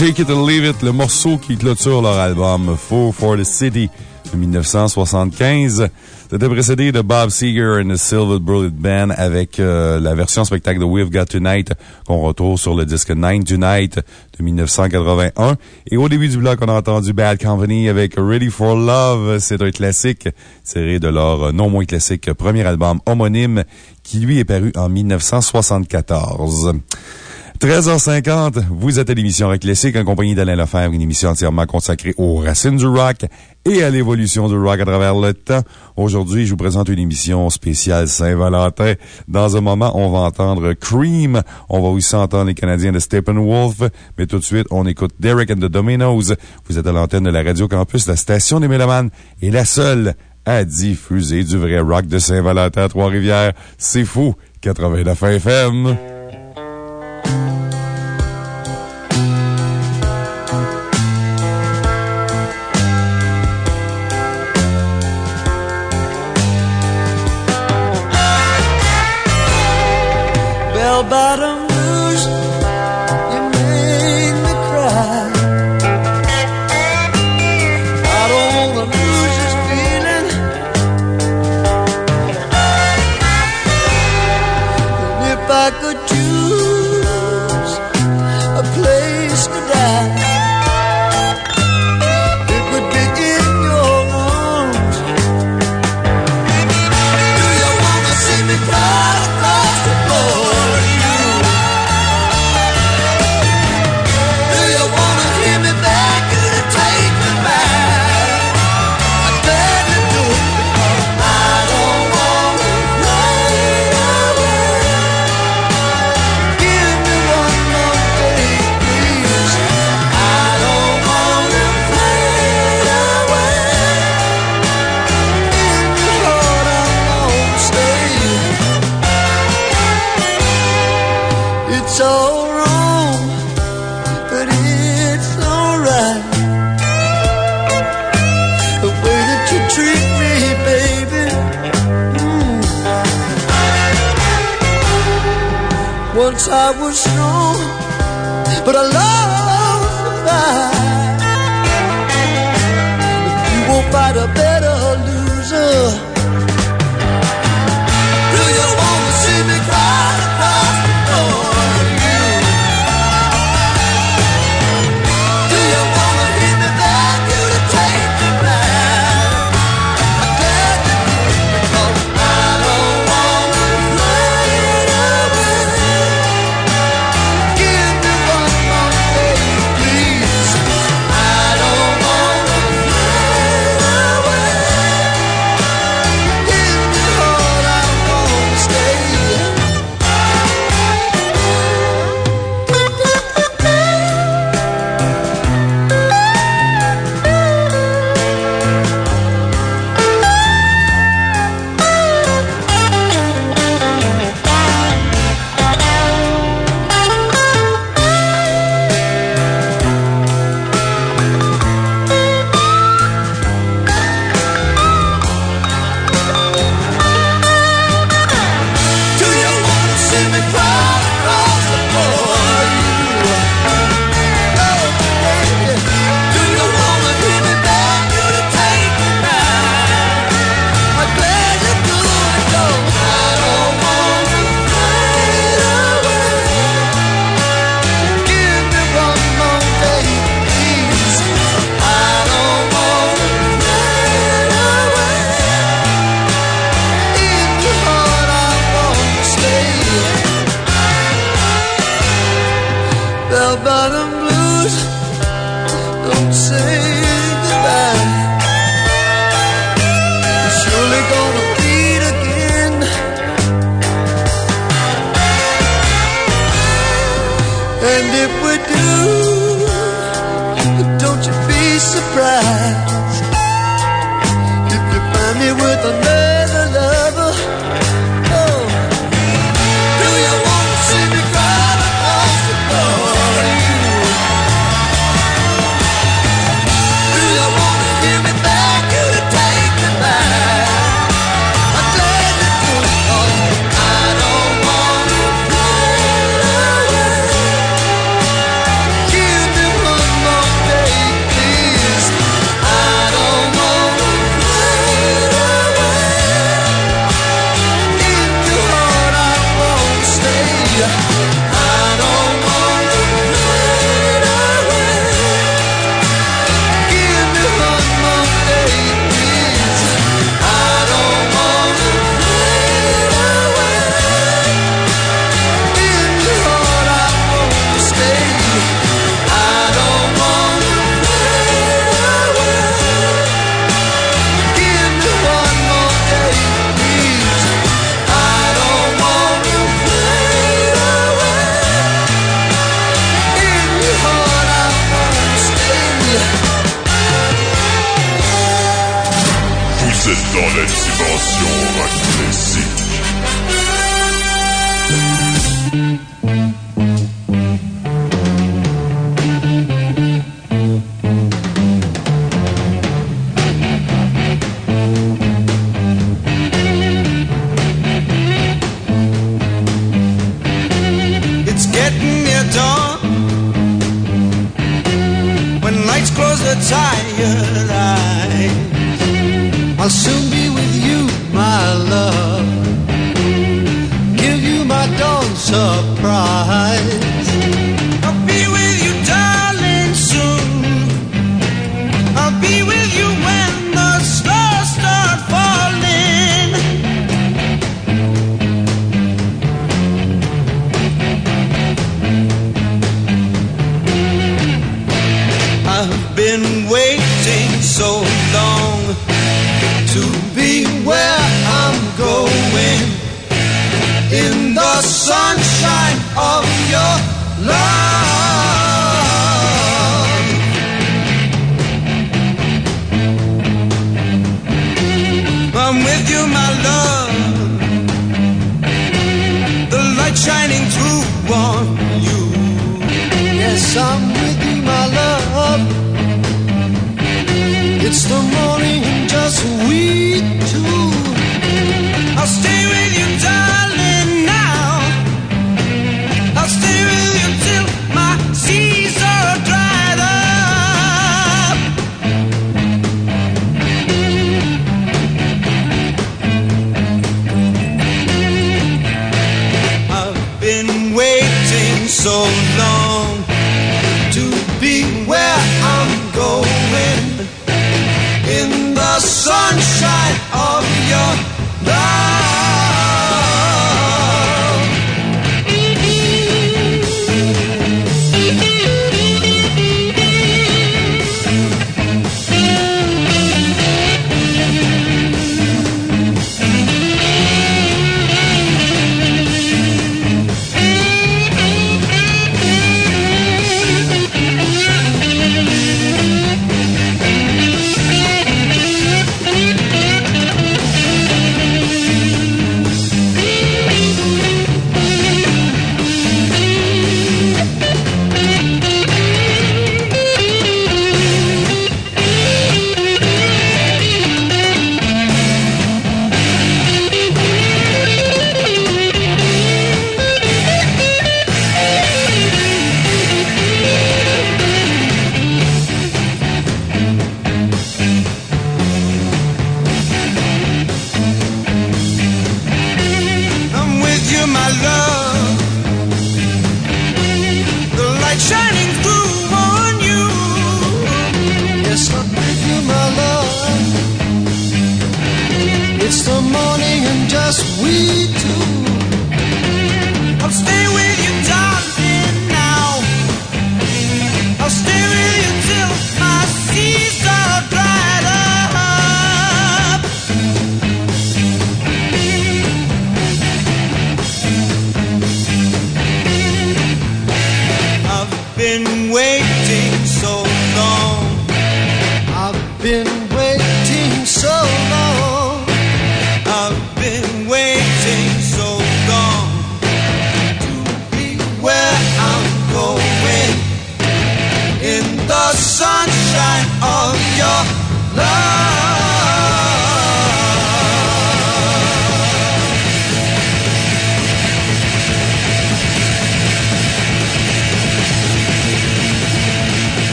Take It or Leave It, le morceau qui clôture leur album Four for the City de 1975. C'était précédé de Bob Seger and the Silver Bullet Band avec euh, la version spectacle de We've Got Tonight qu'on retrouve sur le disque Nine Tonight de 1981. Et au début du bloc, on a entendu Bad Company avec Ready for Love. C'est un classique tiré de leur euh, non moins classique premier album homonyme qui lui est paru en 1974. 13h50, vous êtes à l'émission Rock Classique en compagnie d'Alain Lefebvre, une émission entièrement consacrée aux racines du rock et à l'évolution du rock à travers le temps. Aujourd'hui, je vous présente une émission spéciale Saint-Valentin. Dans un moment, on va entendre Cream. On va aussi entendre les Canadiens de Steppenwolf. Mais tout de suite, on écoute Derek and the Dominoes. Vous êtes à l'antenne de la Radio Campus, la station des Mélomanes et la seule à diffuser du vrai rock de Saint-Valentin à Trois-Rivières. C'est fou! 89 FM.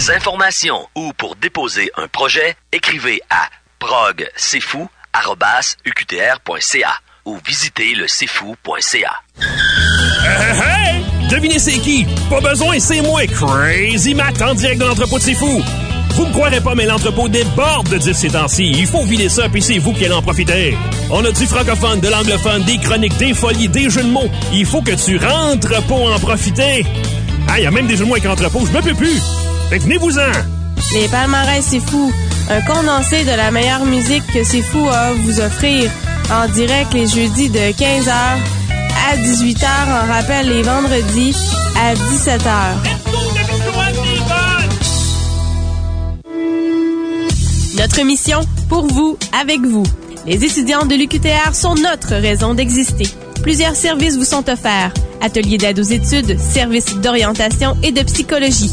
Des informations ou pour déposer un projet, écrivez à progcfou.uqtr.ca ou visitez le cfou.ca. Hey! Devinez c'est qui? Pas besoin, c'est moi, Crazy Matt, en direct de l'entrepôt de C'est Fou. Vous me croirez pas, mais l'entrepôt déborde de disques ces temps-ci. Il faut vider ça, puis c'est vous qui allez en profiter. On a du francophone, de l'anglophone, des chroniques, des folies, des jeux de mots. Il faut que tu rentres pour en profiter. Ah, il y a même des jeux de mots avec entrepôt, je me peux plus. Fait que venez-vous-en. Les palmarès, c'est fou. Un condensé de la meilleure musique que c'est fou à vous offrir. En direct les jeudis de 15h à 18h. En rappel les vendredis à 17h. Notre mission, pour vous, avec vous. Les étudiants de l'UQTR sont notre raison d'exister. Plusieurs services vous sont offerts. Ateliers d'aide aux études, services d'orientation et de psychologie.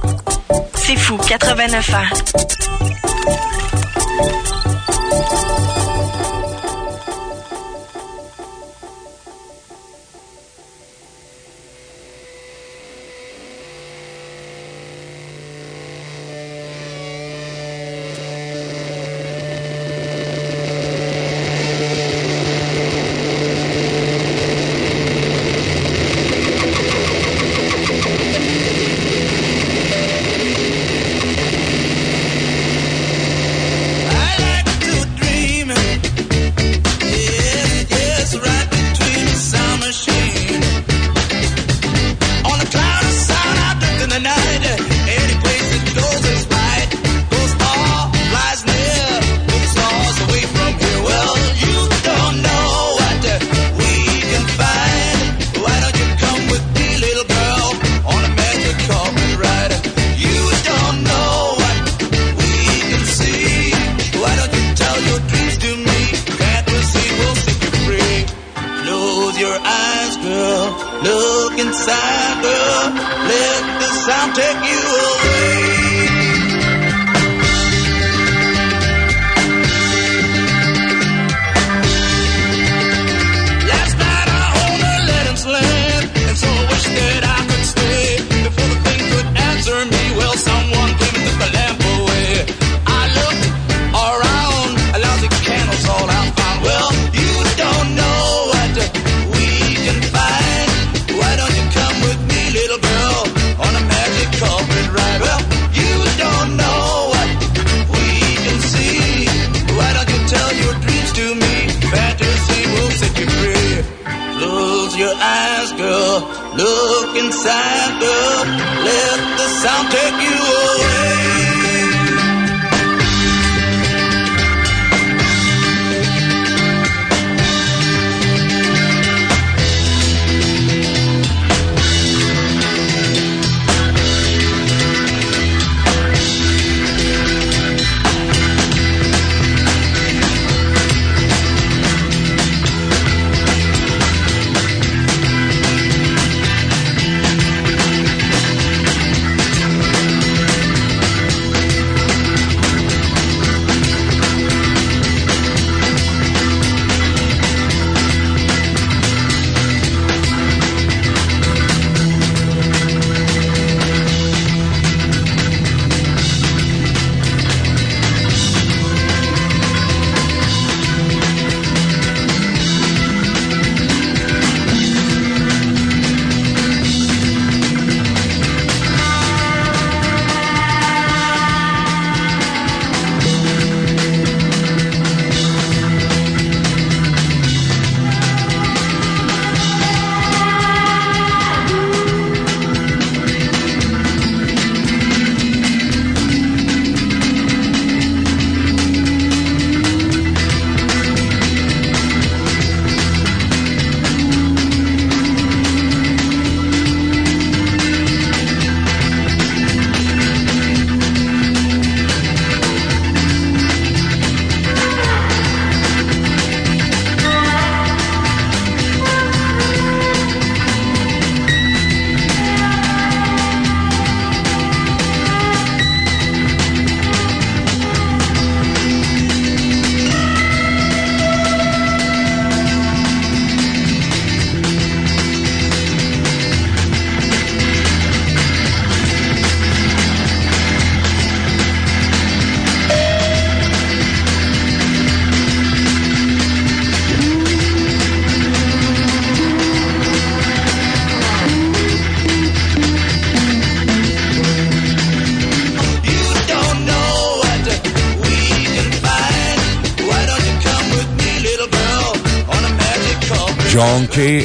C'est fou, 89 ans.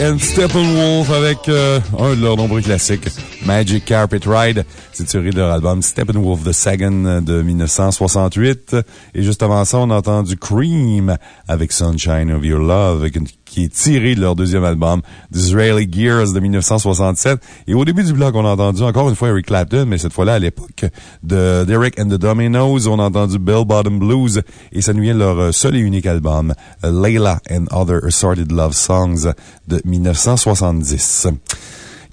And Steppenwolf avec euh, un de leurs nombreux classiques, Magic Carpet Ride. C'est tiré de leur album Steppenwolf The Sagan de 1968. Et juste avant ça, on a entendu Cream avec Sunshine of Your Love, qui est tiré de leur deuxième album, Disraeli Gears de 1967. Et au début du bloc, on a entendu encore une fois Eric Clapton, mais cette fois-là, à l'époque de Derek and the Dominoes, on a entendu Bell Bottom Blues, et ça nous vient leur seul et unique album, Layla and Other Assorted Love Songs de 1970.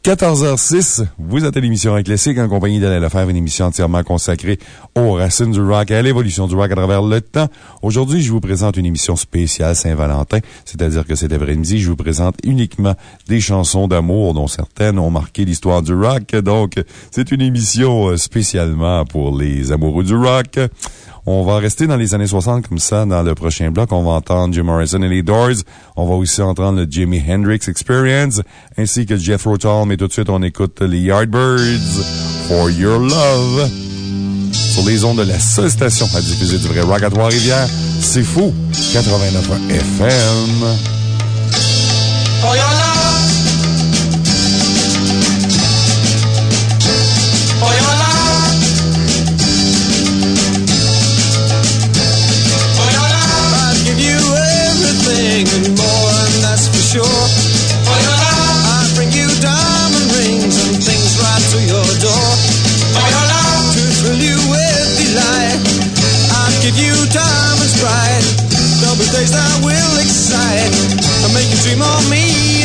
14h06, vous êtes à l'émission Rock Classique en compagnie d'Alain Lefebvre, une émission entièrement consacrée aux racines du rock et à l'évolution du rock à travers le temps. Aujourd'hui, je vous présente une émission spéciale Saint-Valentin, c'est-à-dire que cet après-midi, je vous présente uniquement des chansons d'amour dont certaines ont marqué l'histoire du rock. Donc, c'est une émission euh, spécialement pour les amoureux du rock. On va rester dans les années 60 comme ça. Dans le prochain bloc, on va entendre Jim Morrison et les Doors. On va aussi entendre le Jimi Hendrix Experience ainsi que Jethro Tull. Mais tout de suite, on écoute les Yardbirds For Your Love sur les ondes de la seule station à diffuser du vrai rock à Trois-Rivières. C'est fou! 89 FM. Days that will excite and make you dream of me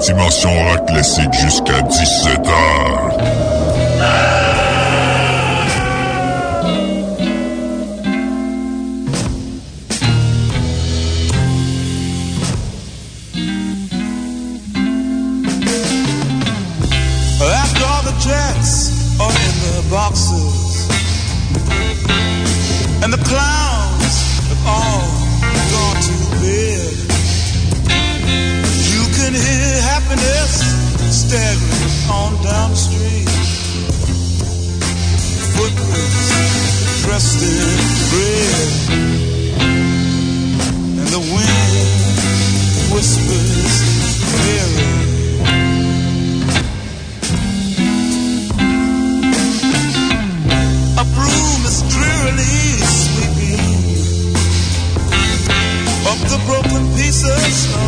Dimension Rock Classique jusqu'à 17h. After all the tracks are the boxes and the clouds And the wind whispers. A broom is drearily sweeping up the broken pieces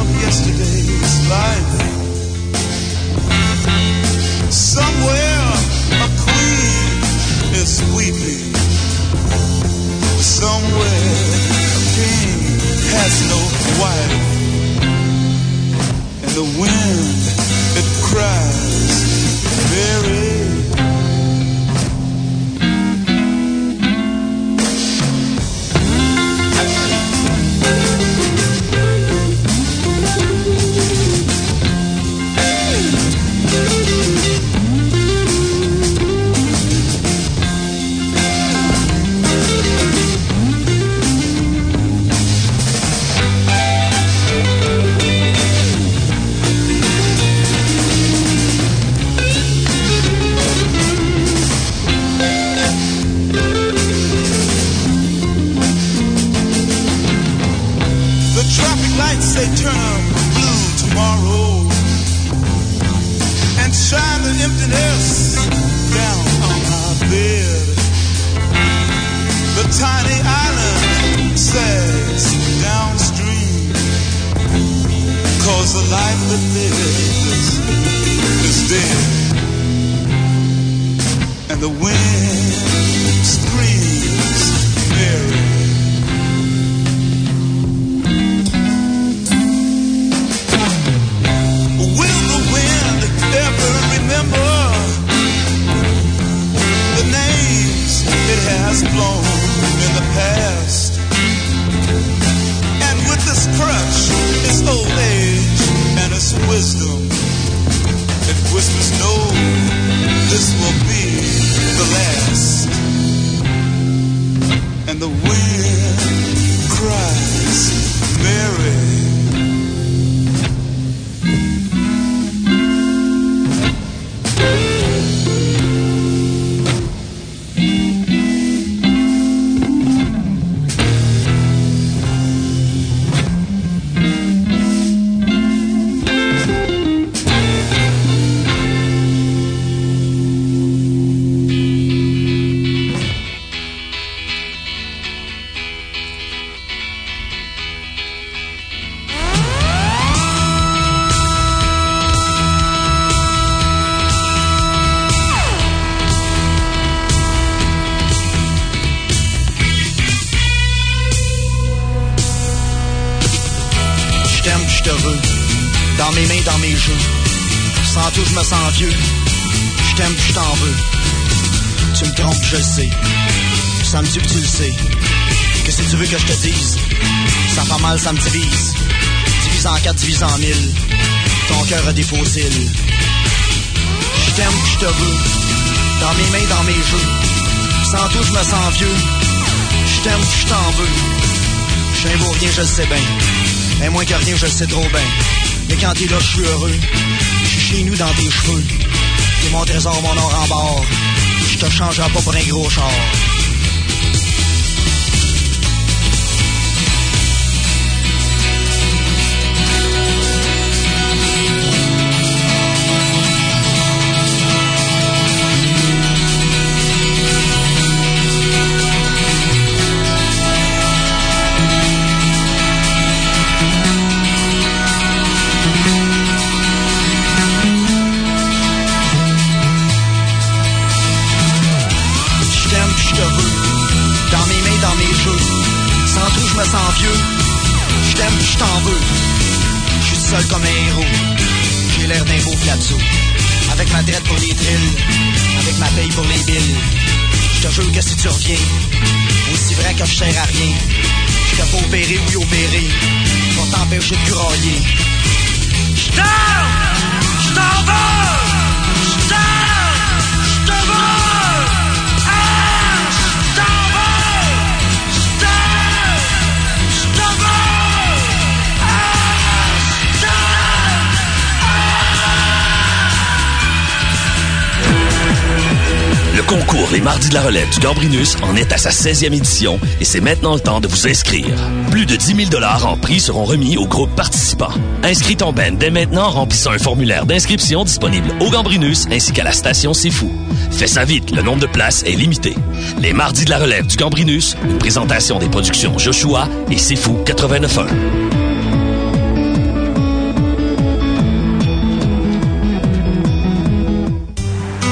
Gambrinus en est à sa 16e édition et c'est maintenant le temps de vous inscrire. Plus de 10 000 en prix seront remis aux groupes participants. Inscris ton band dès maintenant en remplissant un formulaire d'inscription disponible au Gambrinus ainsi qu'à la station C'est Fou. Fais ça vite, le nombre de places est limité. Les Mardis de la Relève du Gambrinus, une présentation des productions Joshua et C'est Fou 89.1.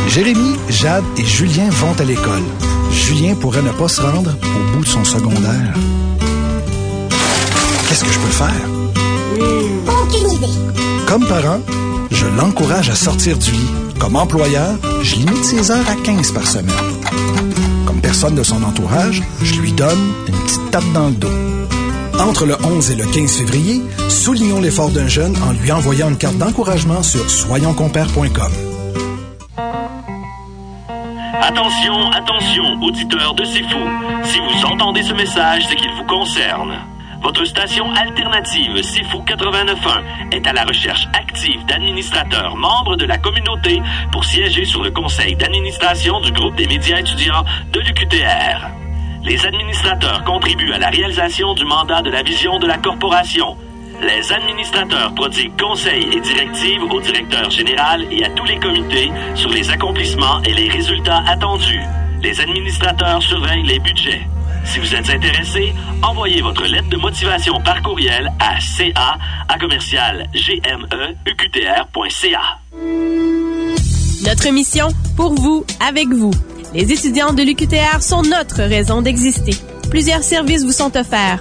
Jérémy, Jade et Julien vont à l'école. Julien pourrait ne pas se rendre au bout de son secondaire. Qu'est-ce que je peux faire? Aucune idée. Comme parent, je l'encourage à sortir du lit. Comme employeur, je limite ses heures à 15 par semaine. Comme personne de son entourage, je lui donne une petite tape dans le dos. Entre le 11 et le 15 février, soulignons l'effort d'un jeune en lui envoyant une carte d'encouragement sur soyonscompères.com. Attention, attention, auditeurs de C'est. Si vous entendez ce message, c'est qu'il vous concerne. Votre station alternative C'est Fou 89.1 est à la recherche active d'administrateurs membres de la communauté pour siéger sur le conseil d'administration du groupe des médias étudiants de l'UQTR. Les administrateurs contribuent à la réalisation du mandat de la vision de la corporation. Les administrateurs prodiguent conseils et directives au directeur général et à tous les comités sur les accomplissements et les résultats attendus. Les administrateurs surveillent les budgets. Si vous êtes intéressé, envoyez votre lettre de motivation par courriel à ca commercial E. Notre mission, pour vous, avec vous. Les étudiants de l'UQTR sont notre raison d'exister. Plusieurs services vous sont offerts.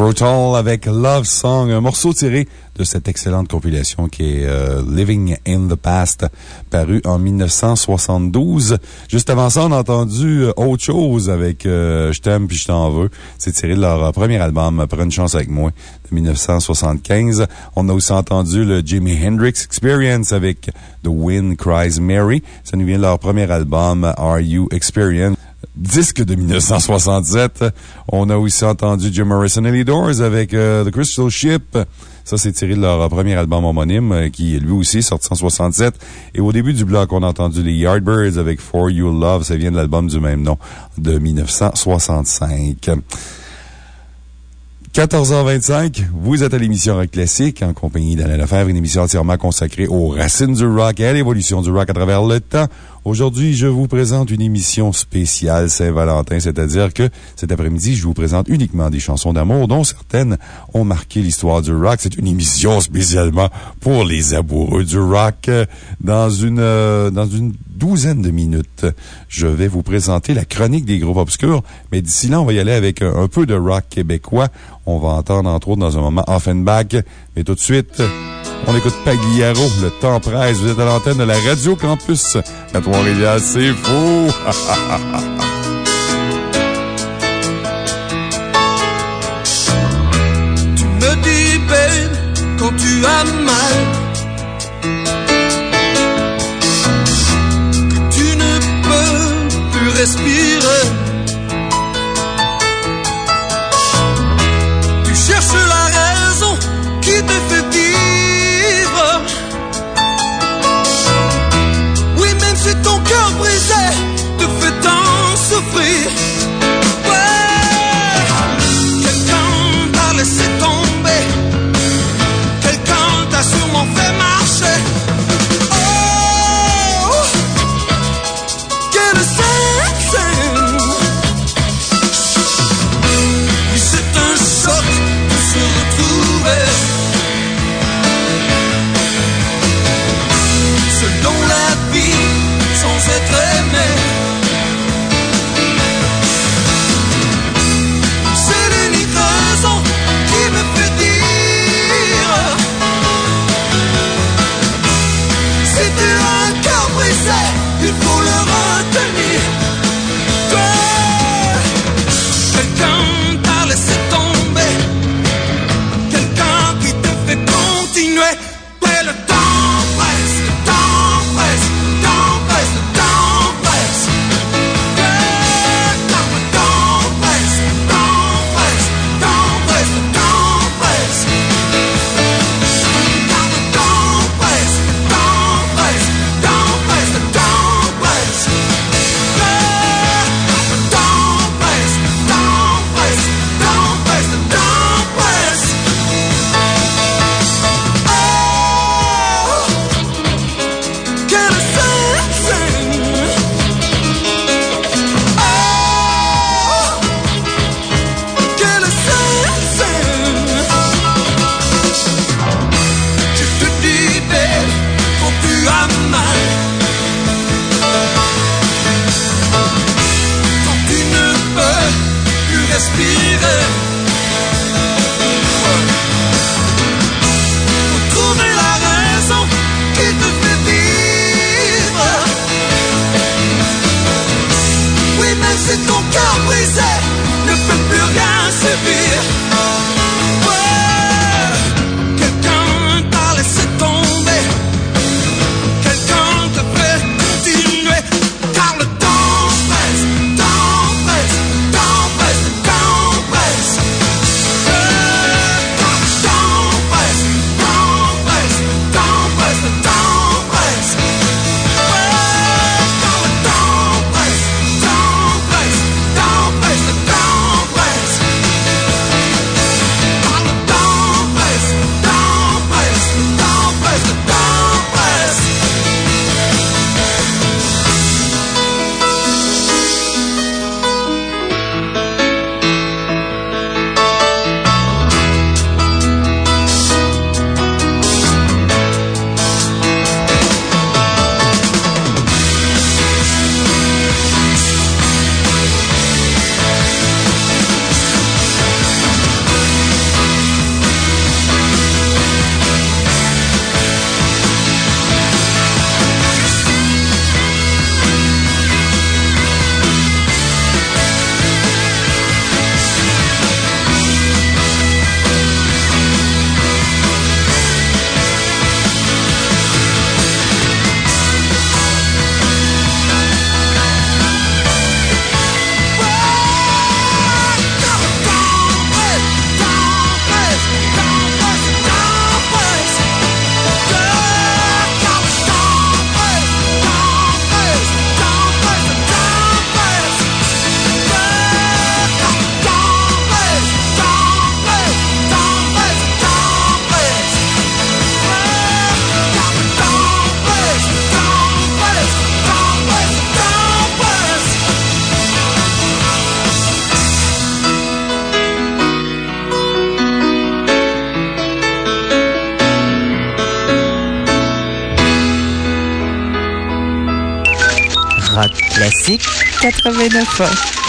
Rotal avec Love Song, un morceau tiré de cette excellente compilation qui est euh, Living in the Past, paru en 1972. Juste avant ça, on a entendu euh, autre chose avec euh, Je t'aime puis je t'en veux. C'est tiré de leur premier album, Prends une chance avec moi, de 1975. On a aussi entendu le Jimi Hendrix Experience avec The Wind Cries Mary. Ça nous vient de leur premier album, Are You Experience? Disque de 1967. On a aussi entendu Jim Morrison et les Doors avec euh, The Crystal Ship. Ça, c'est tiré de leur euh, premier album homonyme, euh, qui lui aussi sorti en 67. Et au début du bloc, on a entendu les Yardbirds avec For You Love. Ça vient de l'album du même nom de 1965. 14h25, vous êtes à l'émission Rock Classique en compagnie d'Alain Lefebvre, une émission entièrement consacrée aux racines du rock et à l'évolution du rock à travers le temps. Aujourd'hui, je vous présente une émission spéciale Saint-Valentin, c'est-à-dire que cet après-midi, je vous présente uniquement des chansons d'amour dont certaines ont marqué l'histoire du rock. C'est une émission spécialement pour les amoureux du rock. Dans une, euh, dans une douzaine de minutes, je vais vous présenter la chronique des groupes obscurs. Mais d'ici là, on va y aller avec un, peu de rock québécois. On va entendre, entre autres, dans un moment, Offenbach. Mais tout de suite, on écoute Pagliaro, le temps presse. Vous êtes à l'antenne de la Radio Campus C'est fou! Tu me dis, babe, quand tu as mal, que tu ne peux plus respirer. 89 ans. Thank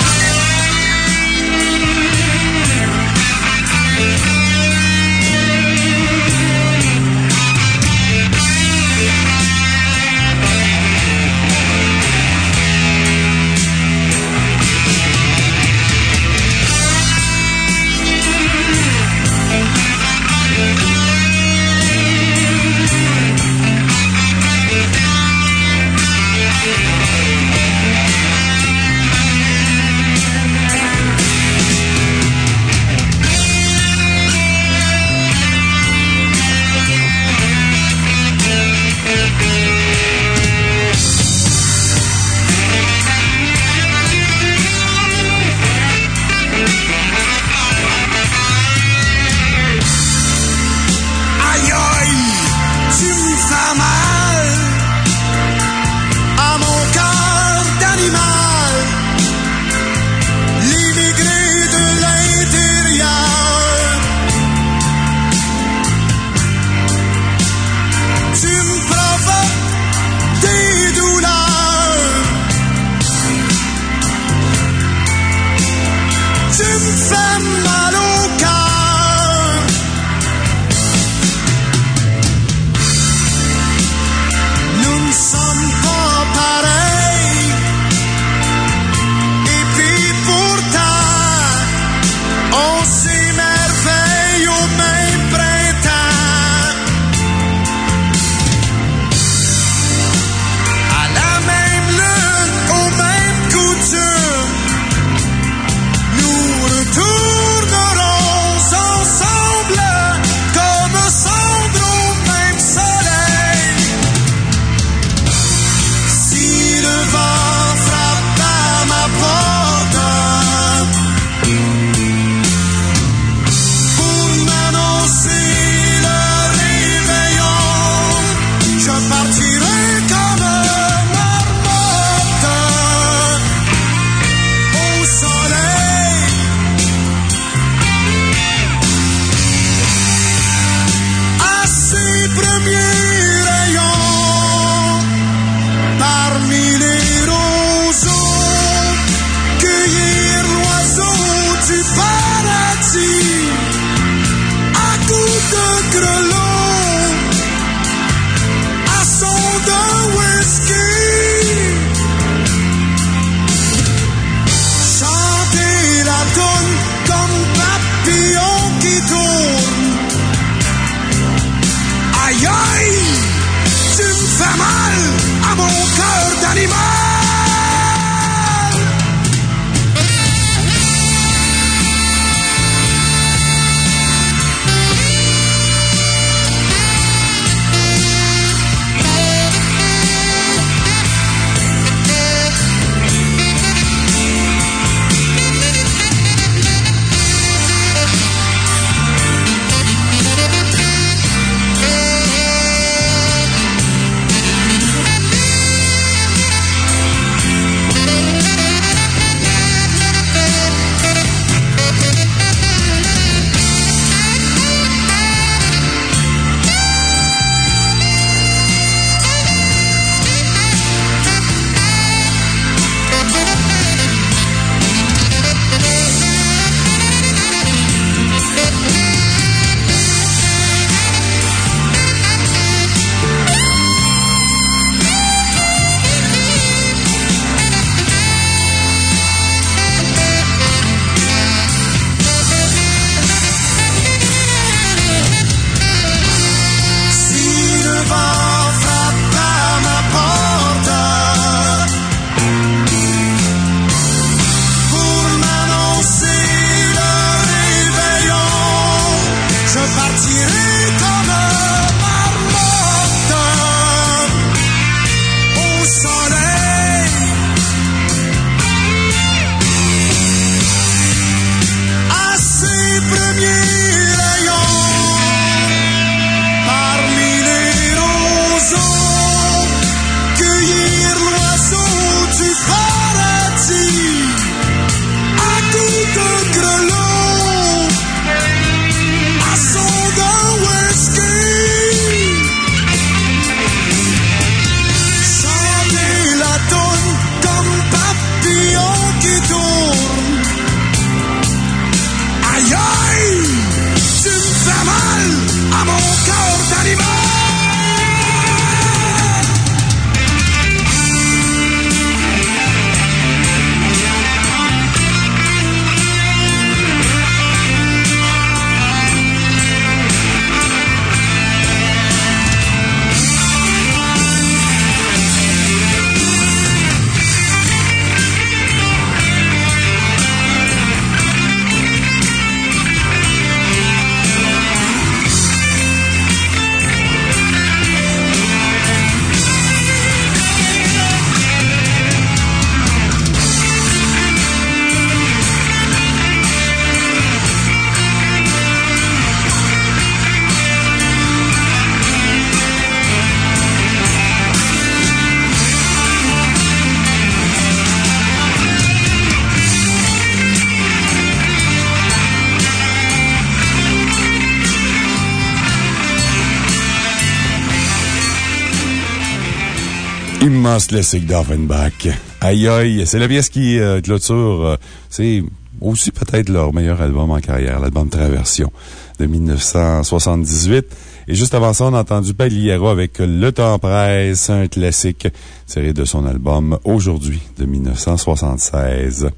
Immense classique d'Offenbach. Aïe aïe, c'est la pièce qui euh, clôture, euh, c'est aussi peut-être leur meilleur album en carrière, l'album Traversion de 1978. Et juste avant ça, on a entendu Pagliaro avec Le Temps Presse, un classique tiré de son album Aujourd'hui de 1976.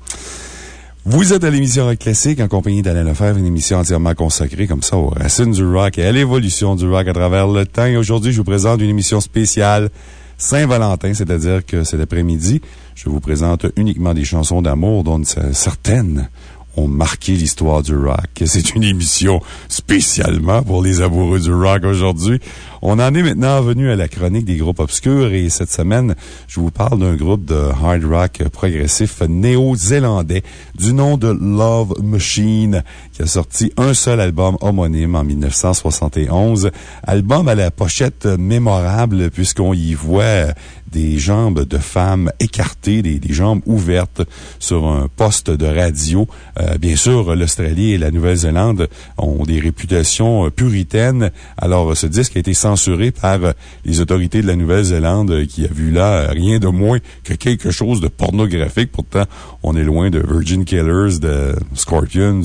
Vous êtes à l'émission Rock Classique en compagnie d'Alain Lefebvre, une émission entièrement consacrée comme ça aux racines du rock et à l'évolution du rock à travers le temps. Et aujourd'hui, je vous présente une émission spéciale Saint-Valentin, c'est-à-dire que cet après-midi, je vous présente uniquement des chansons d'amour dont certaines ont marqué l'histoire du rock. C'est une émission spécialement pour les amoureux du rock aujourd'hui. On en est maintenant venu à la chronique des groupes obscurs et cette semaine, je vous parle d'un groupe de hard rock progressif néo-zélandais du nom de Love Machine qui a sorti un seul album homonyme en 1971. Album à la pochette mémorable puisqu'on y voit des jambes de femmes écartées, des, jambes ouvertes sur un poste de radio. Euh, bien sûr, l'Australie et la Nouvelle-Zélande ont des réputations euh, puritaines. Alors, ce disque a été censuré par euh, les autorités de la Nouvelle-Zélande qui a vu là rien de moins que quelque chose de pornographique. Pourtant, on est loin de Virgin Killers, de Scorpions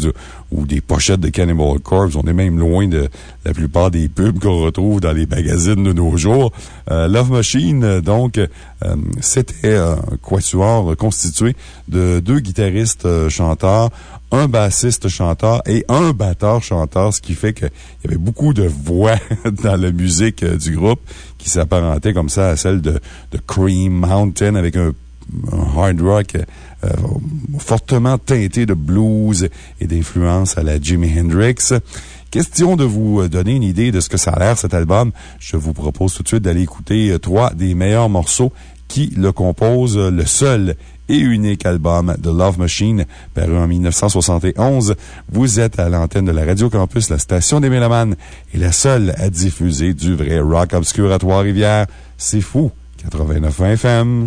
ou des pochettes de Cannibal Corpse. On est même loin de la plupart des pubs qu'on retrouve dans les magazines de nos jours. Love Machine, donc, c'était un quatuor constitué de deux guitaristes chanteurs, un bassiste chanteur et un batteur chanteur, ce qui fait qu'il y avait beaucoup de voix dans la musique du groupe qui s'apparentait comme ça à celle de, de Cream Mountain avec un, un hard rock euh, fortement teinté de blues et d'influence à la Jimi Hendrix. Question de vous donner une idée de ce que ça a l'air, cet album. Je vous propose tout de suite d'aller écouter trois des meilleurs morceaux qui le composent, le seul et unique album de Love Machine, paru en 1971. Vous êtes à l'antenne de la Radio Campus, la station des Mélomanes, et la seule à diffuser du vrai rock obscur à Trois-Rivières. C'est fou! 89 FM.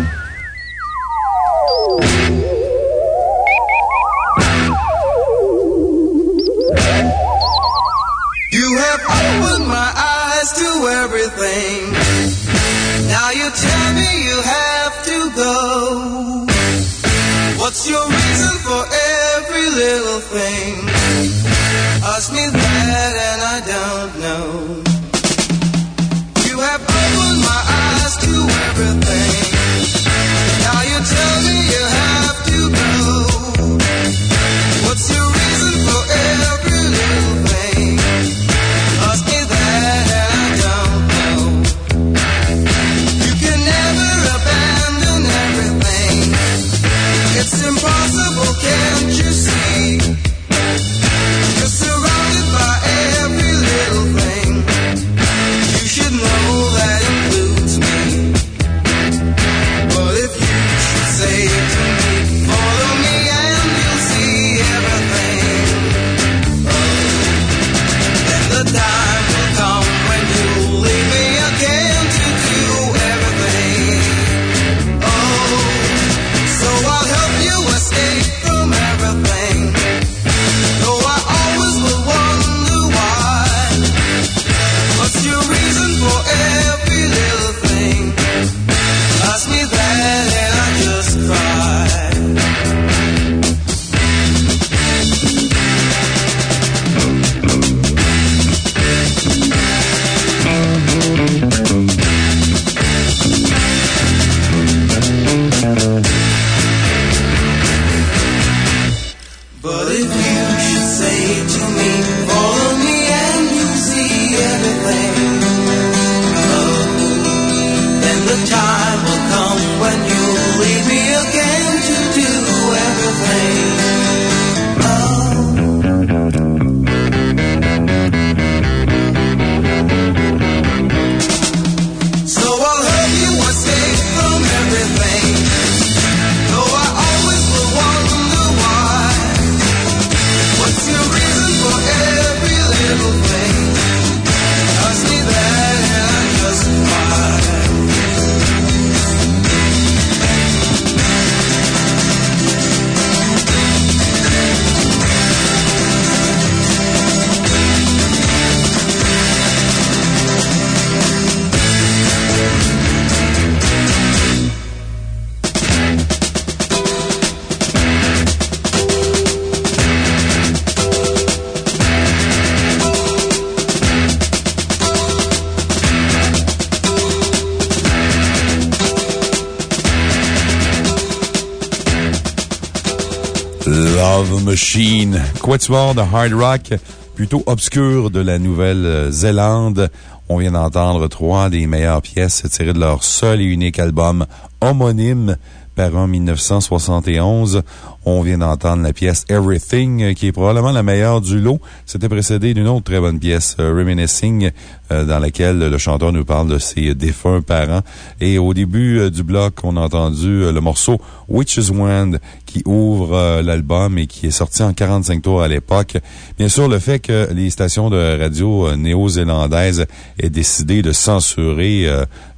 quatuor de hard rock plutôt obscur de la Nouvelle-Zélande. On vient d'entendre trois des meilleures pièces tirées de leur seul et unique album homonyme par en 1971. On vient d'entendre la pièce Everything, qui est probablement la meilleure du lot. C'était précédé d'une autre très bonne pièce, euh, Reminiscing, euh, dans laquelle le chanteur nous parle de ses défunts parents. Et au début du bloc, on a entendu le morceau Witch's Wand, qui ouvre l'album et qui est sorti en 45 tours à l'époque. Bien sûr, le fait que les stations de radio néo-zélandaises aient décidé de censurer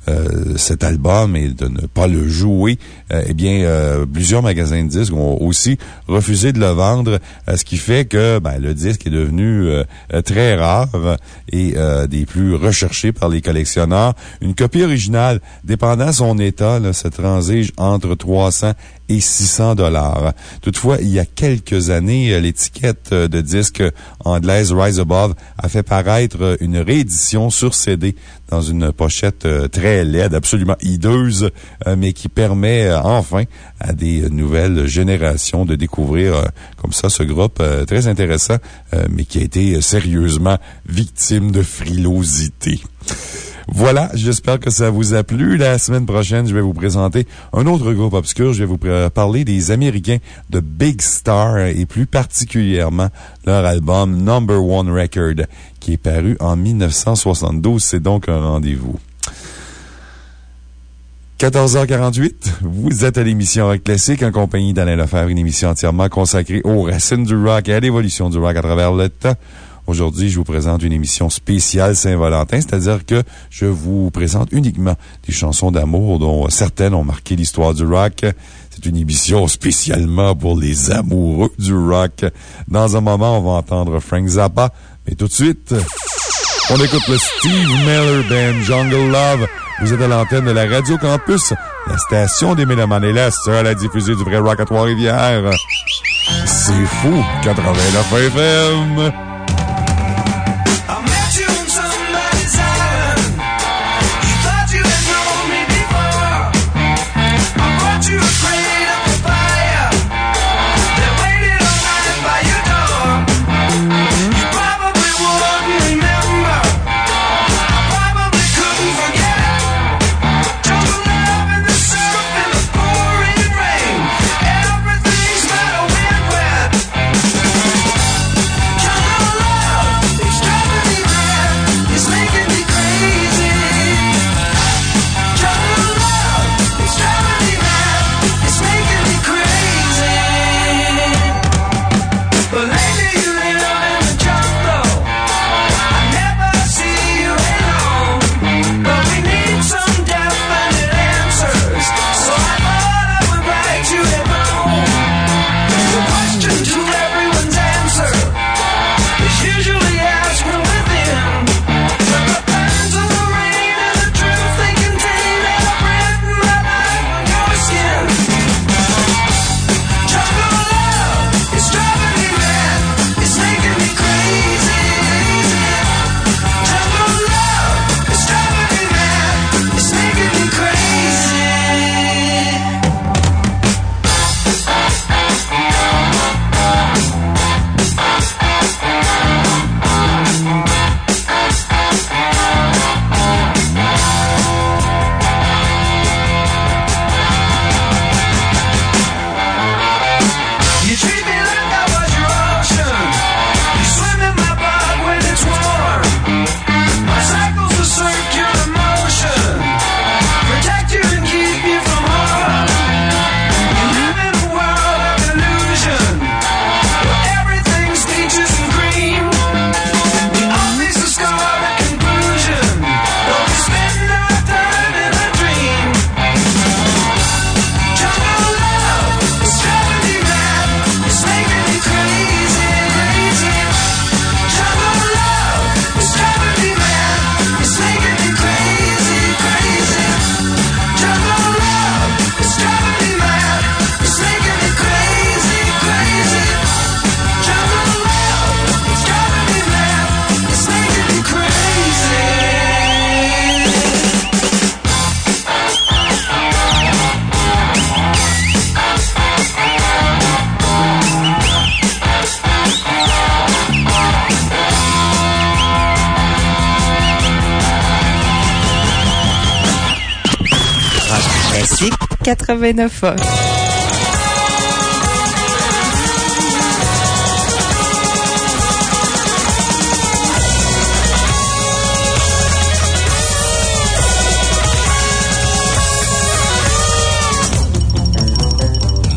euh, cet album et de ne pas le jouer, euh, eh bien, euh, plusieurs magasins de disques ont aussi refusé de le vendre, ce qui fait que ben, le disque est devenu très rare et des plus recherchés par les collectionneurs. Une copie originale, dépendant son état, là, se transige entre 300 et 600 dollars. Toutefois, il y a quelques années, l'étiquette de disque anglaise Rise Above a fait paraître une réédition sur CD dans une pochette euh, très laide, absolument hideuse, euh, mais qui permet euh, enfin à des nouvelles générations de découvrir comme ça ce groupe très intéressant, mais qui a été sérieusement victime de frilosité. Voilà, j'espère que ça vous a plu. La semaine prochaine, je vais vous présenter un autre groupe obscur. Je vais vous parler des Américains de Big Star et plus particulièrement leur album Number One Record qui est paru en 1972. C'est donc un rendez-vous. 14h48, vous êtes à l'émission Rock Classique en compagnie d'Alain Lefebvre, une émission entièrement consacrée aux racines du rock et à l'évolution du rock à travers le temps. Aujourd'hui, je vous présente une émission spéciale Saint-Valentin, c'est-à-dire que je vous présente uniquement des chansons d'amour dont certaines ont marqué l'histoire du rock. C'est une émission spécialement pour les amoureux du rock. Dans un moment, on va entendre Frank Zappa, mais tout de suite, on écoute le Steve Miller Band Jungle Love. Vous êtes à l'antenne de la Radio Campus, la station des Mélomanes et la seule à du vrai rock à Trois-Rivières. C'est fou, 89 FM.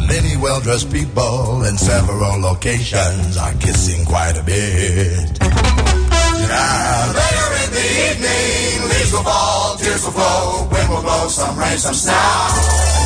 Many well-dressed people in several locations are kissing quite a bit. Later in the evening, leaves will fall, tears will flow, wind will blow, some rain, some snow.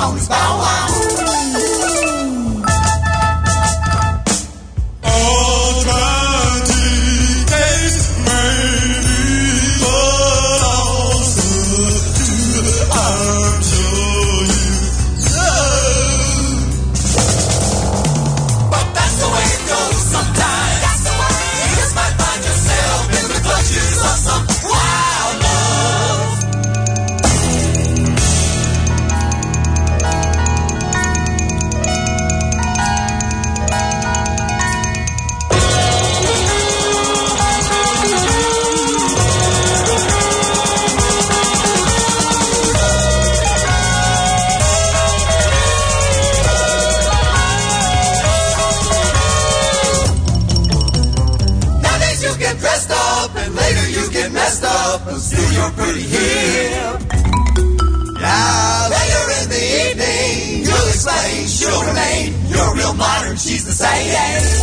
always by baby.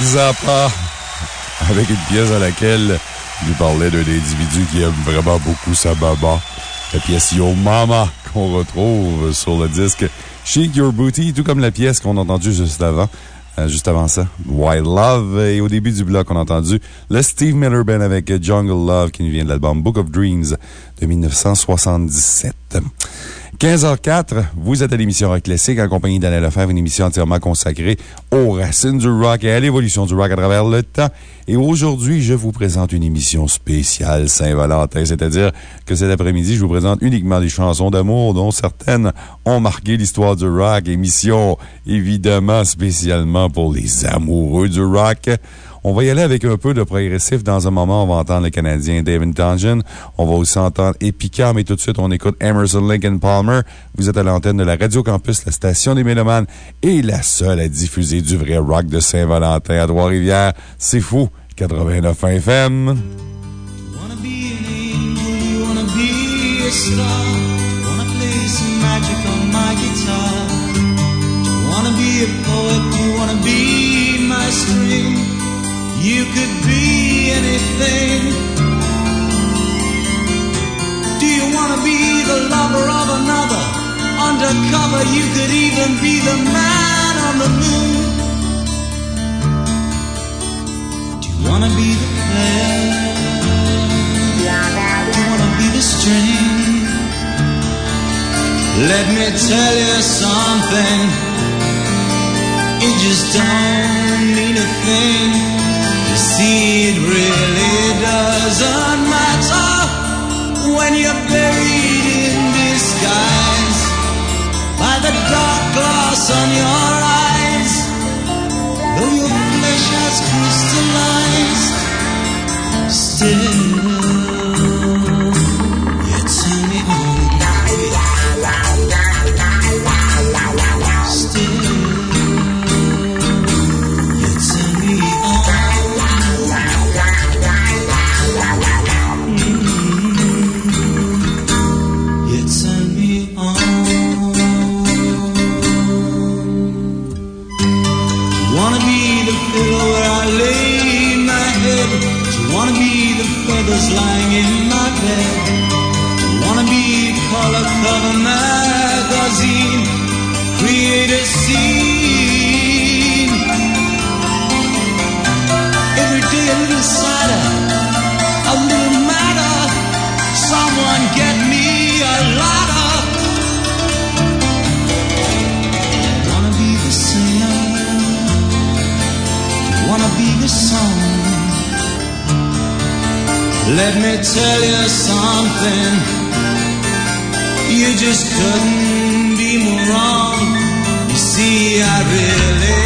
Frank avec une pièce à laquelle il parlait d'un individu qui aime vraiment beaucoup sa maman. La pièce Yo Mama qu'on retrouve sur le disque Shake Your Booty, tout comme la pièce qu'on a entendue juste avant. euh, juste avant ça, Wild Love. Et au début du bloc, on a entendu le Steve Miller Band avec Jungle Love qui nous vient de l'album Book of Dreams de 1977. 15h04, vous êtes à l'émission Rock Classique en compagnie d'Anna Lefebvre, une émission entièrement consacrée aux racines du rock et à l'évolution du rock à travers le temps. Et aujourd'hui, je vous présente une émission spéciale Saint-Valentin, c'est-à-dire que cet après-midi, je vous présente uniquement des chansons d'amour dont certaines ont marqué l'histoire du rock. Émission, évidemment, spécialement pour les amoureux du rock. On va y aller avec un peu de progressif. Dans un moment, on va entendre le Canadien David Dungeon. On va aussi entendre Epica, mais tout de suite, on écoute Emerson Lincoln Palmer. Vous êtes à l'antenne de la Radio Campus, la station des Mélomanes et la seule à diffuser du vrai rock de Saint-Valentin à Trois-Rivières. C'est fou! 89 FM. You could be anything. Do you wanna be the lover of another? Undercover, you could even be the man on the moon. Do you wanna be the player? Do you wanna be the string? Let me tell you something. It just don't mean a thing. See, it really doesn't matter when you're buried in disguise by the dark glass on your eyes. Though your flesh has crystallized, still color cover magazine? Create a scene. Every day a little sadder, a little madder. Someone get me a ladder. Wanna be the singer? Wanna be the song? Let me tell you something. You just couldn't be more wrong. You see, I really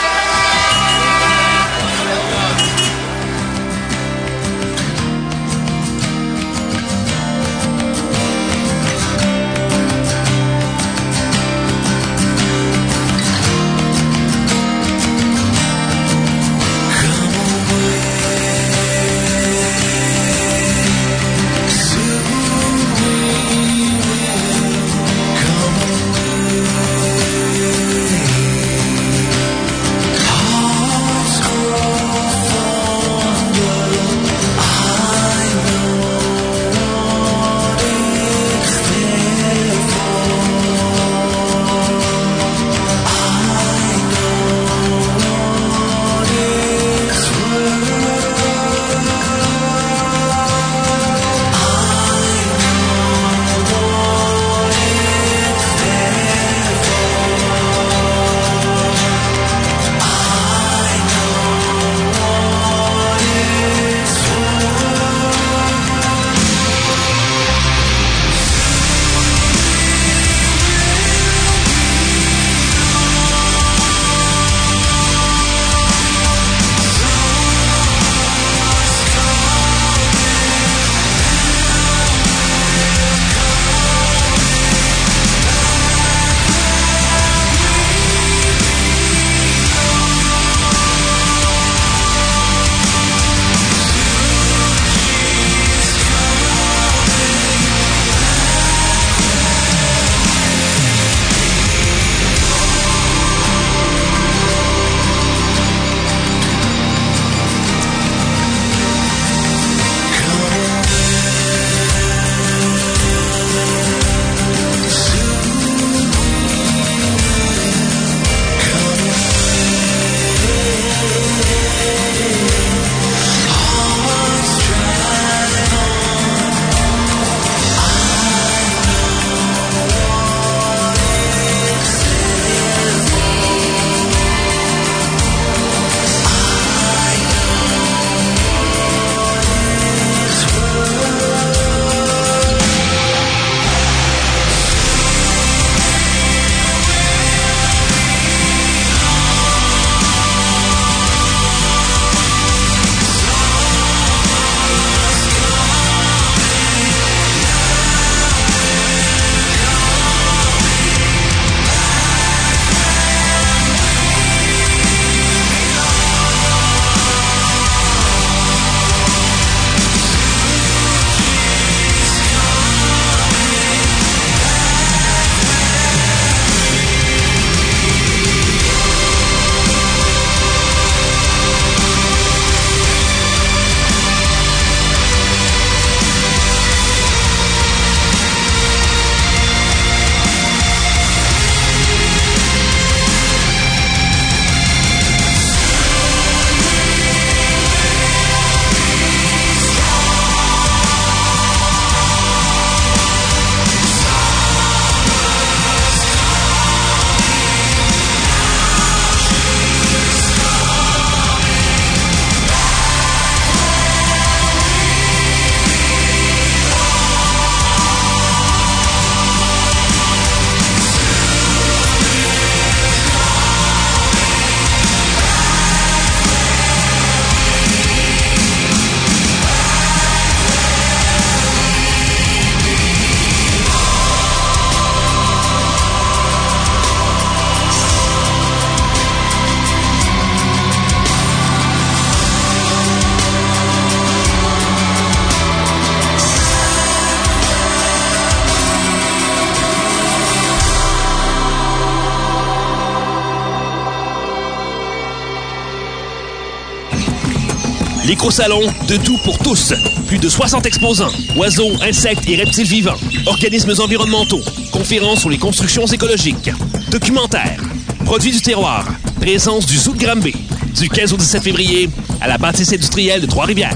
L'éco-salon, de tout pour tous. Plus de 60 exposants. Oiseaux, insectes et reptiles vivants. Organismes environnementaux. Conférences sur les constructions écologiques. Documentaires. Produits du terroir. Présence du Zoo de Granby. Du 15 au 17 février à la bâtisse industrielle de Trois-Rivières.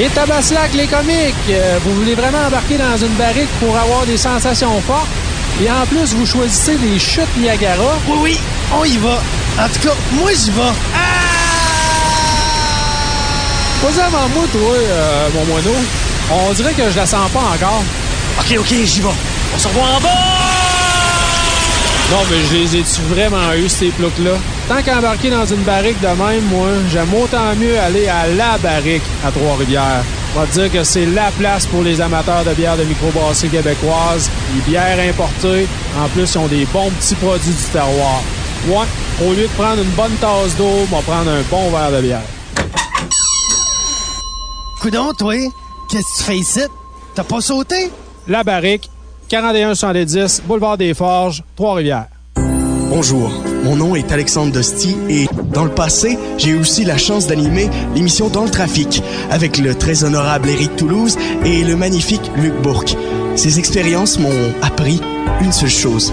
Et Tabaslac, les comiques, euh, vous voulez vraiment embarquer dans une barrique pour avoir des sensations fortes? Et en plus, vous choisissez des chutes Niagara? Oui, oui, on y va. En tout cas, moi, j'y vais. Pas avant moi, toi, euh, mon moineau. On dirait que je la sens pas encore. Ok, ok, j'y vais. On se revoit en bas! Non, mais je les ai-tu vraiment eu, ces ploucs-là? Tant qu'embarquer dans une barrique de même, moi, j'aime autant mieux aller à la barrique à Trois-Rivières. On va te dire que c'est la place pour les amateurs de bières de microbrasserie québécoise. Les bières importées. En plus, ils ont des bons petits produits du terroir. Ouais, au lieu de prendre une bonne tasse d'eau, on va prendre un bon verre de bière. Coudon, toi, qu'est-ce que tu fais ici? T'as pas sauté? La barrique, 41-70, boulevard des Forges, Trois-Rivières. Bonjour, mon nom est Alexandre Dosti et dans le passé, j'ai eu aussi la chance d'animer l'émission Dans le trafic avec le très honorable Éric Toulouse et le magnifique Luc Bourque. Ces expériences m'ont appris une seule chose.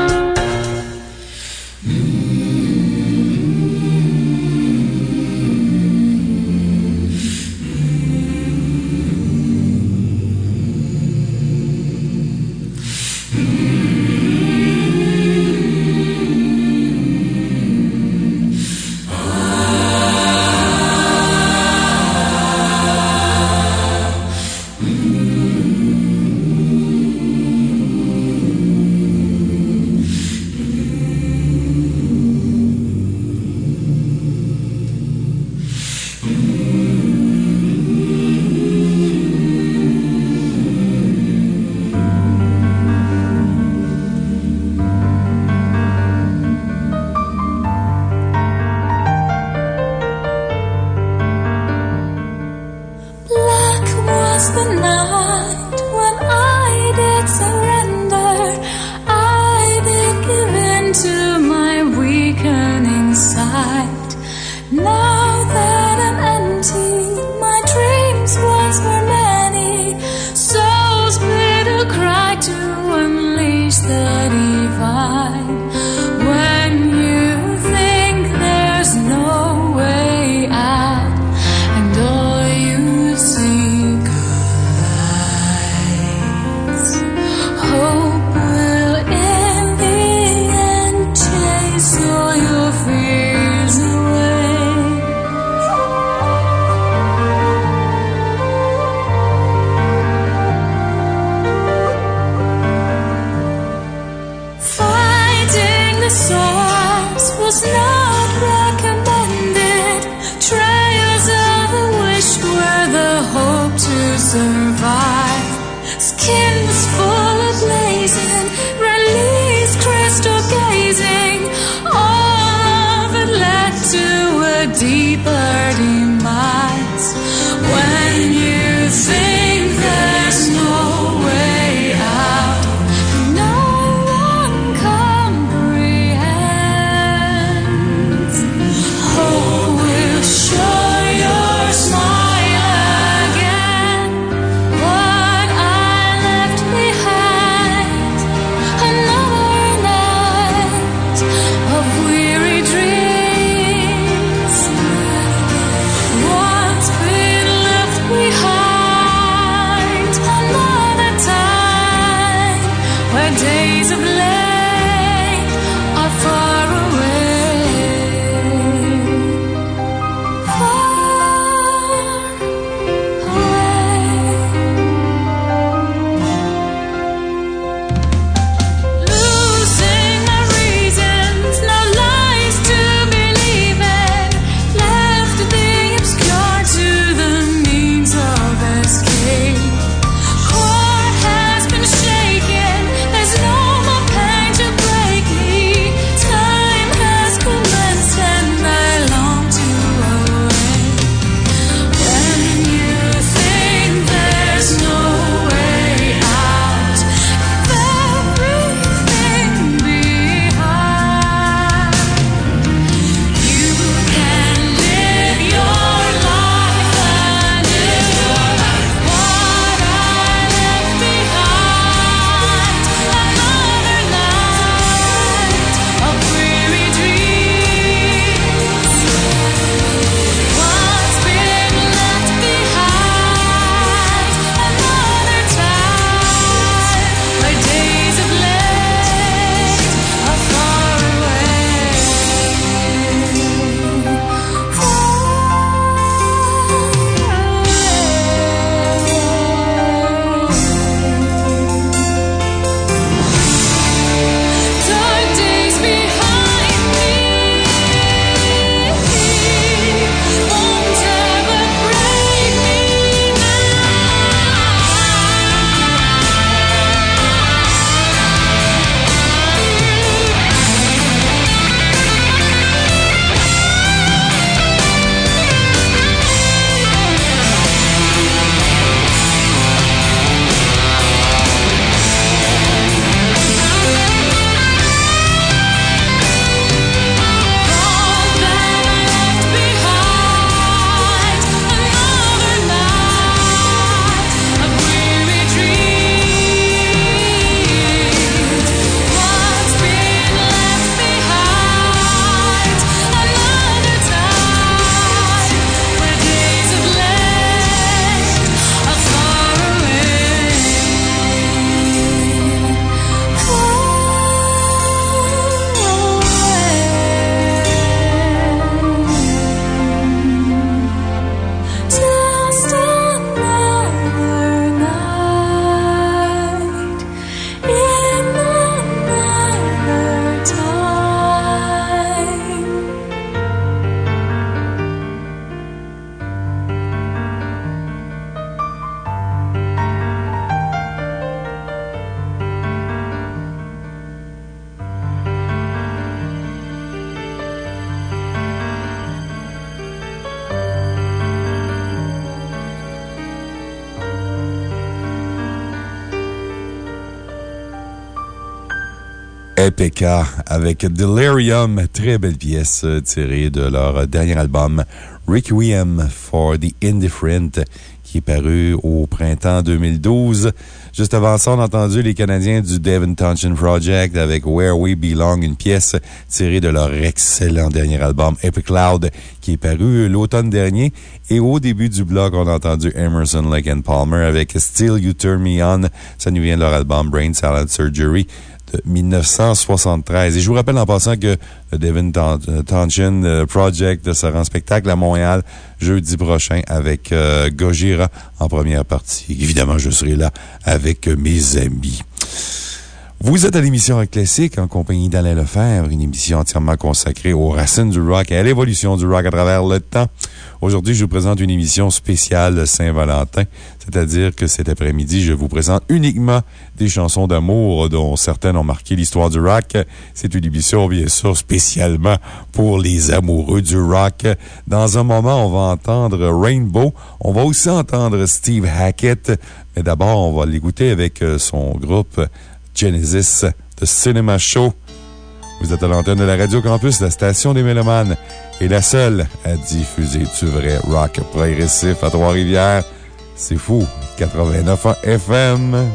EPK avec Delirium, très belle pièce euh, tirée de leur dernier album Requiem for the Indifferent qui est paru au printemps 2012. Juste avant ça, on a entendu les Canadiens du Devin Townshend Project avec Where We Belong, une pièce tirée de leur excellent dernier album Epic Cloud qui est paru l'automne dernier. Et au début du blog, on a entendu Emerson, Lake and Palmer avec Still You Turn Me On. Ça nous vient de leur album Brain Salad Surgery de 1973. Et je vous rappelle en passant que le Devin Townshend euh, Project sera en spectacle à Montréal jeudi prochain avec euh, Gojira en première partie. Évidemment, je serai là avec mes amis. Vous êtes à l'émission Rock Classique en compagnie d'Alain Lefebvre, une émission entièrement consacrée aux racines du rock et à l'évolution du rock à travers le temps. Aujourd'hui, je vous présente une émission spéciale Saint-Valentin, c'est-à-dire que cet après-midi, je vous présente uniquement des chansons d'amour dont certaines ont marqué l'histoire du rock. C'est une émission, bien sûr, spécialement pour les amoureux du rock. Dans un moment, on va entendre Rainbow. On va aussi entendre Steve Hackett. Mais d'abord, on va l'écouter avec euh, son groupe Genesis de Cinema Show. Vous êtes à l'antenne de la Radio Campus, la station des Mélomanes, et la seule à diffuser du vrai rock progressif à Trois-Rivières. C'est fou, 89 ans FM.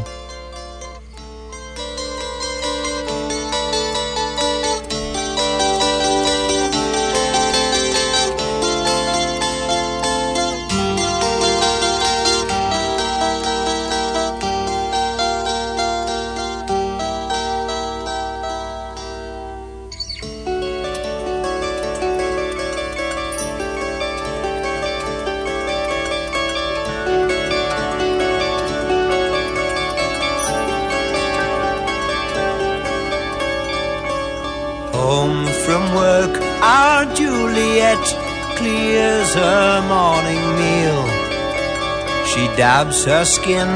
Her skin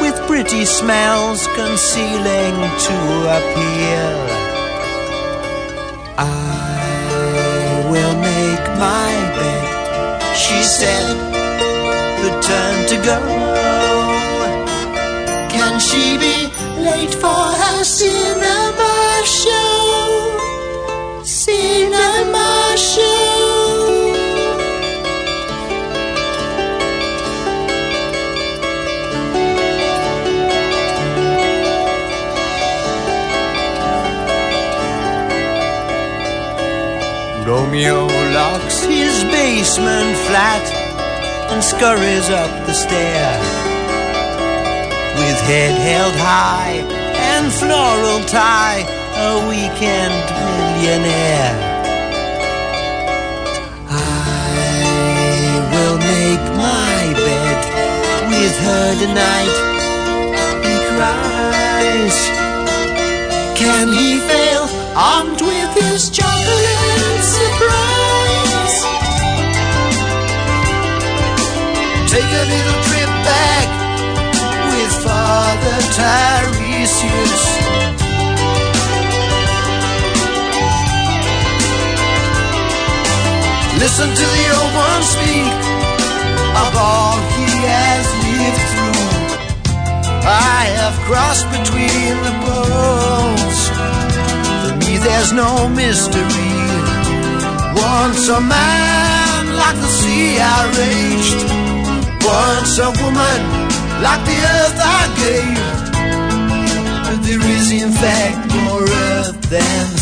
with pretty smells concealing to appeal. I will make my bed, she said, the turn to go. Can she be late for her cinema Romeo locks his basement flat and scurries up the stair. With head held high and floral tie, a weekend millionaire. I will make my bed with her tonight. He cries. Can he fail armed with his chocolate Take a little trip back with Father Tiresias. Listen to the old one speak of all he has lived through. I have crossed between the poles. For me, there's no mystery. Once a man like the sea I raged. Once a woman like the earth I gave. But there is, in fact, more earth than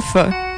89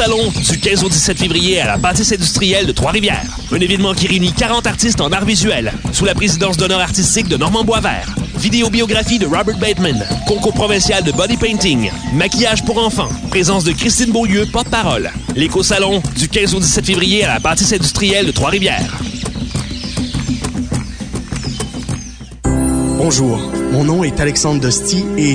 Salons du 15 au 17 février à la bâtisse industrielle de Trois-Rivières. Un événement qui réunit 40 artistes en art visuel sous la présidence d'honneur artistique de Normand Boisvert. Vidéobiographie de Robert Bateman. Concours provincial de body painting. Maquillage pour enfants. Présence de Christine Beaulieu, porte-parole. L'éco-salon du 15 au 17 février à la bâtisse industrielle de Trois-Rivières. Bonjour, mon nom est Alexandre Dosti et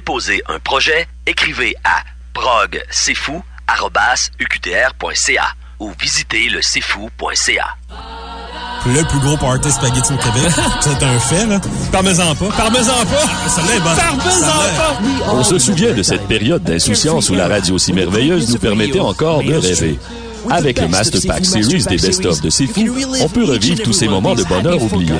pour déposer un projet, écrivez à progcfou.ca ou visitez le cfou.ca. Le plus gros party spaghetti au Québec. C'est un fait, là. Parmesan pas. Parmesan pas! Celle-là est bonne. Parmesan pas! On se souvient de cette période d'insouciance où la radio si merveilleuse nous permettait encore de rêver. Avec le Master Pack Series des best-of de C'est Fou, on peut revivre tous ces moments de bonheur oubliés.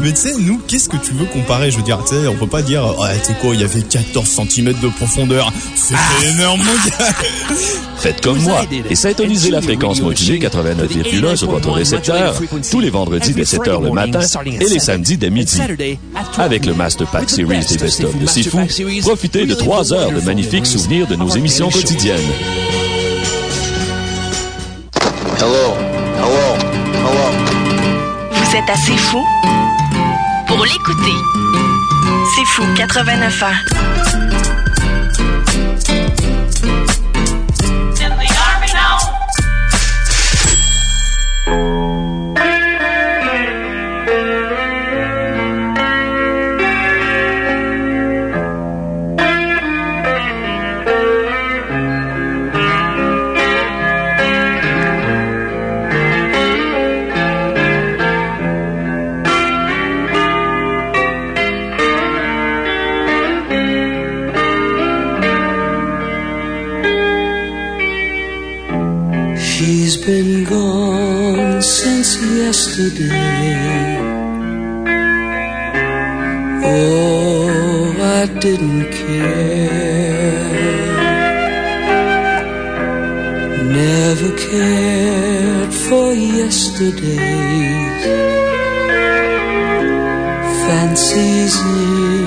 Mais tu sais, nous, qu'est-ce que tu veux comparer? Je veux dire, tu sais, on peut pas dire, ah, tu sais quoi, il y avait 14 cm de profondeur. C'était énorme, mon gars! Faites comme moi et syntonisez la fréquence modulée 89,1 sur votre récepteur tous les vendredis dès 7 h le matin et les samedis dès midi. Avec le Master Pack Series des best-of de C'est Fou, profitez de 3 heures de magnifiques souvenirs de nos émissions quotidiennes. Vous êtes assez fou pour l'écouter. C'est fou 89 ans. yesterday. Oh, I didn't care. Never cared for yesterdays. Fancies in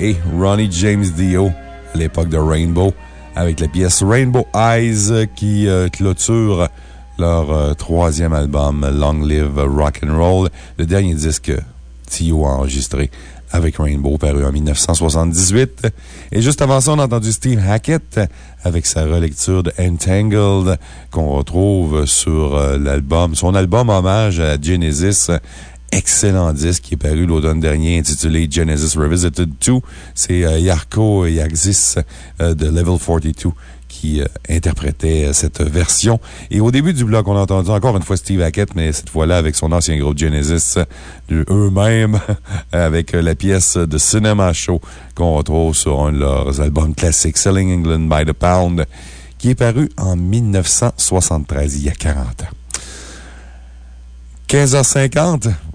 Et Ronnie James Dio à l'époque de Rainbow avec la pièce Rainbow Eyes qui euh, clôture leur euh, troisième album Long Live Rock and Roll, le dernier disque que Tio a enregistré avec Rainbow, paru en 1978. Et juste avant ça, on a entendu Steve Hackett avec sa relecture de Entangled qu'on retrouve sur euh, l'album, son album hommage à Genesis. Excellent disque qui est paru l'automne dernier intitulé Genesis Revisited 2. C'est euh, Yarko Yaxis euh, de Level 42 qui euh, interprétait cette version. Et au début du bloc, on a entendu encore une fois Steve Hackett, mais cette fois-là avec son ancien groupe Genesis, eux-mêmes, avec la pièce de Cinema Show qu'on retrouve sur un de leurs albums classiques, Selling England by the Pound, qui est paru en 1973, il y a 40 ans. 15h50,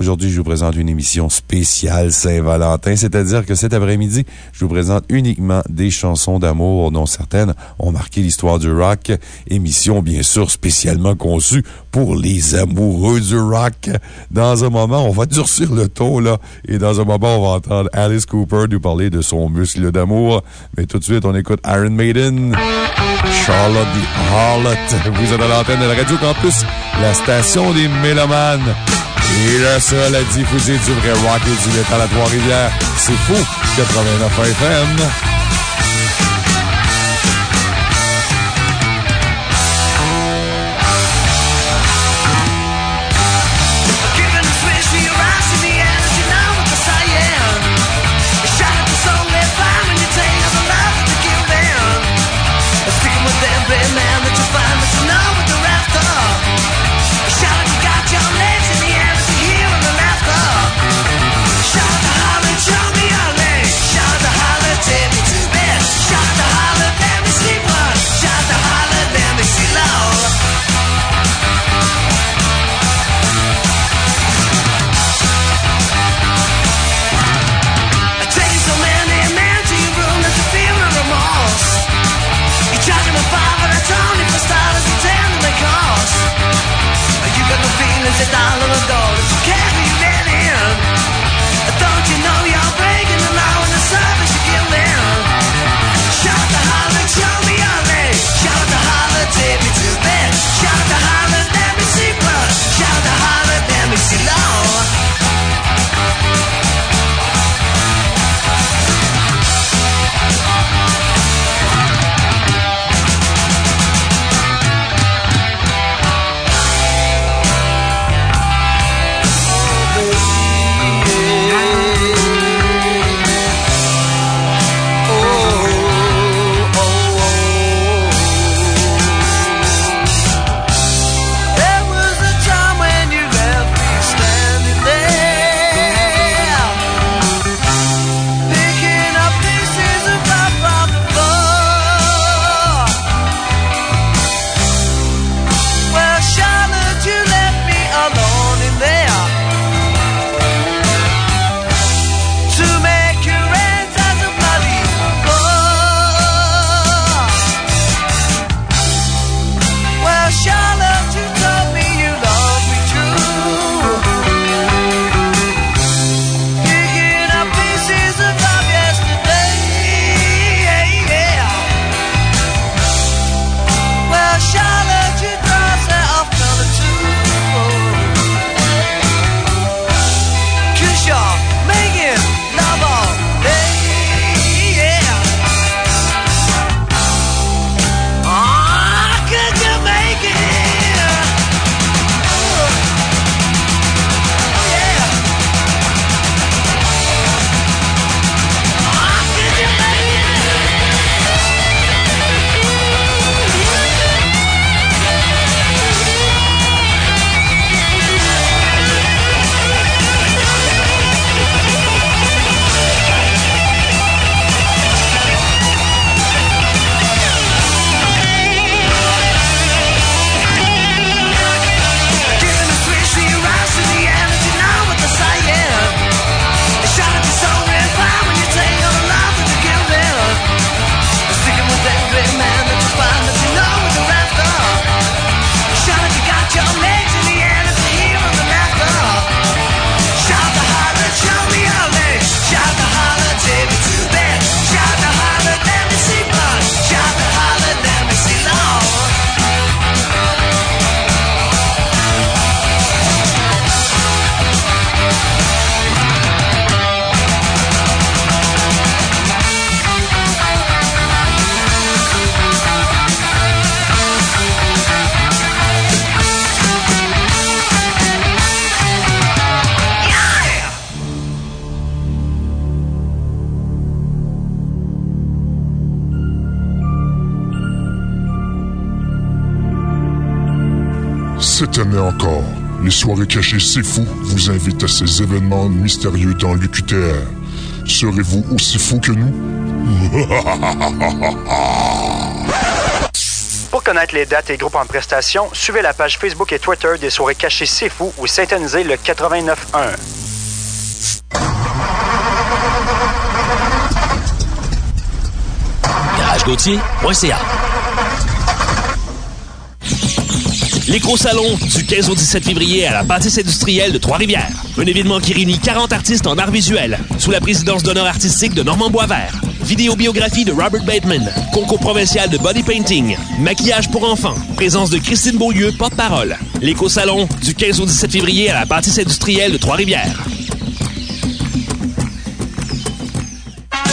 Aujourd'hui, je vous présente une émission spéciale Saint-Valentin, c'est-à-dire que cet après-midi, je vous présente uniquement des chansons d'amour dont certaines ont marqué l'histoire du rock. Émission, bien sûr, spécialement conçue pour les amoureux du rock. Dans un moment, on va durcir le ton, là, et dans un moment, on va entendre Alice Cooper nous parler de son muscle d'amour. Mais tout de suite, on écoute Iron Maiden, Charlotte the Harlot. Vous êtes à l'antenne de la Radio Campus, la station des Mélomanes. Et le seul à diffuser du vrai rock et du métal à Trois-Rivières, c'est fou, 89 FM. Cette année encore, les soirées cachées C'est Fou vous invitent à ces événements mystérieux dans l'UQTR. Serez-vous aussi fou que nous? Pour connaître les dates et groupes en prestation, suivez la page Facebook et Twitter des soirées cachées C'est Fou ou syntonisez le 89.1. GarageGautier.ca L'éco-salon du 15 au 17 février à la bâtisse industrielle de Trois-Rivières. Un événement qui réunit 40 artistes en art visuel, sous la présidence d'honneur artistique de Normand Boisvert. Vidéobiographie de Robert Bateman, concours provincial de body painting, maquillage pour enfants, présence de Christine Beaulieu, porte-parole. L'éco-salon du 15 au 17 février à la bâtisse industrielle de Trois-Rivières.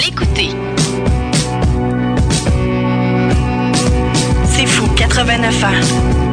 l'écouter. C'est fou, 89 ans.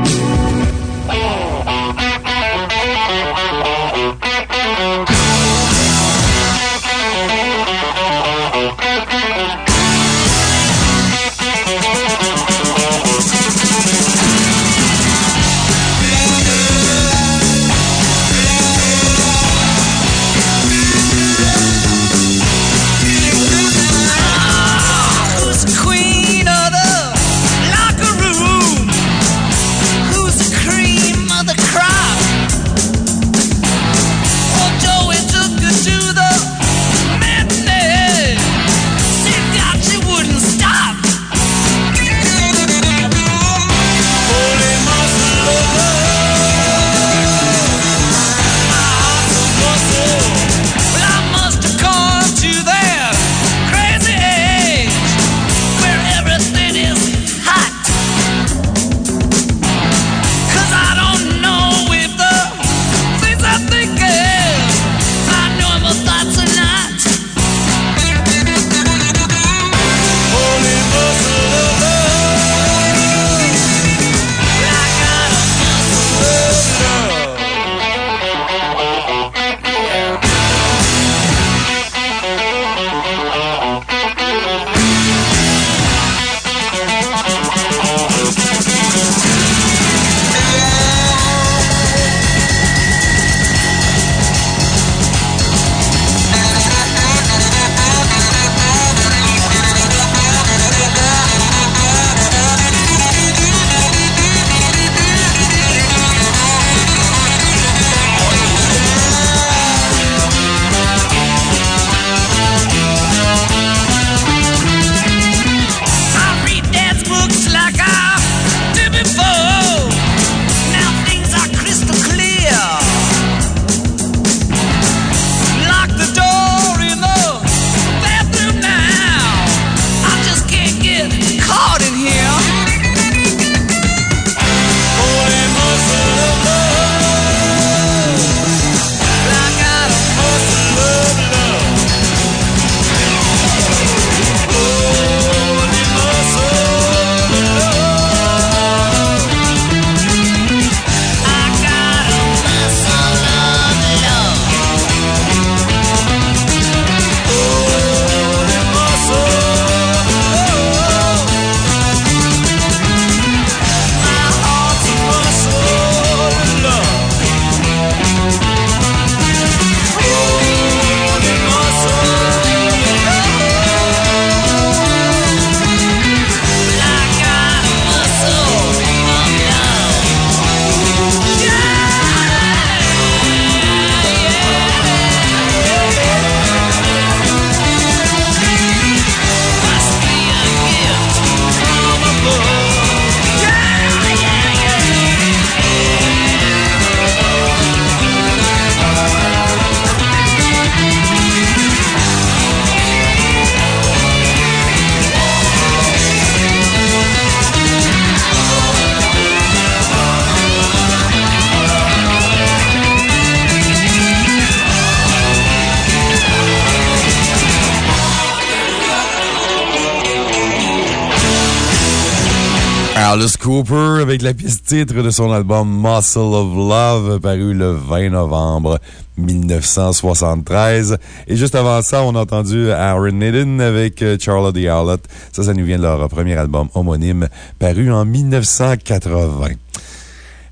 Cooper avec la pièce titre de son album Muscle of Love, paru le 20 novembre 1973. Et juste avant ça, on a entendu Aaron Nidden avec euh, Charlotte the Harlot. Ça, ça nous vient de leur premier album homonyme, paru en 1980.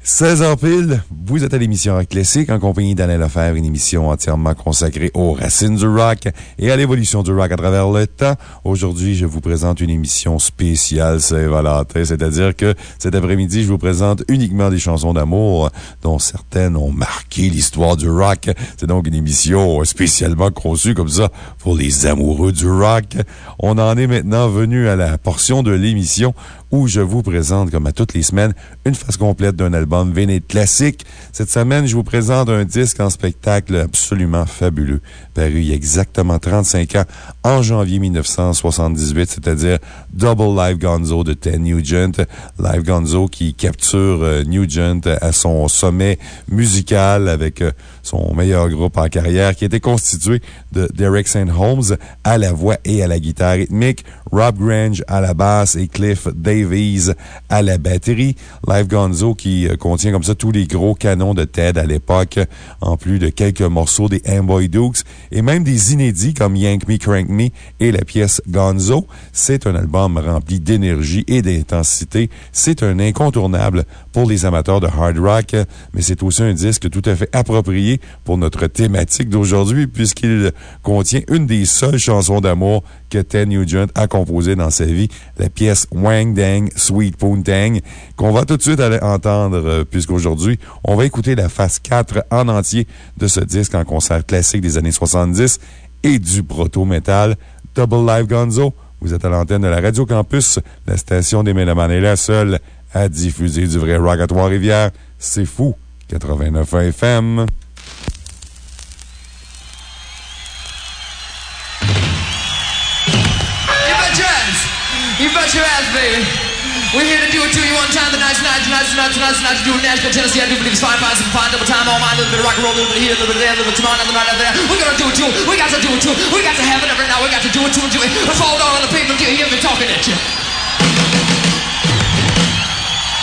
16 h pile, vous êtes à l'émission Rock Classique en compagnie d'Alain Lefebvre, une émission entièrement consacrée aux racines du rock et à l'évolution du rock à travers le temps. Aujourd'hui, je vous présente une émission spéciale Saint-Valentin, c'est-à-dire que cet après-midi, je vous présente uniquement des chansons d'amour dont certaines ont marqué l'histoire du rock. C'est donc une émission spécialement conçue comme ça pour les amoureux du rock. On en est maintenant venu à la portion de l'émission où je vous présente, comme à toutes les semaines, une phase complète d'un album véné classique. Cette semaine, je vous présente un disque en spectacle absolument fabuleux, paru il y a exactement 35 ans, en janvier 1978, c'est-à-dire Double Live Gonzo de Ted Nugent. Live Gonzo qui capture euh, Nugent à son sommet musical avec euh, son meilleur groupe en carrière, qui était constitué de Derek St. Holmes à la voix et à la guitare rythmique, Rob Grange à la basse et Cliff Davies à la batterie. Live Gonzo qui euh, contient comme ça tous les gros canons de Ted à l'époque, en plus de quelques morceaux des Amboy Dukes et même des inédits comme Yank Me, Crank Me et la pièce Gonzo. C'est un album rempli d'énergie et d'intensité. C'est un incontournable pour les amateurs de hard rock, mais c'est aussi un disque tout à fait approprié pour notre thématique d'aujourd'hui puisqu'il contient une des seules chansons d'amour que Ted Nugent a composé dans sa vie, la pièce Wang Dang Sweet Poontang, qu'on va tout de suite aller entendre, euh, puisqu'aujourd'hui, on va écouter la phase 4 en entier de ce disque en concert classique des années 70 et du proto-metal. Double Live Gonzo, vous êtes à l'antenne de la Radio Campus, la station des Mélomanes est la seule à diffuser du vrai rock à Trois-Rivières. C'est fou! 89 FM. We're here to do it to you one time tonight, tonight, tonight, tonight, tonight, tonight, to do it Nashville, Tennessee. I do believe it's fine, fine, some fine, double time, all mine, a little bit of rock and roll, a little bit here, a little bit there, a little bit tomorrow, another night, another there. We're gonna do it to it. We got to do it to it. We got to have it every now. We got to do it to it, to it. Fall down on the pavement you hear me talking at you.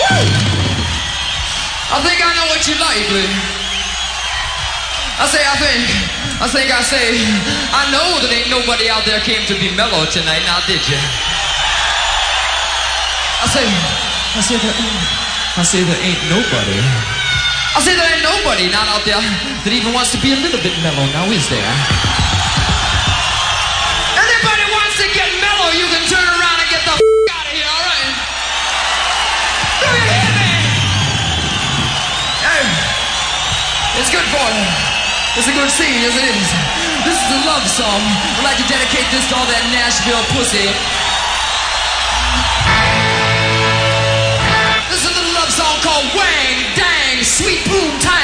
Woo! I think I know what you like, baby. I say, I think, I think I say, I know that ain't nobody out there came to be mellow tonight, now did you? I say, I say there, I say there ain't nobody. I say there ain't nobody not out there that even wants to be a little bit mellow, now is there? Anybody wants to get mellow, you can turn around and get the f out of here, alright? Do you hear me? Hey, it's good for you. It's a good scene, yes it is. This is a love song. I'd like to dedicate this to all that Nashville pussy. Called Wang Dang Sweet Boom Time.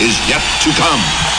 Is yet to come.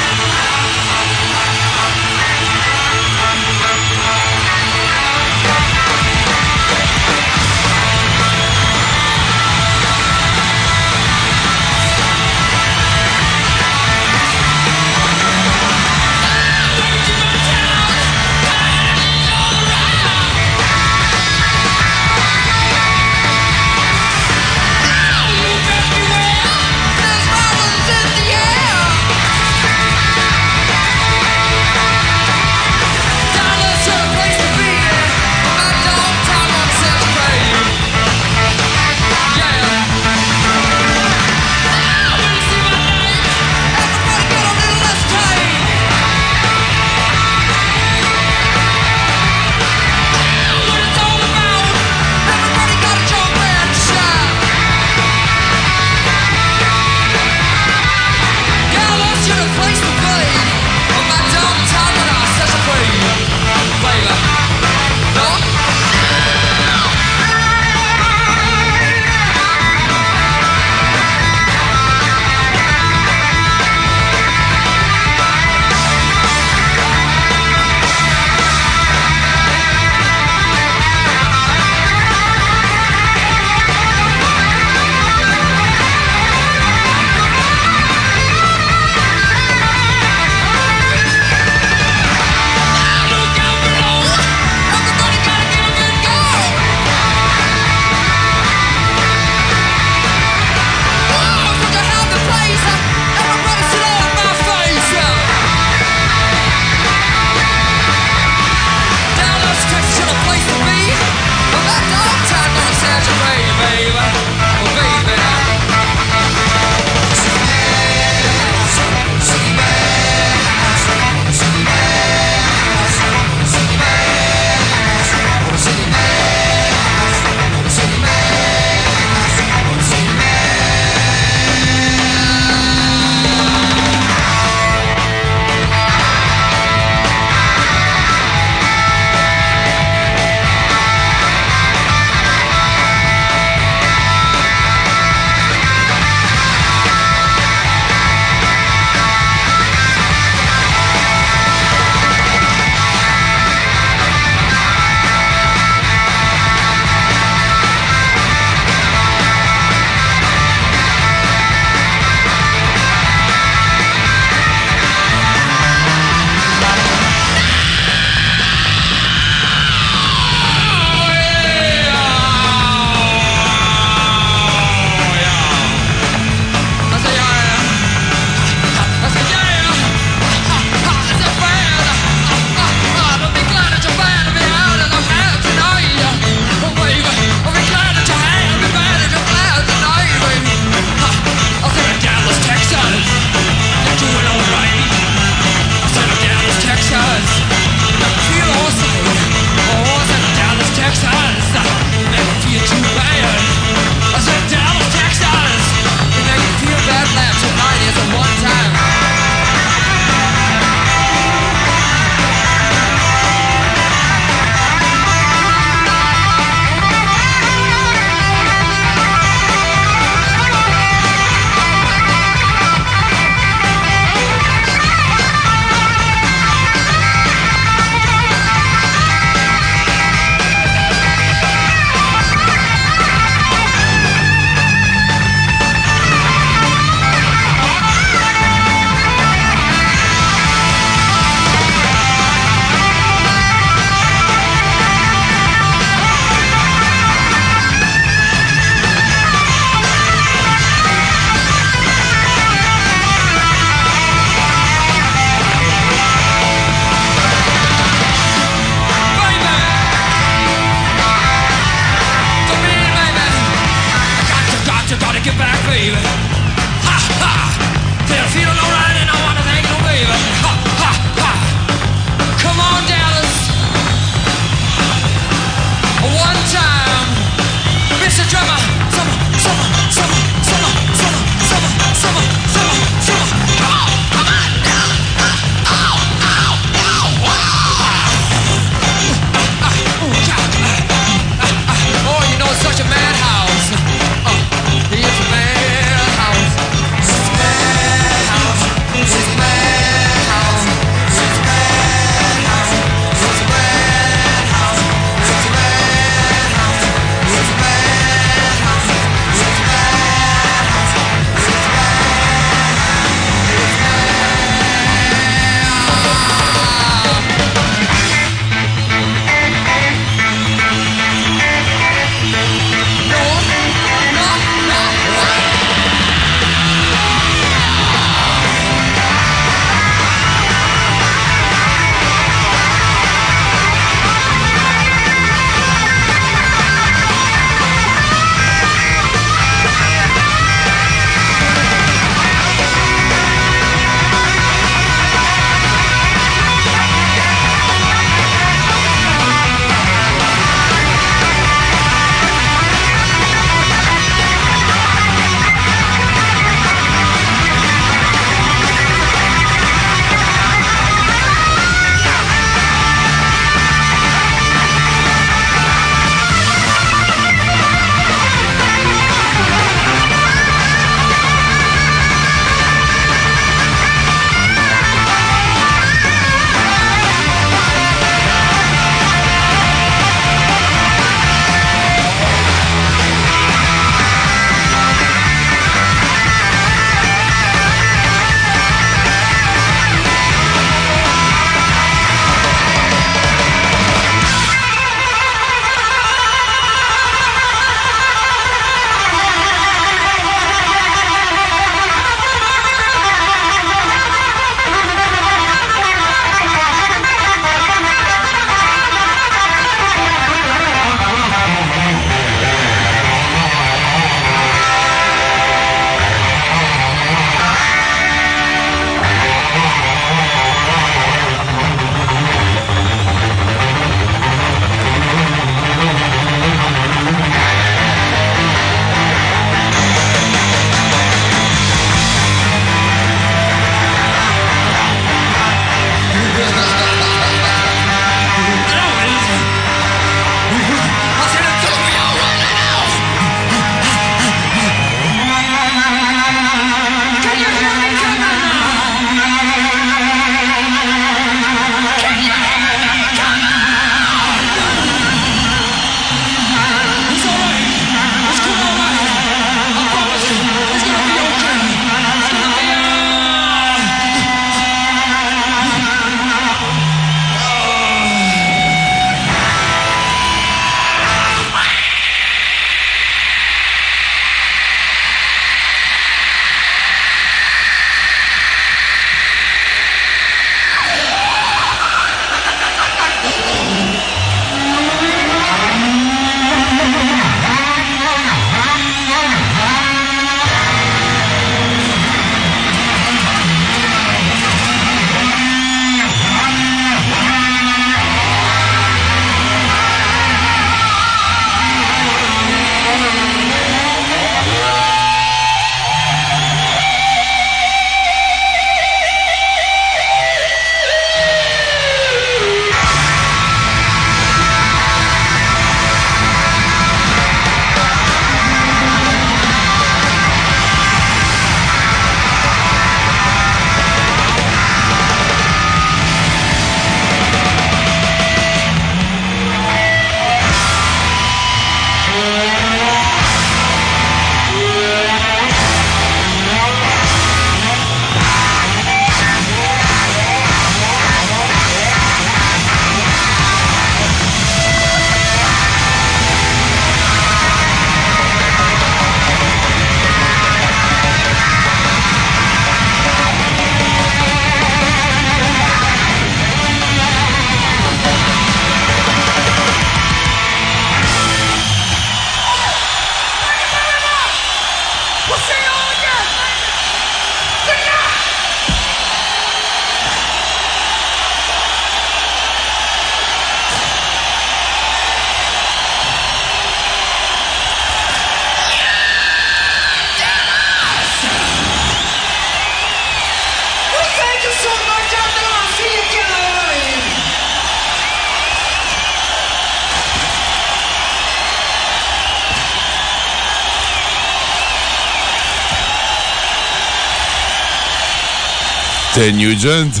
Nugent.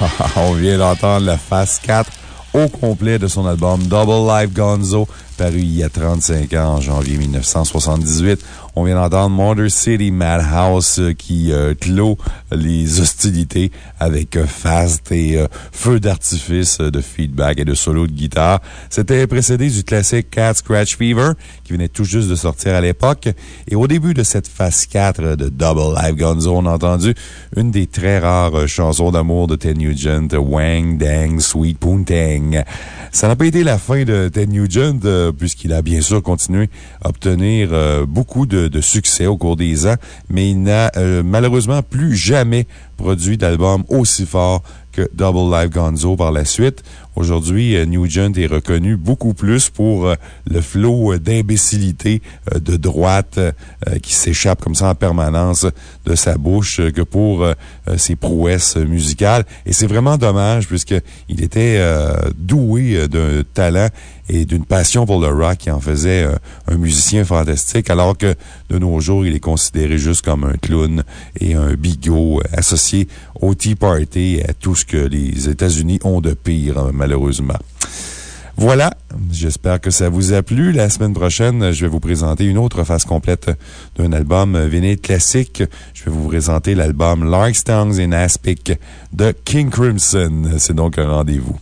On vient d'entendre la phase 4 au complet de son album Double Live Gonzo, il y a 35 ans, en janvier 1978. On vient d'entendre Motor City Madhouse euh, qui euh, clôt les hostilités avec euh, Fast et euh, feu d'artifice de feedback et de solo de guitare. C'était précédé du classique Cat Scratch Fever qui venait tout juste de sortir à l'époque. Et au début de cette phase 4 de Double Live Gonzo, on a entendu une des très rares chansons d'amour de Ted Nugent, Wang Dang Sweet Poontang. Ça n'a pas été la fin de Ted Nugent, puisqu'il a bien sûr continué à obtenir euh, beaucoup de, succès au cours des ans, mais il n'a euh, malheureusement plus jamais produit d'album aussi fort que Double Live Gonzo par la suite. Aujourd'hui, euh, Nugent est reconnu beaucoup plus pour euh, le flot euh, d'imbécilité de droite qui s'échappe comme ça en permanence de sa bouche que pour ses prouesses musicales. Et c'est vraiment dommage puisqu'il était doué d'un talent et d'une passion pour le rock qui en faisait un musicien fantastique, alors que de nos jours, il est considéré juste comme un clown et un bigot associé au Tea Party et à tout ce que les États-Unis ont de pire, malheureusement. Voilà. J'espère que ça vous a plu. La semaine prochaine, je vais vous présenter une autre phase complète d'un album vinyle classique. Je vais vous présenter l'album Lark in Aspic de King Crimson. C'est donc un rendez-vous.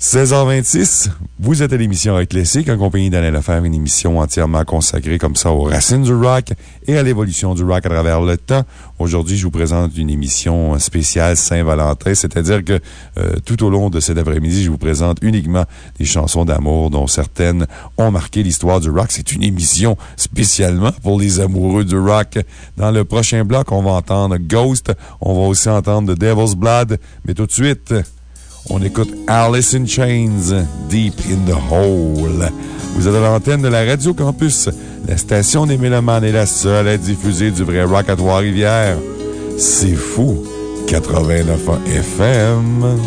16h26, vous êtes à l'émission Rock Classique en compagnie d'Alain Lefebvre, une émission entièrement consacrée comme ça aux racines du rock et à l'évolution du rock à travers le temps. Aujourd'hui, je vous présente une émission spéciale Saint-Valentin, c'est-à-dire que euh, tout au long de cet après-midi, je vous présente uniquement des chansons d'amour dont certaines ont marqué l'histoire du rock. C'est une émission spécialement pour les amoureux du rock. Dans le prochain bloc, on va entendre Ghost, on va aussi entendre The Devil's Blood, mais tout de suite, on écoute Alice in Chains, Deep in the Hole. Vous êtes à l'antenne de la Radio Campus. La station des Mélomanes est la seule à diffuser du vrai rock à Trois-Rivières. C'est fou. 89 FM.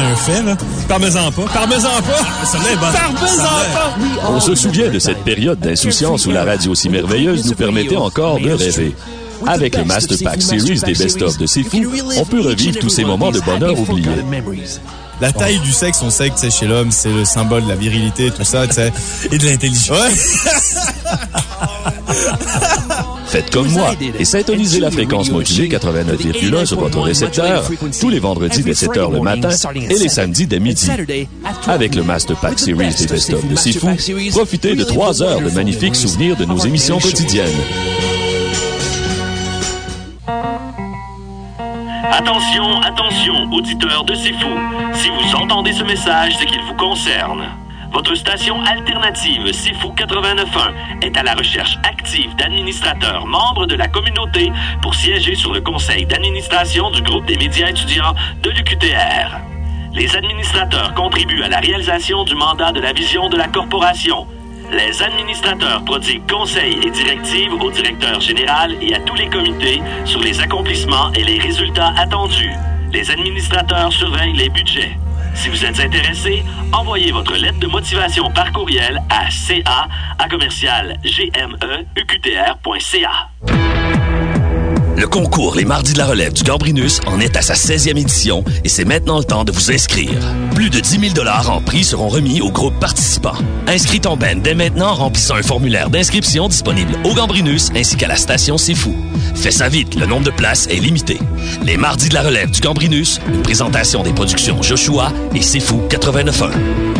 C'est un fait, là. Parmesan pas. Parmesan pas! Est bonne. Parmesan Celle-là- On se souvient de cette période d'insouciance où la radio si merveilleuse nous permettait encore de rêver. Avec le Master Pack Series des best-of de C'est Fou, on peut revivre tous ces moments de bonheur oubliés. La taille du sexe, on sait que c'est chez l'homme, c'est le symbole de la virilité, tout ça, tu sais. Et de l'intelligence. Faites comme moi. et syntonisez la fréquence modulée 89,1 sur votre récepteur tous les vendredis dès 7 h le matin et les samedis dès midi. Avec le Master Pack Series des best-of de Fou, profitez de 3 heures de magnifiques souvenirs de nos émissions quotidiennes. Attention, attention, auditeurs de C'est Fou. Si vous entendez ce message, c'est qu'il vous concerne. Votre station alternative Fou 89.1 est à la recherche active d'administrateurs membres de la communauté pour siéger sur le conseil d'administration du groupe des médias étudiants de l'UQTR. Les administrateurs contribuent à la réalisation du mandat de la vision de la corporation. Les administrateurs prodiguent conseils et directives au directeur général et à tous les comités sur les accomplissements et les résultats attendus. Les administrateurs surveillent les budgets. Si vous êtes intéressé, envoyez votre lettre de motivation par courriel à ca à commercial. Le concours Les Mardis de la Relève du Gambrinus en est à sa 16e édition et c'est maintenant le temps de vous inscrire. Plus de 10 000 en prix seront remis aux groupes participants. Inscris ton Ben dès maintenant en remplissant un formulaire d'inscription disponible au Gambrinus ainsi qu'à la station C'est. Fais ça vite, le nombre de places est limité. Les Mardis de la Relève du Gambrinus, une présentation des productions Joshua et C'est Fou 89.1.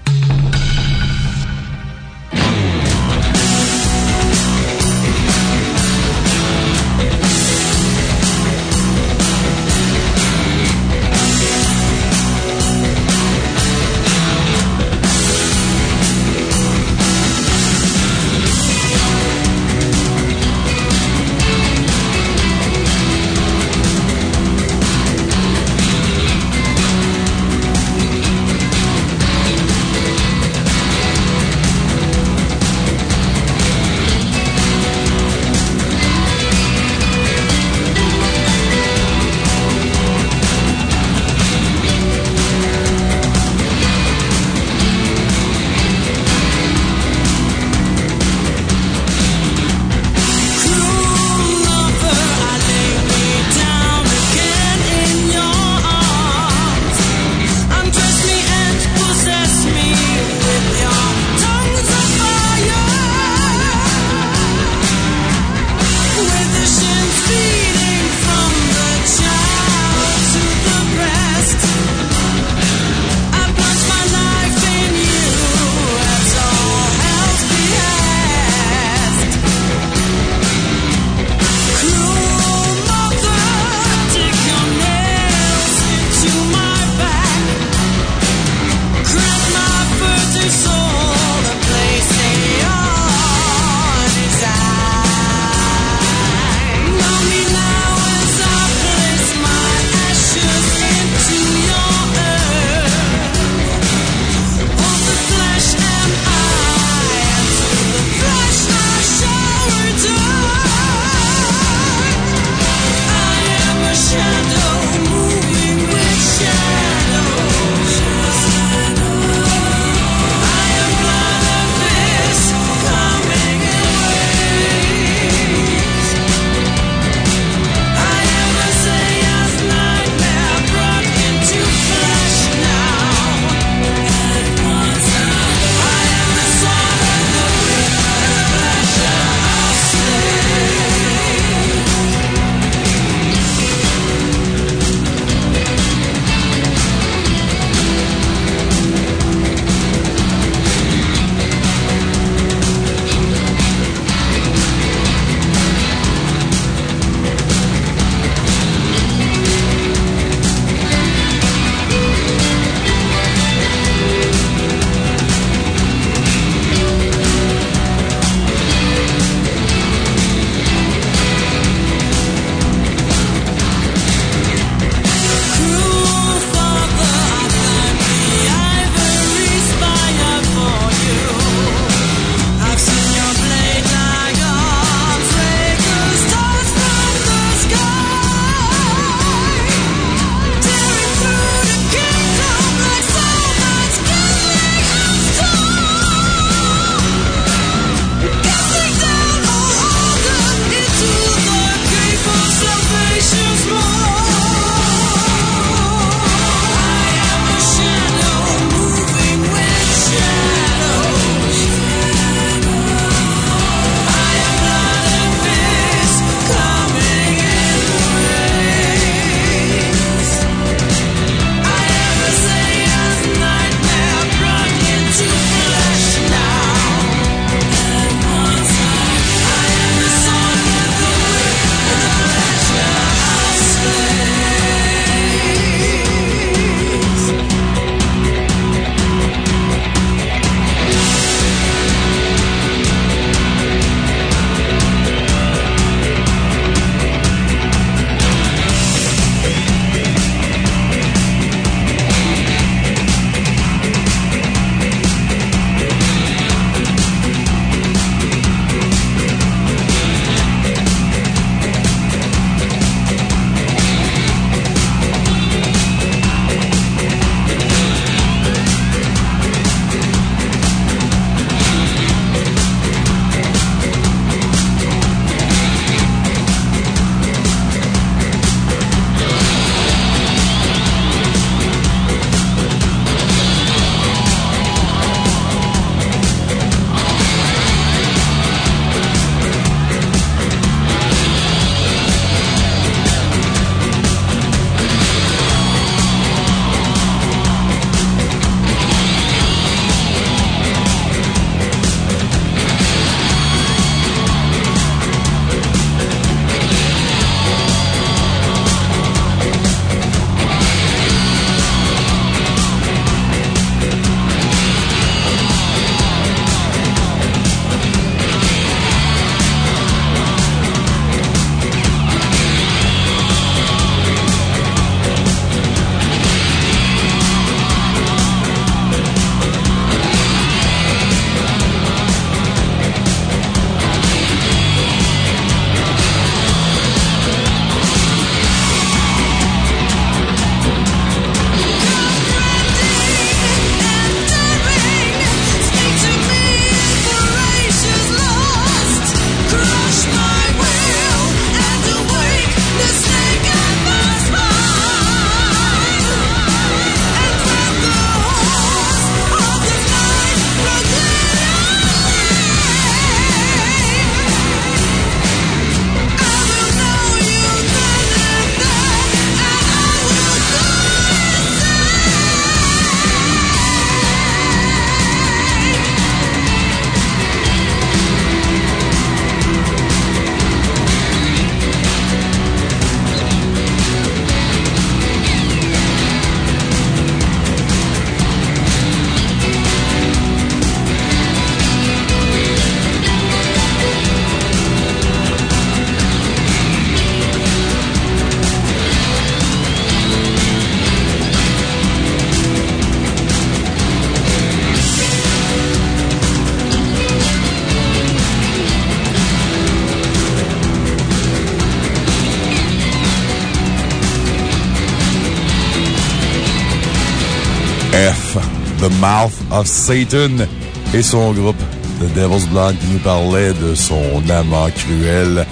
Mouth of Satan et son groupe The Devil's Blood qui nous parlait de son amant cruel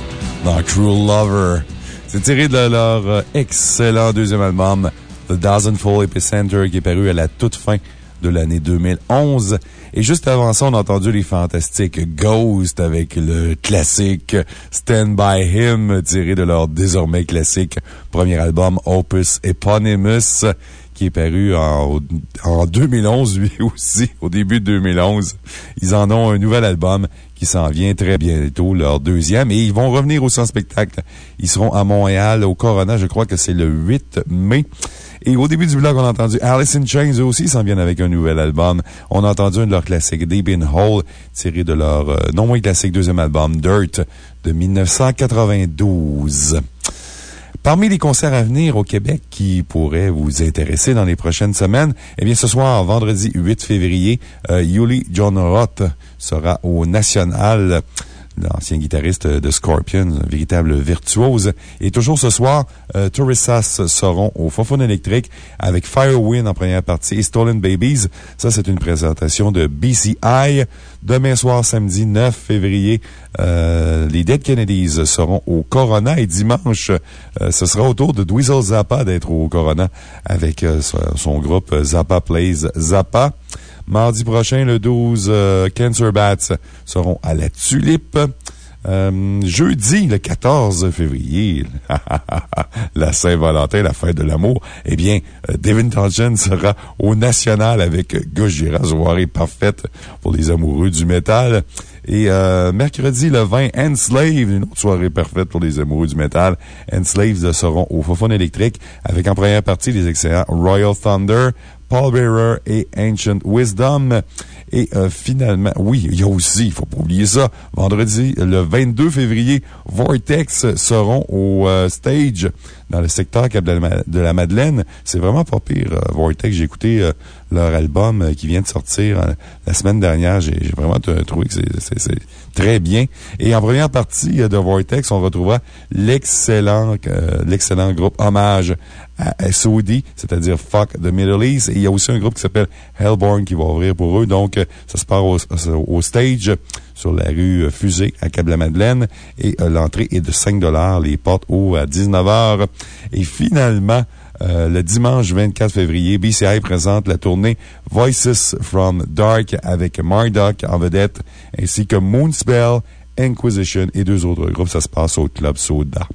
dans Cruel Lover. C'est tiré de leur euh, excellent deuxième album, The Dozenfold Epicenter, qui est paru à la toute fin de l'année 2011. Et juste avant ça, on a entendu les fantastiques Ghost avec le classique Stand By Him, tiré de leur désormais classique premier album Opus Eponymous, qui est paru en, en 2011, lui aussi, au début de 2011. Ils en ont un nouvel album qui s'en vient très bientôt, leur deuxième, et ils vont revenir aussi en spectacle. Ils seront à Montréal, au Corona, je crois que c'est le 8 mai. Et au début du vlog, on a entendu Alice in Chains eux aussi s'en viennent avec un nouvel album. On a entendu un de leurs classiques, Deep in Hole, tiré de leur euh, non moins classique deuxième album, Dirt, de 1992. Parmi les concerts à venir au Québec qui pourraient vous intéresser dans les prochaines semaines, eh bien, ce soir, vendredi 8 février, euh, Yuli John Roth sera au National l'ancien guitariste de Scorpions, un véritable virtuose. Et toujours ce soir, euh, Tourissas seront au Fofone électrique avec Firewind en première partie et Stolen Babies. Ça, c'est une présentation de BCI. Demain soir, samedi 9 février, euh, les Dead Kennedys seront au Corona et dimanche, euh, ce sera au tour de Dweezil Zappa d'être au Corona avec euh, son groupe Zappa Plays Zappa. Mardi prochain, le 12, euh, Cancer Bats seront à la Tulipe. Euh, jeudi, le 14 février, la Saint-Valentin, la fête de l'amour, eh bien, euh, Devin Townsend sera au National avec Gojira, soirée parfaite pour les amoureux du métal. Et mercredi, le 20, Enslave, une autre soirée parfaite pour les amoureux du métal. Enslave seront au Fofone électrique avec en première partie les excellents Royal Thunder, Paul Bearer et Ancient Wisdom. Et euh, finalement, oui, il y a aussi, il faut pas oublier ça, vendredi, le 22 février, Vortex seront au euh, stage dans le secteur de la Madeleine. C'est vraiment pas pire, euh, Vortex. J'ai écouté leur album qui vient de sortir la semaine dernière. J'ai vraiment trouvé que c'est très bien. Et en première partie de Vortex, on retrouvera l'excellent l'excellent groupe Hommage à SOD, c'est-à-dire Fuck the Middle East. Et il y a aussi un groupe qui s'appelle Hellborn qui va ouvrir pour eux. Donc, ça se part au, stage sur la rue Fusée à Cap-la-Madeleine. Et euh, l'entrée est de 5 Les portes ouvrent à 19 h. Et finalement, euh, le dimanche 24 février, BCI présente la tournée Voices from Dark avec Marduk en vedette, ainsi que Moonspell, Inquisition et deux autres groupes. Ça se passe au Club Soda.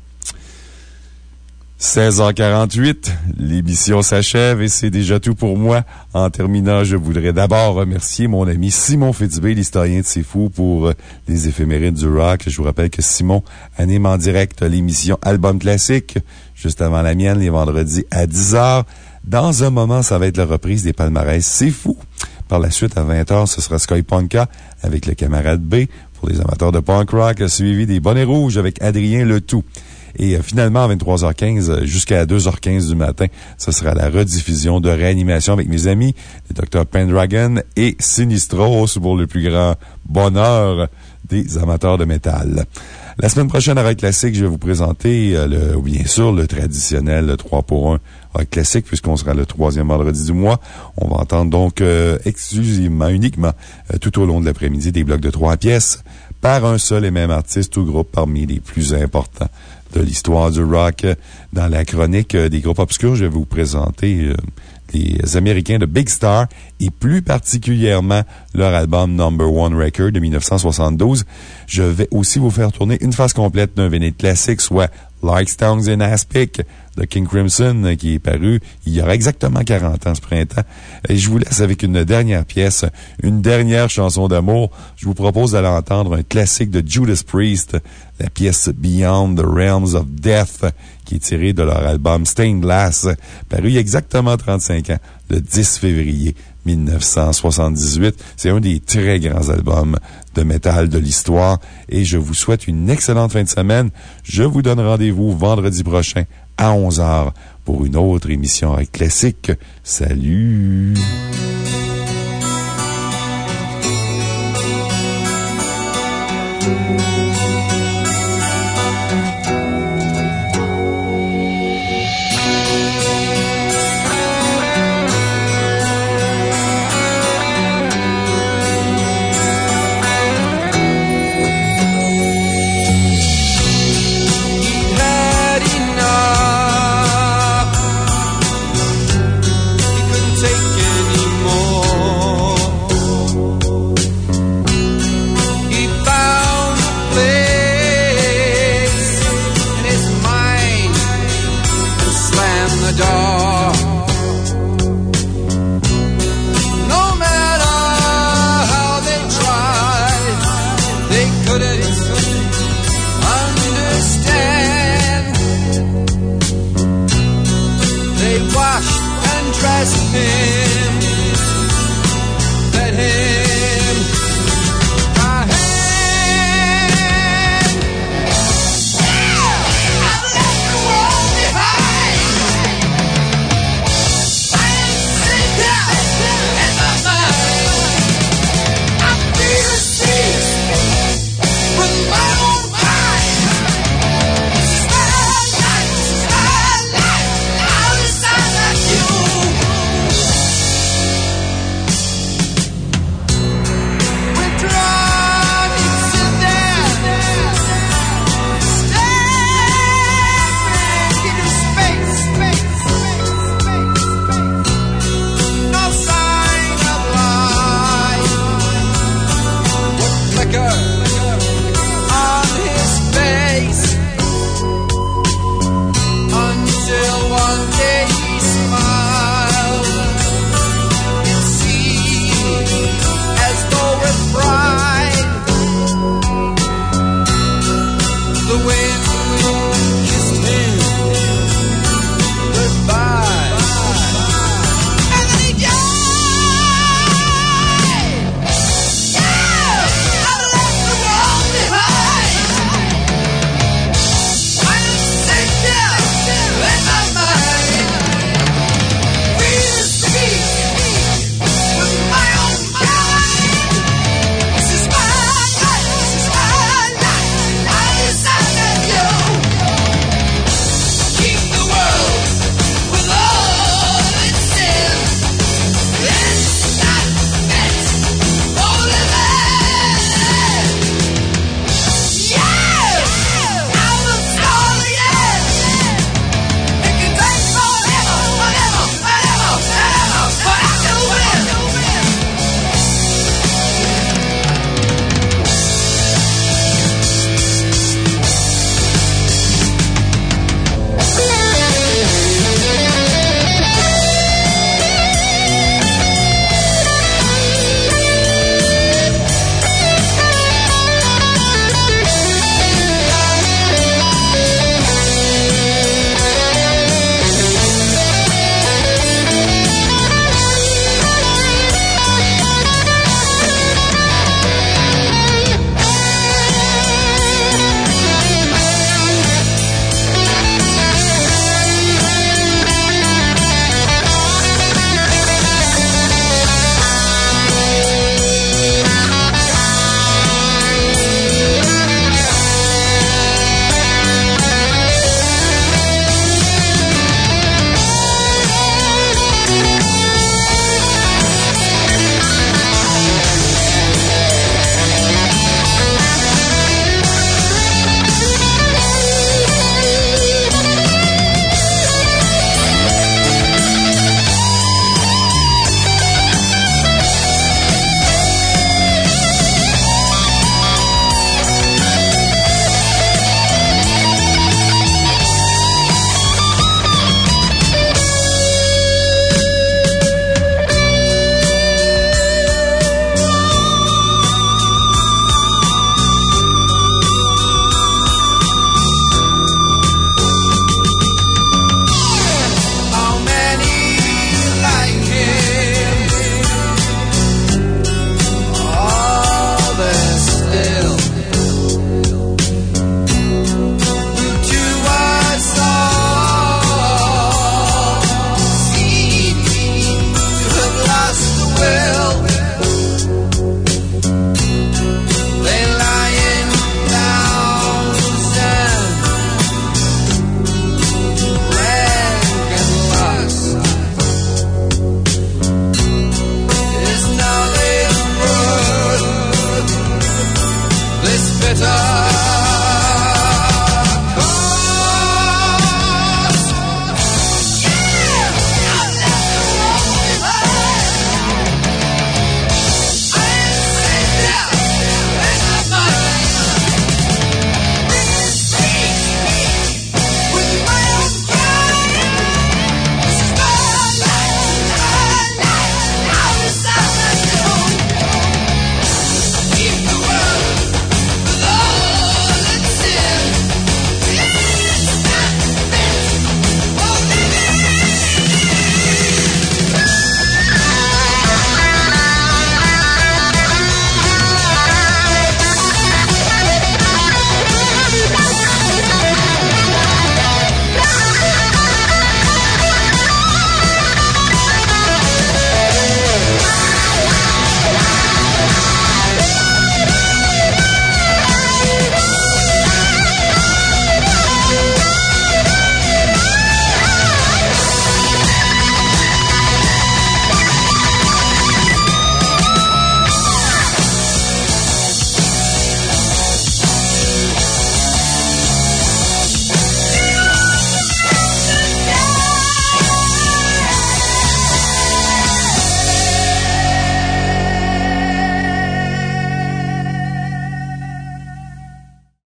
16h48, l'émission s'achève et c'est déjà tout pour moi. En terminant, je voudrais d'abord remercier mon ami Simon Fitzbé, l'historien de C'est Fou, pour euh, les éphémérides du rock. Je vous rappelle que Simon anime en direct l'émission Album Classique, juste avant la mienne, les vendredis à 10h. Dans un moment, ça va être la reprise des palmarès C'est Fou. Par la suite, à 20h, ce sera Sky Ponka avec le camarade B pour les amateurs de punk rock, suivi des bonnets rouges avec Adrien Le Tout. Et euh, finalement, à 23h15 euh, jusqu'à 2h15 du matin, ce sera la rediffusion de réanimation avec mes amis, le Dr. Pendragon et Sinistros pour le plus grand bonheur des amateurs de métal. La semaine prochaine, à Rock Classique, je vais vous présenter, euh, le, bien sûr, le traditionnel 3 pour 1 Rock Classique, puisqu'on sera le troisième vendredi du mois. On va entendre donc exclusivement, uniquement, tout au long de l'après-midi, des blocs de trois pièces par un seul et même artiste ou groupe parmi les plus importants de l'histoire du rock. Dans la chronique des groupes obscurs, je vais vous présenter euh, les Américains de Big Star et plus particulièrement leur album Number One Record de 1972. Je vais aussi vous faire tourner une phase complète d'un vinyle classique, soit Like Stones in Aspic de King Crimson, qui est paru il y aura exactement 40 ans ce printemps. Et je vous laisse avec une dernière pièce, une dernière chanson d'amour. Je vous propose d'aller entendre un classique de Judas Priest, la pièce Beyond the Realms of Death, qui est tirée de leur album Stained Glass, paru il y a exactement 35 ans, le 10 février 1978. C'est un des très grands albums de métal de l'histoire et je vous souhaite une excellente fin de semaine. Je vous donne rendez-vous vendredi prochain à 11h pour une autre émission classique. Salut!